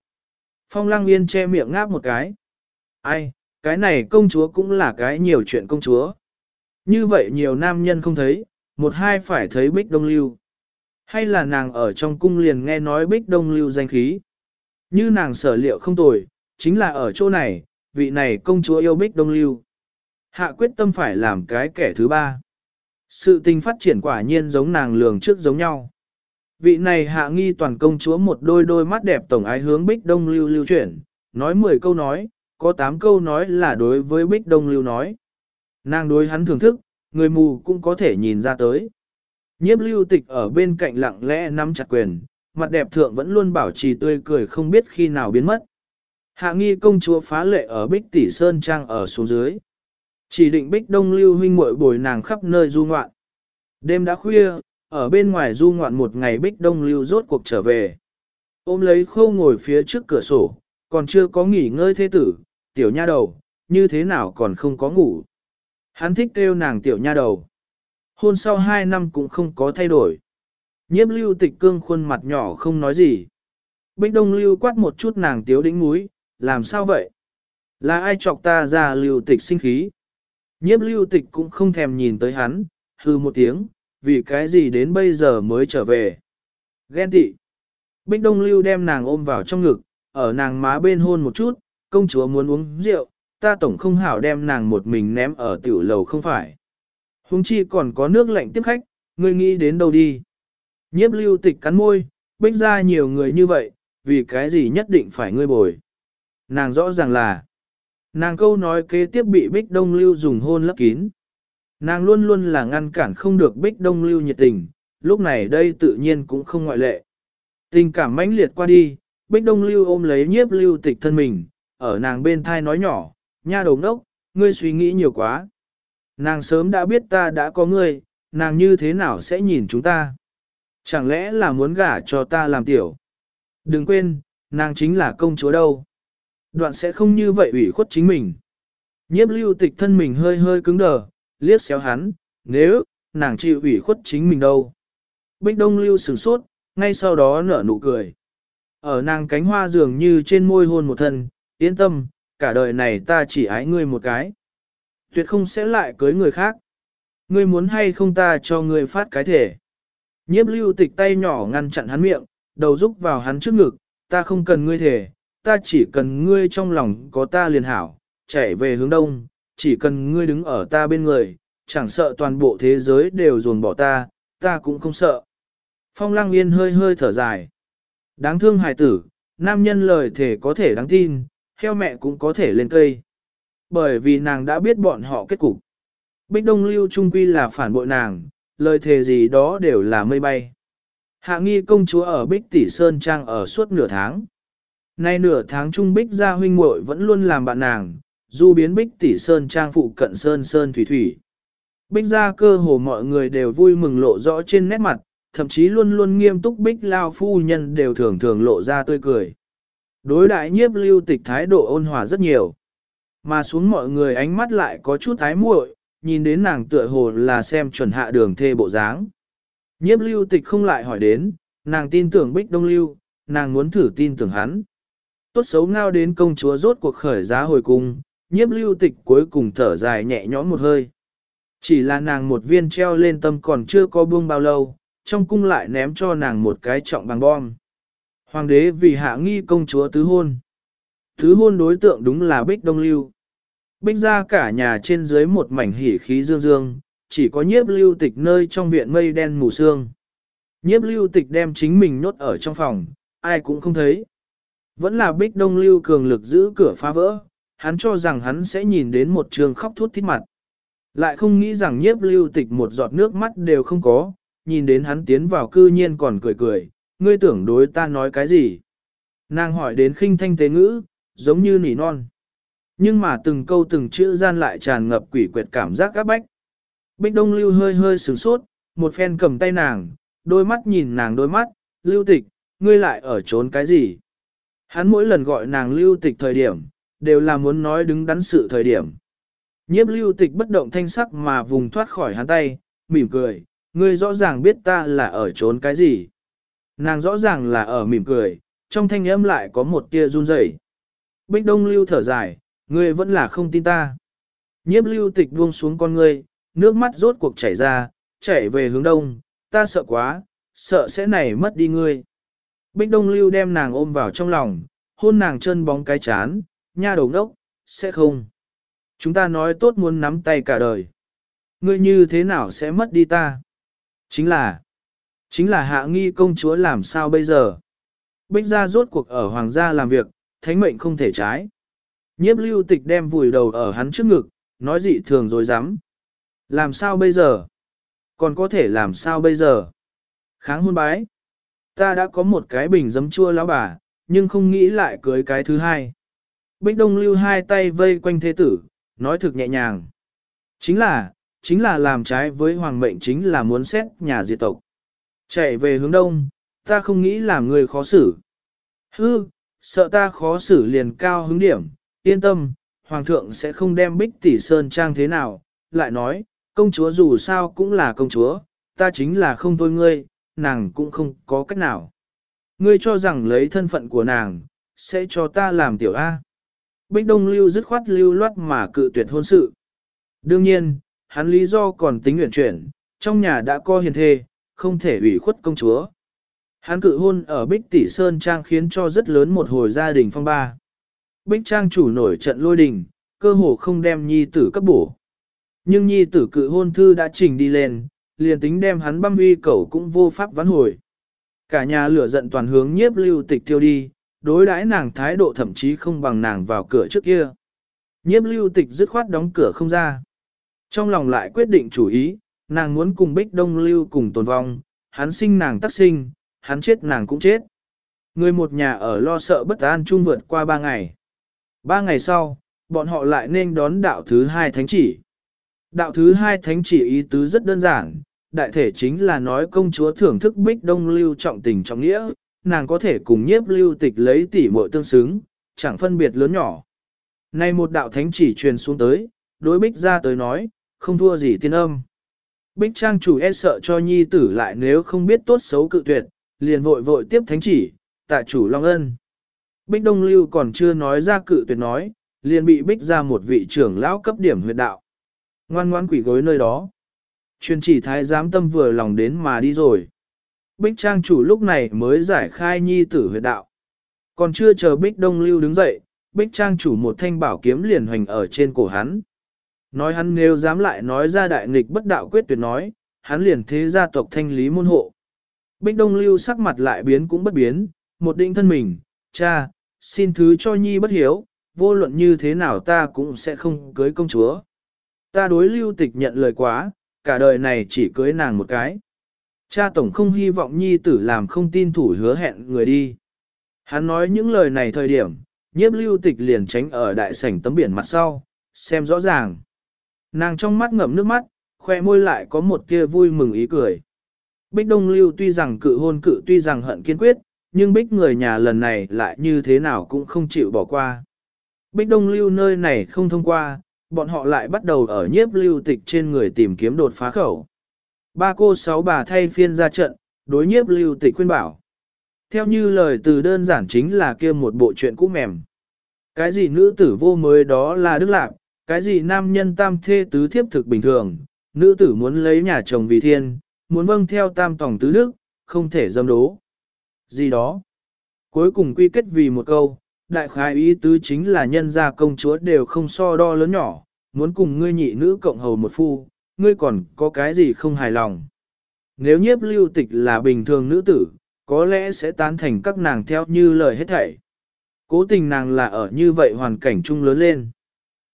Phong lăng yên che miệng ngáp một cái. Ai, cái này công chúa cũng là cái nhiều chuyện công chúa. Như vậy nhiều nam nhân không thấy, một hai phải thấy bích đông lưu. Hay là nàng ở trong cung liền nghe nói bích đông lưu danh khí. Như nàng sở liệu không tồi, chính là ở chỗ này, vị này công chúa yêu bích đông lưu. Hạ quyết tâm phải làm cái kẻ thứ ba. Sự tình phát triển quả nhiên giống nàng lường trước giống nhau. Vị này hạ nghi toàn công chúa một đôi đôi mắt đẹp tổng ái hướng Bích Đông Lưu lưu chuyển, nói 10 câu nói, có 8 câu nói là đối với Bích Đông Lưu nói. Nàng đối hắn thưởng thức, người mù cũng có thể nhìn ra tới. Nhiếp lưu tịch ở bên cạnh lặng lẽ nắm chặt quyền, mặt đẹp thượng vẫn luôn bảo trì tươi cười không biết khi nào biến mất. Hạ nghi công chúa phá lệ ở Bích Tỷ Sơn Trang ở xuống dưới. Chỉ định Bích Đông Lưu huynh muội bồi nàng khắp nơi du ngoạn. Đêm đã khuya, ở bên ngoài du ngoạn một ngày Bích Đông Lưu rốt cuộc trở về. Ôm lấy khâu ngồi phía trước cửa sổ, còn chưa có nghỉ ngơi thế tử, tiểu nha đầu, như thế nào còn không có ngủ. Hắn thích kêu nàng tiểu nha đầu. Hôn sau hai năm cũng không có thay đổi. Nhiếp lưu tịch cương khuôn mặt nhỏ không nói gì. Bích đông lưu quát một chút nàng tiếu đĩnh múi, làm sao vậy? Là ai chọc ta ra lưu tịch sinh khí? Nhiếp lưu tịch cũng không thèm nhìn tới hắn, hư một tiếng, vì cái gì đến bây giờ mới trở về. Ghen tị. Bích đông lưu đem nàng ôm vào trong ngực, ở nàng má bên hôn một chút, công chúa muốn uống rượu, ta tổng không hảo đem nàng một mình ném ở tiểu lầu không phải. Hùng chi còn có nước lạnh tiếp khách, ngươi nghĩ đến đâu đi. Nhiếp lưu tịch cắn môi, bích ra nhiều người như vậy, vì cái gì nhất định phải ngươi bồi. Nàng rõ ràng là, nàng câu nói kế tiếp bị bích đông lưu dùng hôn lấp kín. Nàng luôn luôn là ngăn cản không được bích đông lưu nhiệt tình, lúc này đây tự nhiên cũng không ngoại lệ. Tình cảm mãnh liệt qua đi, bích đông lưu ôm lấy nhiếp lưu tịch thân mình, ở nàng bên thai nói nhỏ, nha đầu ngốc, ngươi suy nghĩ nhiều quá. Nàng sớm đã biết ta đã có ngươi, nàng như thế nào sẽ nhìn chúng ta? Chẳng lẽ là muốn gả cho ta làm tiểu? Đừng quên, nàng chính là công chúa đâu. Đoạn sẽ không như vậy ủy khuất chính mình. Nhiếp lưu tịch thân mình hơi hơi cứng đờ, liếc xéo hắn, nếu, nàng chịu ủy khuất chính mình đâu. Bích đông lưu sửng sốt, ngay sau đó nở nụ cười. Ở nàng cánh hoa dường như trên môi hôn một thân, yên tâm, cả đời này ta chỉ ái ngươi một cái. Tuyệt không sẽ lại cưới người khác. Ngươi muốn hay không ta cho ngươi phát cái thể. Nhiếp lưu tịch tay nhỏ ngăn chặn hắn miệng, đầu rúc vào hắn trước ngực, ta không cần ngươi thể, ta chỉ cần ngươi trong lòng có ta liền hảo, chạy về hướng đông, chỉ cần ngươi đứng ở ta bên người, chẳng sợ toàn bộ thế giới đều dồn bỏ ta, ta cũng không sợ. Phong Lang yên hơi hơi thở dài. Đáng thương hài tử, nam nhân lời thể có thể đáng tin, heo mẹ cũng có thể lên cây. Bởi vì nàng đã biết bọn họ kết cục. Bích Đông Lưu Trung Quy là phản bội nàng, lời thề gì đó đều là mây bay. Hạ nghi công chúa ở Bích Tỷ Sơn Trang ở suốt nửa tháng. Nay nửa tháng Trung Bích gia huynh muội vẫn luôn làm bạn nàng, Du biến Bích Tỷ Sơn Trang phụ cận Sơn Sơn Thủy Thủy. Bích gia cơ hồ mọi người đều vui mừng lộ rõ trên nét mặt, thậm chí luôn luôn nghiêm túc Bích Lao phu nhân đều thường thường lộ ra tươi cười. Đối đại nhiếp lưu tịch thái độ ôn hòa rất nhiều. Mà xuống mọi người ánh mắt lại có chút thái muội, nhìn đến nàng tựa hồ là xem chuẩn hạ đường thê bộ dáng. Nhiếp lưu tịch không lại hỏi đến, nàng tin tưởng bích đông lưu, nàng muốn thử tin tưởng hắn. Tốt xấu ngao đến công chúa rốt cuộc khởi giá hồi cung, nhiếp lưu tịch cuối cùng thở dài nhẹ nhõm một hơi. Chỉ là nàng một viên treo lên tâm còn chưa có buông bao lâu, trong cung lại ném cho nàng một cái trọng bằng bom. Hoàng đế vì hạ nghi công chúa tứ hôn. Tứ hôn đối tượng đúng là Bích Đông Lưu. Bích ra cả nhà trên dưới một mảnh hỉ khí dương dương, chỉ có nhiếp lưu tịch nơi trong viện mây đen mù sương. Nhiếp lưu tịch đem chính mình nhốt ở trong phòng, ai cũng không thấy. Vẫn là bích đông lưu cường lực giữ cửa phá vỡ, hắn cho rằng hắn sẽ nhìn đến một trường khóc thút thít mặt. Lại không nghĩ rằng nhiếp lưu tịch một giọt nước mắt đều không có, nhìn đến hắn tiến vào cư nhiên còn cười cười, ngươi tưởng đối ta nói cái gì? Nàng hỏi đến khinh thanh tế ngữ, giống như nỉ non. Nhưng mà từng câu từng chữ gian lại tràn ngập quỷ quyệt cảm giác các bách. Bích Đông Lưu hơi hơi sửng sốt, một phen cầm tay nàng, đôi mắt nhìn nàng đôi mắt, lưu tịch, ngươi lại ở trốn cái gì? Hắn mỗi lần gọi nàng lưu tịch thời điểm, đều là muốn nói đứng đắn sự thời điểm. Nhiếp lưu tịch bất động thanh sắc mà vùng thoát khỏi hắn tay, mỉm cười, ngươi rõ ràng biết ta là ở trốn cái gì. Nàng rõ ràng là ở mỉm cười, trong thanh âm lại có một tia run rẩy. Bích Đông lưu thở dài, ngươi vẫn là không tin ta. Nhiếp lưu tịch buông xuống con ngươi, nước mắt rốt cuộc chảy ra, chảy về hướng đông, ta sợ quá, sợ sẽ này mất đi ngươi. Bích đông lưu đem nàng ôm vào trong lòng, hôn nàng chân bóng cái chán, nha đầu đốc, sẽ không. Chúng ta nói tốt muốn nắm tay cả đời. Ngươi như thế nào sẽ mất đi ta? Chính là, Chính là hạ nghi công chúa làm sao bây giờ? Bích gia rốt cuộc ở hoàng gia làm việc, thánh mệnh không thể trái. Nhiếp lưu tịch đem vùi đầu ở hắn trước ngực, nói dị thường rồi dám. Làm sao bây giờ? Còn có thể làm sao bây giờ? Kháng hôn bái. Ta đã có một cái bình giấm chua lão bà, nhưng không nghĩ lại cưới cái thứ hai. Bích Đông lưu hai tay vây quanh thế tử, nói thực nhẹ nhàng. Chính là, chính là làm trái với hoàng mệnh chính là muốn xét nhà diệt tộc. Chạy về hướng đông, ta không nghĩ làm người khó xử. Hư, sợ ta khó xử liền cao hứng điểm, yên tâm, hoàng thượng sẽ không đem bích tỷ sơn trang thế nào, lại nói, công chúa dù sao cũng là công chúa, ta chính là không thôi ngươi, nàng cũng không có cách nào. Ngươi cho rằng lấy thân phận của nàng, sẽ cho ta làm tiểu A. Bích Đông Lưu dứt khoát lưu loát mà cự tuyệt hôn sự. Đương nhiên, hắn lý do còn tính nguyện chuyển, trong nhà đã có hiền thê, không thể ủy khuất công chúa. Hắn cự hôn ở Bích Tỷ Sơn Trang khiến cho rất lớn một hồi gia đình phong ba. Bích Trang chủ nổi trận lôi đình, cơ hồ không đem nhi tử cấp bổ. Nhưng nhi tử cự hôn thư đã trình đi lên, liền tính đem hắn băm uy cẩu cũng vô pháp vãn hồi. Cả nhà lửa giận toàn hướng nhiếp lưu tịch tiêu đi, đối đãi nàng thái độ thậm chí không bằng nàng vào cửa trước kia. Nhiếp lưu tịch dứt khoát đóng cửa không ra. Trong lòng lại quyết định chủ ý, nàng muốn cùng Bích Đông Lưu cùng tồn vong, hắn sinh nàng tác sinh, hắn chết nàng cũng chết. Người một nhà ở lo sợ bất an chung vượt qua ba ngày. Ba ngày sau, bọn họ lại nên đón đạo thứ hai thánh chỉ. Đạo thứ hai thánh chỉ ý tứ rất đơn giản, đại thể chính là nói công chúa thưởng thức Bích Đông Lưu trọng tình trọng nghĩa, nàng có thể cùng nhiếp lưu tịch lấy tỷ muội tương xứng, chẳng phân biệt lớn nhỏ. Nay một đạo thánh chỉ truyền xuống tới, đối Bích ra tới nói, không thua gì tiên âm. Bích Trang chủ e sợ cho nhi tử lại nếu không biết tốt xấu cự tuyệt, liền vội vội tiếp thánh chỉ, tại chủ Long Ân. Bích Đông Lưu còn chưa nói ra cự tuyệt nói, liền bị Bích ra một vị trưởng lão cấp điểm huyệt đạo. Ngoan ngoan quỷ gối nơi đó. Truyền chỉ thái giám tâm vừa lòng đến mà đi rồi. Bích Trang chủ lúc này mới giải khai nhi tử huyệt đạo. Còn chưa chờ Bích Đông Lưu đứng dậy, Bích Trang chủ một thanh bảo kiếm liền hoành ở trên cổ hắn. Nói hắn nếu dám lại nói ra đại nghịch bất đạo quyết tuyệt nói, hắn liền thế gia tộc thanh lý môn hộ. Bích Đông Lưu sắc mặt lại biến cũng bất biến, một định thân mình, cha, xin thứ cho nhi bất hiếu, vô luận như thế nào ta cũng sẽ không cưới công chúa. Ta đối lưu tịch nhận lời quá, cả đời này chỉ cưới nàng một cái. Cha tổng không hy vọng nhi tử làm không tin thủ hứa hẹn người đi. Hắn nói những lời này thời điểm, nhiếp lưu tịch liền tránh ở đại sảnh tấm biển mặt sau, xem rõ ràng. Nàng trong mắt ngậm nước mắt, khoe môi lại có một tia vui mừng ý cười. Bích Đông Lưu tuy rằng cự hôn cự tuy rằng hận kiên quyết, nhưng Bích người nhà lần này lại như thế nào cũng không chịu bỏ qua. Bích Đông Lưu nơi này không thông qua, bọn họ lại bắt đầu ở nhiếp lưu tịch trên người tìm kiếm đột phá khẩu. Ba cô sáu bà thay phiên ra trận, đối nhiếp lưu tịch khuyên bảo. Theo như lời từ đơn giản chính là kia một bộ chuyện cũ mềm. Cái gì nữ tử vô mới đó là đức lạc, cái gì nam nhân tam thê tứ thiếp thực bình thường, nữ tử muốn lấy nhà chồng vì thiên, muốn vâng theo tam tổng tứ đức, không thể dâm đố. Gì đó. Cuối cùng quy kết vì một câu, đại khái ý tứ chính là nhân gia công chúa đều không so đo lớn nhỏ, muốn cùng ngươi nhị nữ cộng hầu một phu, ngươi còn có cái gì không hài lòng. Nếu nhiếp lưu tịch là bình thường nữ tử, có lẽ sẽ tán thành các nàng theo như lời hết thảy. Cố tình nàng là ở như vậy hoàn cảnh chung lớn lên.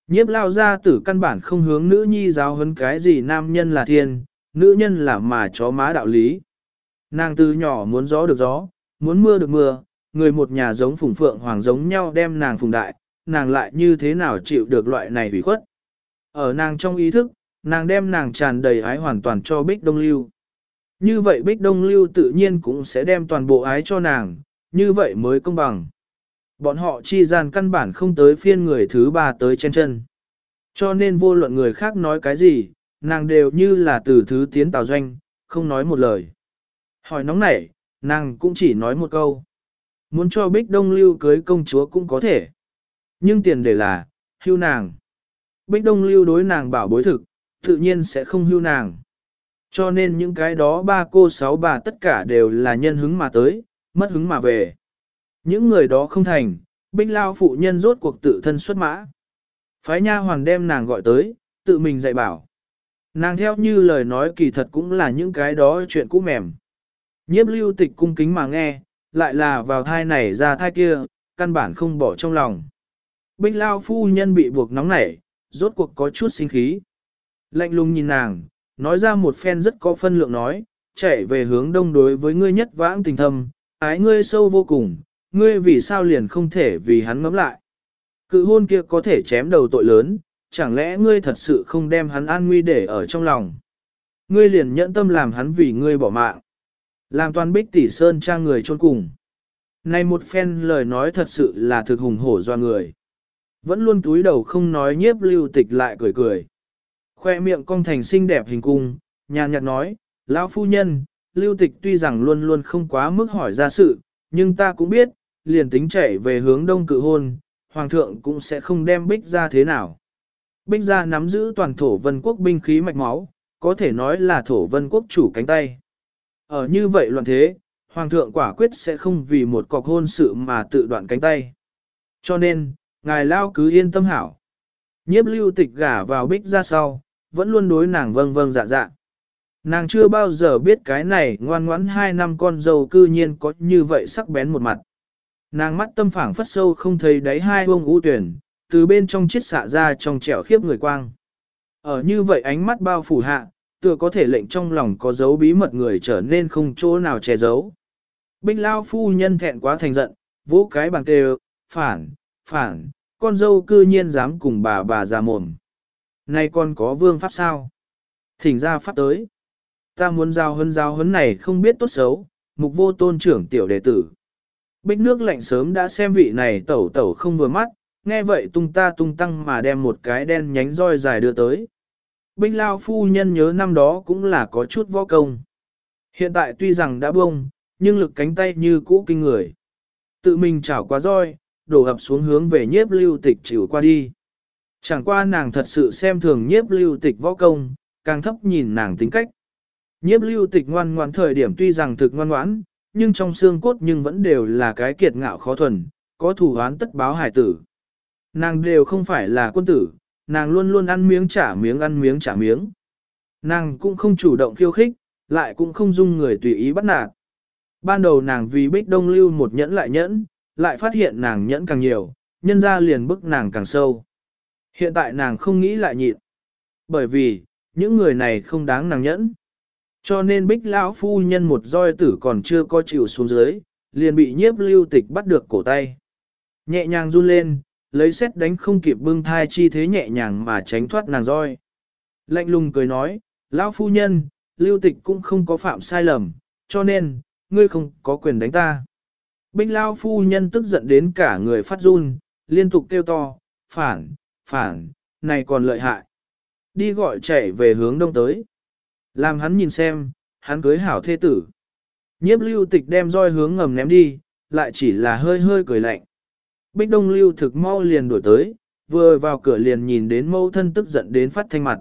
Nhiếp lao gia tử căn bản không hướng nữ nhi giáo huấn cái gì nam nhân là thiên, nữ nhân là mà chó má đạo lý. Nàng từ nhỏ muốn gió được gió, muốn mưa được mưa, người một nhà giống phùng phượng hoàng giống nhau đem nàng phùng đại, nàng lại như thế nào chịu được loại này hủy khuất. Ở nàng trong ý thức, nàng đem nàng tràn đầy ái hoàn toàn cho Bích Đông Lưu. Như vậy Bích Đông Lưu tự nhiên cũng sẽ đem toàn bộ ái cho nàng, như vậy mới công bằng. Bọn họ chi gian căn bản không tới phiên người thứ ba tới trên chân. Cho nên vô luận người khác nói cái gì, nàng đều như là từ thứ tiến tào doanh, không nói một lời. Hỏi nóng nảy, nàng cũng chỉ nói một câu. Muốn cho Bích Đông Lưu cưới công chúa cũng có thể. Nhưng tiền để là, hưu nàng. Bích Đông Lưu đối nàng bảo bối thực, tự nhiên sẽ không hưu nàng. Cho nên những cái đó ba cô sáu bà tất cả đều là nhân hứng mà tới, mất hứng mà về. Những người đó không thành, Bích Lao phụ nhân rốt cuộc tự thân xuất mã. Phái nha hoàn đem nàng gọi tới, tự mình dạy bảo. Nàng theo như lời nói kỳ thật cũng là những cái đó chuyện cũ mềm. Nhiếp lưu tịch cung kính mà nghe, lại là vào thai này ra thai kia, căn bản không bỏ trong lòng. Bích lao phu nhân bị buộc nóng nảy, rốt cuộc có chút sinh khí. Lạnh lùng nhìn nàng, nói ra một phen rất có phân lượng nói, chạy về hướng đông đối với ngươi nhất vãng tình thâm, ái ngươi sâu vô cùng, ngươi vì sao liền không thể vì hắn ngấm lại. Cự hôn kia có thể chém đầu tội lớn, chẳng lẽ ngươi thật sự không đem hắn an nguy để ở trong lòng. Ngươi liền nhẫn tâm làm hắn vì ngươi bỏ mạng. Làm toàn bích tỷ sơn trang người chôn cùng. Này một phen lời nói thật sự là thực hùng hổ do người. Vẫn luôn túi đầu không nói nhiếp lưu tịch lại cười cười. Khoe miệng cong thành xinh đẹp hình cung, nhàn nhạt nói, lão phu nhân, lưu tịch tuy rằng luôn luôn không quá mức hỏi ra sự, nhưng ta cũng biết, liền tính chạy về hướng đông cự hôn, hoàng thượng cũng sẽ không đem bích ra thế nào. Bích ra nắm giữ toàn thổ vân quốc binh khí mạch máu, có thể nói là thổ vân quốc chủ cánh tay. Ở như vậy loạn thế, hoàng thượng quả quyết sẽ không vì một cọc hôn sự mà tự đoạn cánh tay. Cho nên, ngài lao cứ yên tâm hảo. Nhiếp lưu tịch gả vào bích ra sau, vẫn luôn đối nàng vâng vâng dạ dạ. Nàng chưa bao giờ biết cái này ngoan ngoãn hai năm con dâu cư nhiên có như vậy sắc bén một mặt. Nàng mắt tâm phảng phất sâu không thấy đáy hai bông u tuyển, từ bên trong chiết xạ ra trong trẻo khiếp người quang. Ở như vậy ánh mắt bao phủ hạ, tựa có thể lệnh trong lòng có dấu bí mật người trở nên không chỗ nào che giấu. Bích lao phu nhân thẹn quá thành giận, vỗ cái bàn kêu, phản, phản, con dâu cư nhiên dám cùng bà bà già mồm. Này con có vương pháp sao? Thỉnh ra pháp tới. Ta muốn giao hân giao hấn này không biết tốt xấu, mục vô tôn trưởng tiểu đệ tử. Bích nước lạnh sớm đã xem vị này tẩu tẩu không vừa mắt, nghe vậy tung ta tung tăng mà đem một cái đen nhánh roi dài đưa tới. Bích lao phu nhân nhớ năm đó cũng là có chút võ công. Hiện tại tuy rằng đã bông, nhưng lực cánh tay như cũ kinh người. Tự mình chảo qua roi, đổ ập xuống hướng về nhiếp lưu tịch chịu qua đi. Chẳng qua nàng thật sự xem thường nhiếp lưu tịch võ công, càng thấp nhìn nàng tính cách. Nhiếp lưu tịch ngoan ngoãn thời điểm tuy rằng thực ngoan ngoãn, nhưng trong xương cốt nhưng vẫn đều là cái kiệt ngạo khó thuần, có thủ án tất báo hải tử. Nàng đều không phải là quân tử, nàng luôn luôn ăn miếng trả miếng ăn miếng trả miếng. Nàng cũng không chủ động khiêu khích, lại cũng không dung người tùy ý bắt nạt. Ban đầu nàng vì bích đông lưu một nhẫn lại nhẫn, lại phát hiện nàng nhẫn càng nhiều, nhân ra liền bức nàng càng sâu. Hiện tại nàng không nghĩ lại nhịn. Bởi vì, những người này không đáng nàng nhẫn. Cho nên bích lão phu nhân một roi tử còn chưa có chịu xuống dưới, liền bị nhiếp lưu tịch bắt được cổ tay. Nhẹ nhàng run lên, lấy xét đánh không kịp bưng thai chi thế nhẹ nhàng mà tránh thoát nàng roi. Lạnh lùng cười nói, lão phu nhân, lưu tịch cũng không có phạm sai lầm, cho nên, ngươi không có quyền đánh ta. Bích lão phu nhân tức giận đến cả người phát run, liên tục kêu to, phản, phản, này còn lợi hại. Đi gọi chạy về hướng đông tới. Làm hắn nhìn xem, hắn cưới hảo thê tử. Nhiếp lưu tịch đem roi hướng ngầm ném đi, lại chỉ là hơi hơi cười lạnh. Bích đông lưu thực mau liền đổi tới, vừa vào cửa liền nhìn đến mâu thân tức giận đến phát thanh mặt.